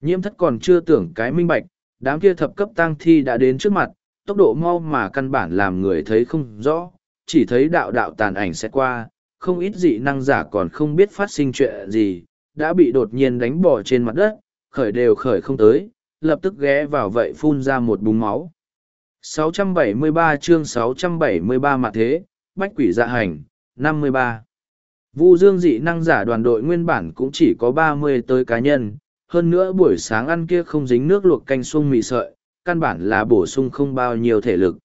Nhiễm thất còn chưa tưởng cái minh bạch, đám kia thập cấp tăng thi đã đến trước mặt, tốc độ mau mà căn bản làm người thấy không rõ, chỉ thấy đạo đạo tàn ảnh sẽ qua, không ít dị năng giả còn không biết phát sinh chuyện gì, đã bị đột nhiên đánh bỏ trên mặt đất, khởi đều khởi không tới, lập tức ghé vào vậy phun ra một búng máu. 673 chương 673 mặt thế, bách quỷ dạ hành, 53. Vu Dương dị năng giả đoàn đội nguyên bản cũng chỉ có 30 tới cá nhân, hơn nữa buổi sáng ăn kia không dính nước luộc canh xuông mì sợi, căn bản là bổ sung không bao nhiêu thể lực.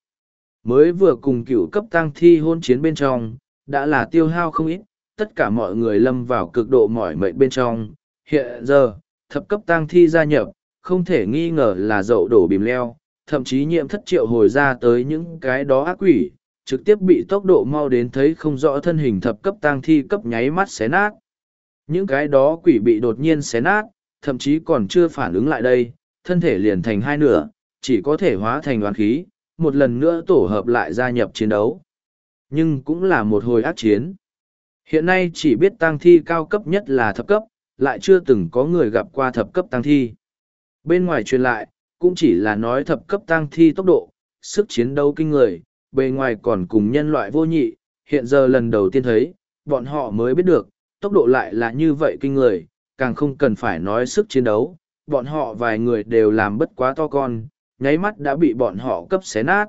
Mới vừa cùng cựu cấp tăng thi hôn chiến bên trong, đã là tiêu hao không ít, tất cả mọi người lâm vào cực độ mỏi mệt bên trong. Hiện giờ, thập cấp tăng thi gia nhập, không thể nghi ngờ là dậu đổ bìm leo, thậm chí nhiễm thất triệu hồi ra tới những cái đó ác quỷ, trực tiếp bị tốc độ mau đến thấy không rõ thân hình thập cấp tang thi cấp nháy mắt xé nát. Những cái đó quỷ bị đột nhiên xé nát, thậm chí còn chưa phản ứng lại đây, thân thể liền thành hai nửa, chỉ có thể hóa thành đoàn khí, một lần nữa tổ hợp lại gia nhập chiến đấu. Nhưng cũng là một hồi ác chiến. Hiện nay chỉ biết tang thi cao cấp nhất là thập cấp, lại chưa từng có người gặp qua thập cấp tang thi. Bên ngoài truyền lại, cũng chỉ là nói thập cấp tang thi tốc độ, sức chiến đấu kinh người, bề ngoài còn cùng nhân loại vô nhị, hiện giờ lần đầu tiên thấy, bọn họ mới biết được, tốc độ lại là như vậy kinh người, càng không cần phải nói sức chiến đấu, bọn họ vài người đều làm bất quá to con, nháy mắt đã bị bọn họ cấp xé nát.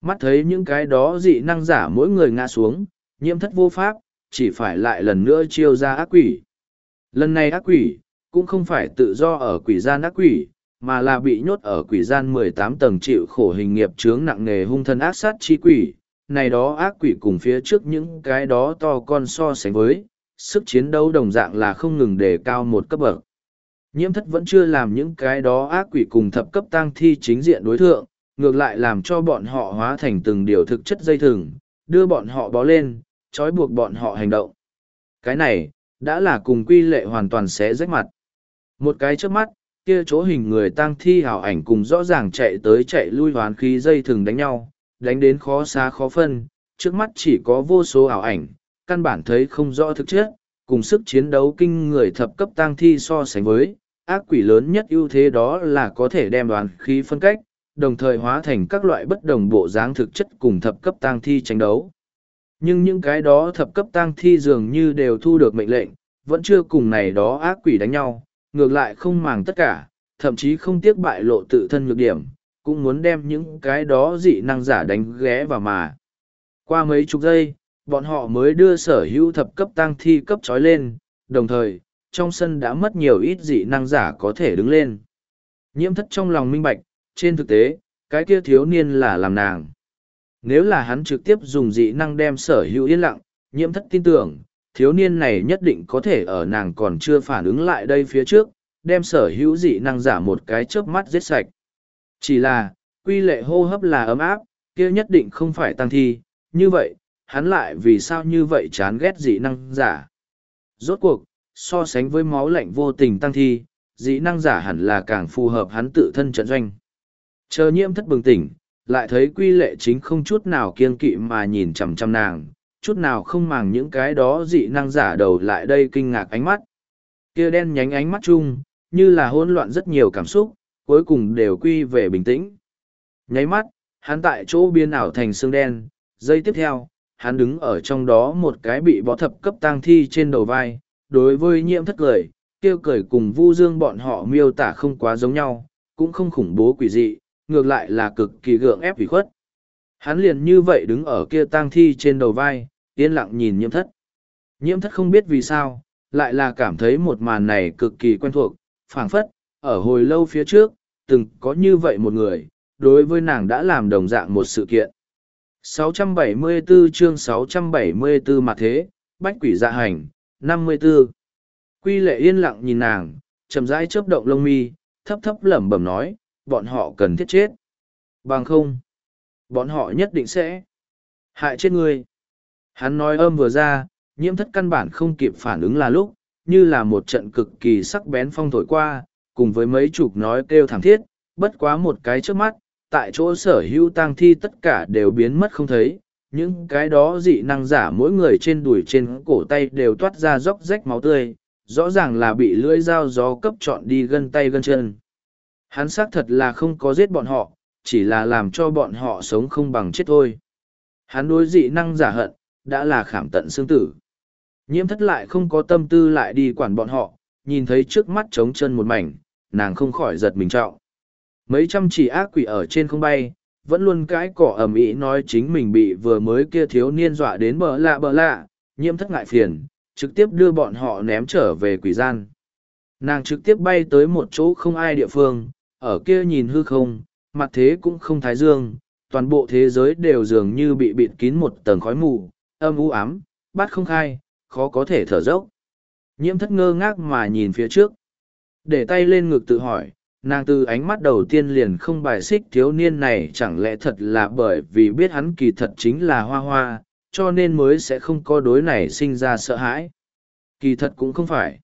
Mắt thấy những cái đó dị năng giả mỗi người ngã xuống, nhiễm thất vô pháp, chỉ phải lại lần nữa chiêu ra ác quỷ. Lần này ác quỷ, cũng không phải tự do ở quỷ gian ác quỷ, mà là bị nhốt ở quỷ gian mười tám tầng chịu khổ hình nghiệp chướng nặng nề hung thân ác sát chi quỷ. Này đó ác quỷ cùng phía trước những cái đó to con so sánh với, sức chiến đấu đồng dạng là không ngừng đề cao một cấp bậc. Nhiễm thất vẫn chưa làm những cái đó ác quỷ cùng thập cấp tăng thi chính diện đối thượng, ngược lại làm cho bọn họ hóa thành từng điều thực chất dây thừng, đưa bọn họ bó lên, trói buộc bọn họ hành động. Cái này, đã là cùng quy lệ hoàn toàn sẽ rách mặt. Một cái trước mắt, kia chỗ hình người tang thi hảo ảnh cùng rõ ràng chạy tới chạy lui hoán khí dây thừng đánh nhau, đánh đến khó xa khó phân, trước mắt chỉ có vô số ảo ảnh, căn bản thấy không rõ thực chất, cùng sức chiến đấu kinh người thập cấp tang thi so sánh với, ác quỷ lớn nhất ưu thế đó là có thể đem đoàn khí phân cách, đồng thời hóa thành các loại bất đồng bộ dáng thực chất cùng thập cấp tang thi tranh đấu. Nhưng những cái đó thập cấp tang thi dường như đều thu được mệnh lệnh, vẫn chưa cùng này đó ác quỷ đánh nhau, ngược lại không màng tất cả, thậm chí không tiếc bại lộ tự thân nhược điểm, cũng muốn đem những cái đó dị năng giả đánh ghé vào mà. Qua mấy chục giây, bọn họ mới đưa sở hữu thập cấp tăng thi cấp trói lên, đồng thời, trong sân đã mất nhiều ít dị năng giả có thể đứng lên. Nhiễm thất trong lòng minh bạch, trên thực tế, cái kia thiếu niên là làm nàng. Nếu là hắn trực tiếp dùng dị năng đem sở hữu yên lặng, nhiễm thất tin tưởng, thiếu niên này nhất định có thể ở nàng còn chưa phản ứng lại đây phía trước, đem sở hữu dị năng giả một cái chớp mắt giết sạch. Chỉ là, quy lệ hô hấp là ấm áp, kia nhất định không phải tăng thi, như vậy, hắn lại vì sao như vậy chán ghét dị năng giả. Rốt cuộc, so sánh với máu lạnh vô tình tăng thi, dị năng giả hẳn là càng phù hợp hắn tự thân trận doanh. Chờ nhiễm thất bừng tỉnh, lại thấy quy lệ chính không chút nào kiên kỵ mà nhìn chằm chằm nàng, chút nào không màng những cái đó dị năng giả đầu lại đây kinh ngạc ánh mắt. Kia đen nhánh ánh mắt chung, như là hỗn loạn rất nhiều cảm xúc, cuối cùng đều quy về bình tĩnh. Nháy mắt, hắn tại chỗ biên ảo thành xương đen, giây tiếp theo, hắn đứng ở trong đó một cái bị bó thập cấp tang thi trên đầu vai, đối với nhiễm thất cười, kêu cười cùng vu dương bọn họ miêu tả không quá giống nhau, cũng không khủng bố quỷ dị, ngược lại là cực kỳ gượng ép ủy khuất. Hắn liền như vậy đứng ở kia tang thi trên đầu vai, yên lặng nhìn nhiễm thất. Nhiễm thất không biết vì sao, lại là cảm thấy một màn này cực kỳ quen thuộc, phảng phất, ở hồi lâu phía trước, từng có như vậy một người, đối với nàng đã làm đồng dạng một sự kiện. 674 chương 674 mặt thế, bách quỷ dạ hành, 54. Quy lệ yên lặng nhìn nàng, chậm rãi chớp động lông mi, thấp thấp lẩm bẩm nói, bọn họ cần thiết chết. Bằng không, bọn họ nhất định sẽ hại chết ngươi. Hắn nói âm vừa ra, nhiễm thất căn bản không kịp phản ứng là lúc, như là một trận cực kỳ sắc bén phong thổi qua, cùng với mấy chục nói kêu thảm thiết, bất quá một cái trước mắt, tại chỗ sở hữu tang thi tất cả đều biến mất không thấy. Những cái đó dị năng giả mỗi người trên đùi trên cổ tay đều toát ra róc rách máu tươi, rõ ràng là bị lưỡi dao gió cấp chọn đi gân tay gân chân. Hắn xác thật là không có giết bọn họ, chỉ là làm cho bọn họ sống không bằng chết thôi. Hắn đối dị năng giả hận, đã là khảm tận xương tử. Nhiễm thất lại không có tâm tư lại đi quản bọn họ, nhìn thấy trước mắt trống chân một mảnh, nàng không khỏi giật mình trọng. Mấy trăm chỉ ác quỷ ở trên không bay, vẫn luôn cãi cỏ ẩm ý nói chính mình bị vừa mới kia thiếu niên dọa đến bờ lạ bờ lạ, nhiễm thất ngại phiền, trực tiếp đưa bọn họ ném trở về quỷ gian. Nàng trực tiếp bay tới một chỗ không ai địa phương, ở kia nhìn hư không, mặt thế cũng không thái dương, toàn bộ thế giới đều dường như bị bịt kín một tầng khói mù, âm u ám, bắt không khai, khó có thể thở dốc. Nhiễm thất ngơ ngác mà nhìn phía trước. Để tay lên ngực tự hỏi, nàng từ ánh mắt đầu tiên liền không bài xích thiếu niên này chẳng lẽ thật là bởi vì biết hắn kỳ thật chính là hoa hoa, cho nên mới sẽ không có đối này sinh ra sợ hãi. Kỳ thật cũng không phải.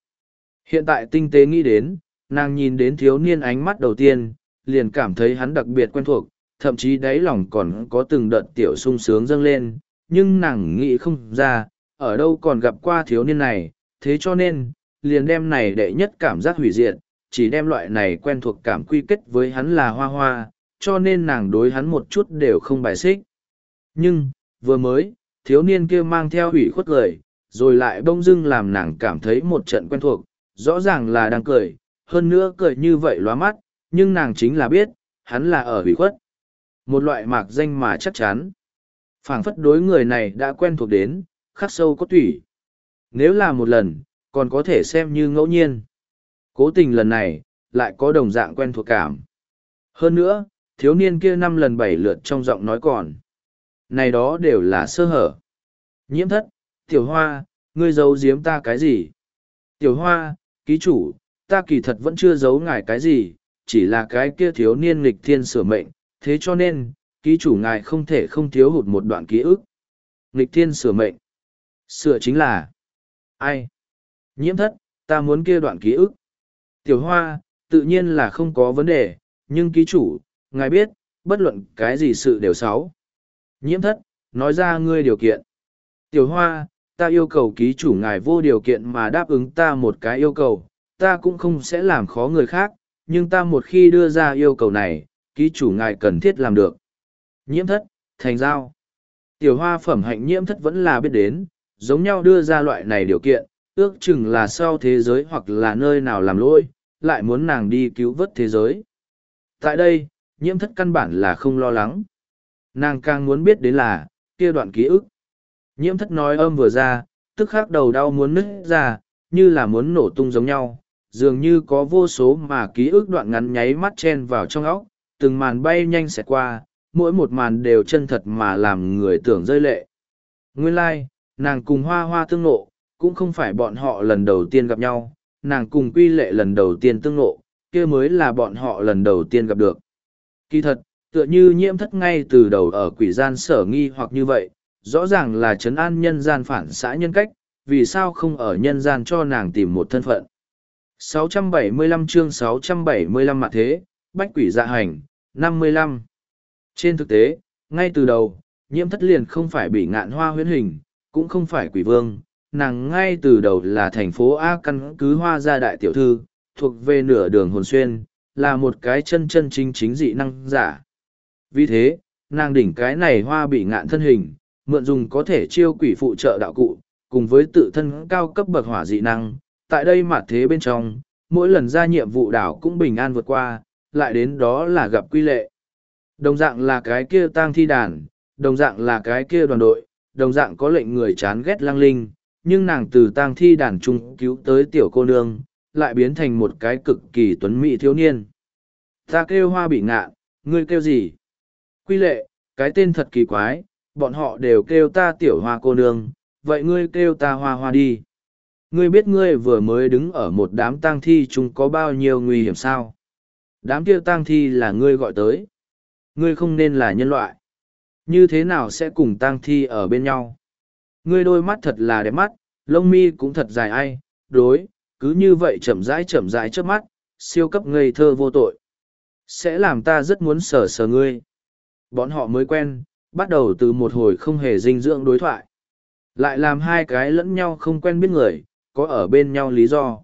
Hiện tại tinh tế nghĩ đến, nàng nhìn đến thiếu niên ánh mắt đầu tiên, liền cảm thấy hắn đặc biệt quen thuộc, thậm chí đáy lòng còn có từng đợt tiểu sung sướng dâng lên, nhưng nàng nghĩ không ra, ở đâu còn gặp qua thiếu niên này, thế cho nên, liền đem này đệ nhất cảm giác hủy diệt, chỉ đem loại này quen thuộc cảm quy kết với hắn là hoa hoa, cho nên nàng đối hắn một chút đều không bài xích. Nhưng, vừa mới, thiếu niên kia mang theo hủy khuất lời, rồi lại bông dưng làm nàng cảm thấy một trận quen thuộc, rõ ràng là đang cười, hơn nữa cười như vậy lóa mắt, nhưng nàng chính là biết, hắn là ở hủy khuất. Một loại mạc danh mà chắc chắn. phảng phất đối người này đã quen thuộc đến, khắc sâu có tủy. Nếu là một lần, còn có thể xem như ngẫu nhiên. Cố tình lần này, lại có đồng dạng quen thuộc cảm. Hơn nữa, thiếu niên kia năm lần bảy lượt trong giọng nói còn. Này đó đều là sơ hở. Nhiễm thất, tiểu hoa, ngươi giấu giếm ta cái gì? Tiểu hoa, ký chủ, ta kỳ thật vẫn chưa giấu ngài cái gì, chỉ là cái kia thiếu niên nghịch thiên sửa mệnh, thế cho nên, ký chủ ngài không thể không thiếu hụt một đoạn ký ức. Nghịch thiên sửa mệnh. Sửa chính là ai? Nhiễm thất, ta muốn kia đoạn ký ức. Tiểu hoa, tự nhiên là không có vấn đề, nhưng ký chủ, ngài biết, bất luận cái gì sự đều xấu. Nhiễm thất, nói ra ngươi điều kiện. Tiểu hoa, ta yêu cầu ký chủ ngài vô điều kiện mà đáp ứng ta một cái yêu cầu, ta cũng không sẽ làm khó người khác, nhưng ta một khi đưa ra yêu cầu này, ký chủ ngài cần thiết làm được. Nhiễm thất, thành giao. Tiểu hoa phẩm hạnh nhiễm thất vẫn là biết đến, giống nhau đưa ra loại này điều kiện, ước chừng là sau thế giới hoặc là nơi nào làm lỗi, lại muốn nàng đi cứu vớt thế giới. Tại đây, nhiễm thất căn bản là không lo lắng. Nàng càng muốn biết đến là, kia đoạn ký ức. Nhiễm thất nói âm vừa ra, tức khắc đầu đau muốn nứt ra, như là muốn nổ tung giống nhau, dường như có vô số mà ký ức đoạn ngắn nháy mắt chen vào trong óc, từng màn bay nhanh sẽ qua, mỗi một màn đều chân thật mà làm người tưởng rơi lệ. Nguyên lai, like, nàng cùng hoa hoa tương nộ, cũng không phải bọn họ lần đầu tiên gặp nhau, nàng cùng quy lệ lần đầu tiên tương nộ, kia mới là bọn họ lần đầu tiên gặp được. Kỳ thật, tựa như nhiễm thất ngay từ đầu ở quỷ gian sở nghi hoặc như vậy, rõ ràng là trấn an nhân gian phản xã nhân cách, vì sao không ở nhân gian cho nàng tìm một thân phận. 675 chương 675 mặt thế, bách quỷ dạ hành, 55. Trên thực tế, ngay từ đầu, nhiễm thất liền không phải bị ngạn hoa huyễn hình, cũng không phải quỷ vương, nàng ngay từ đầu là thành phố A căn cứ hoa gia đại tiểu thư, thuộc về nửa đường hồn xuyên, là một cái chân chân chính chính dị năng giả. Vì thế, nàng đỉnh cái này hoa bị ngạn thân hình, mượn dùng có thể chiêu quỷ phụ trợ đạo cụ, cùng với tự thân cao cấp bậc hỏa dị năng, tại đây mà thế bên trong, mỗi lần ra nhiệm vụ đảo cũng bình an vượt qua, lại đến đó là gặp quy lệ. Đồng dạng là cái kia tang thi đàn, đồng dạng là cái kia đoàn đội, đồng dạng có lệnh người chán ghét lang linh, nhưng nàng từ tang thi đàn trung cứu tới tiểu cô nương, lại biến thành một cái cực kỳ tuấn mỹ thiếu niên. Ta kêu hoa bị ngạ, ngươi kêu gì? Quy lệ, cái tên thật kỳ quái, bọn họ đều kêu ta tiểu hoa cô nương, vậy ngươi kêu ta hoa hoa đi. Ngươi biết ngươi vừa mới đứng ở một đám tang thi chúng có bao nhiêu nguy hiểm sao? Đám kia tang thi là ngươi gọi tới. Ngươi không nên là nhân loại. Như thế nào sẽ cùng tang thi ở bên nhau? Ngươi đôi mắt thật là đẹp mắt, lông mi cũng thật dài ai, đối, cứ như vậy chậm rãi chậm rãi trước mắt, siêu cấp ngây thơ vô tội. Sẽ làm ta rất muốn sờ sờ ngươi. Bọn họ mới quen, bắt đầu từ một hồi không hề dinh dưỡng đối thoại. Lại làm hai cái lẫn nhau không quen biết người, có ở bên nhau lý do.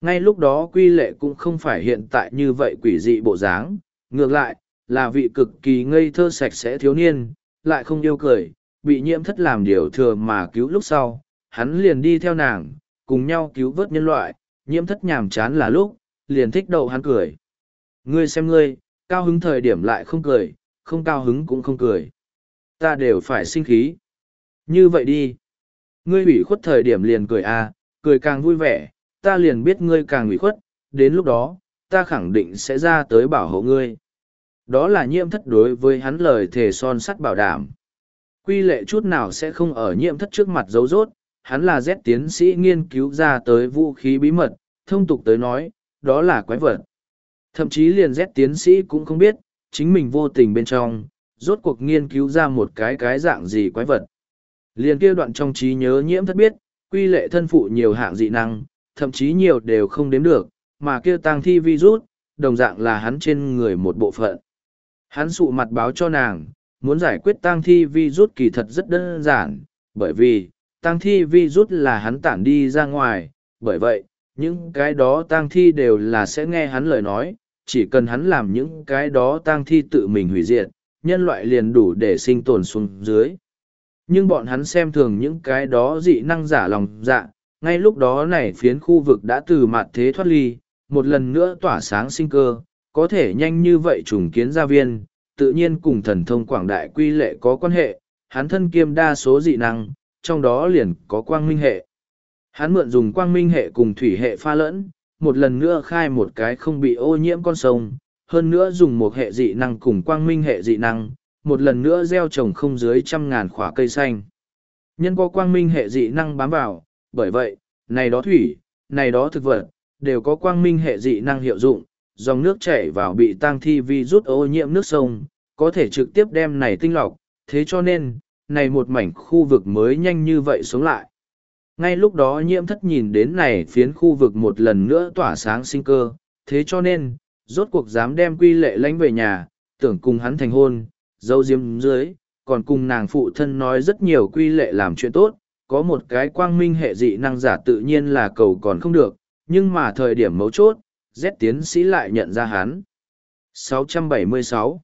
Ngay lúc đó quy lệ cũng không phải hiện tại như vậy quỷ dị bộ dáng, ngược lại, là vị cực kỳ ngây thơ sạch sẽ thiếu niên, lại không yêu cười, bị nhiễm thất làm điều thừa mà cứu lúc sau, hắn liền đi theo nàng, cùng nhau cứu vớt nhân loại, nhiễm thất nhàm chán là lúc, liền thích đậu hắn cười. Ngươi xem ngươi, cao hứng thời điểm lại không cười, không cao hứng cũng không cười. Ta đều phải sinh khí. Như vậy đi. Ngươi ủy khuất thời điểm liền cười à, cười càng vui vẻ, ta liền biết ngươi càng ủy khuất, đến lúc đó, ta khẳng định sẽ ra tới bảo hộ ngươi. Đó là nhiễm thất đối với hắn lời thề son sắt bảo đảm. Quy lệ chút nào sẽ không ở nhiễm thất trước mặt dấu rốt, hắn là Z tiến sĩ nghiên cứu ra tới vũ khí bí mật, thông tục tới nói, đó là quái vật. Thậm chí liền Z tiến sĩ cũng không biết, chính mình vô tình bên trong, rốt cuộc nghiên cứu ra một cái cái dạng gì quái vật. Liền kia đoạn trong trí nhớ nhiễm thất biết, quy lệ thân phụ nhiều hạng dị năng, thậm chí nhiều đều không đếm được, mà kia tăng thi virus, đồng dạng là hắn trên người một bộ phận. Hắn sụ mặt báo cho nàng, muốn giải quyết tăng thi virus kỳ thật rất đơn giản, bởi vì, tăng thi virus là hắn tản đi ra ngoài, bởi vậy, những cái đó tăng thi đều là sẽ nghe hắn lời nói, chỉ cần hắn làm những cái đó tăng thi tự mình hủy diệt, nhân loại liền đủ để sinh tồn xuống dưới. Nhưng bọn hắn xem thường những cái đó dị năng giả lòng dạ, ngay lúc đó này phiến khu vực đã từ mặt thế thoát ly, một lần nữa tỏa sáng sinh cơ, có thể nhanh như vậy trùng kiến gia viên, tự nhiên cùng thần thông quảng đại quy lệ có quan hệ, hắn thân kiêm đa số dị năng, trong đó liền có quang minh hệ. Hắn mượn dùng quang minh hệ cùng thủy hệ pha lẫn, một lần nữa khai một cái không bị ô nhiễm con sông, hơn nữa dùng một hệ dị năng cùng quang minh hệ dị năng, một lần nữa gieo trồng không dưới trăm ngàn khỏa cây xanh. Nhân có quang minh hệ dị năng bám vào, bởi vậy, này đó thủy, này đó thực vật, đều có quang minh hệ dị năng hiệu dụng, dòng nước chảy vào bị tang thi vi rút ô nhiễm nước sông, có thể trực tiếp đem này tinh lọc, thế cho nên, này một mảnh khu vực mới nhanh như vậy sống lại. Ngay lúc đó nhiễm thất nhìn đến này phiến khu vực một lần nữa tỏa sáng sinh cơ, thế cho nên, rốt cuộc dám đem quy lệ lánh về nhà, tưởng cùng hắn thành hôn, dâu diêm dưới, còn cùng nàng phụ thân nói rất nhiều quy lệ làm chuyện tốt, có một cái quang minh hệ dị năng giả tự nhiên là cầu còn không được, nhưng mà thời điểm mấu chốt, Z tiến sĩ lại nhận ra hắn. 676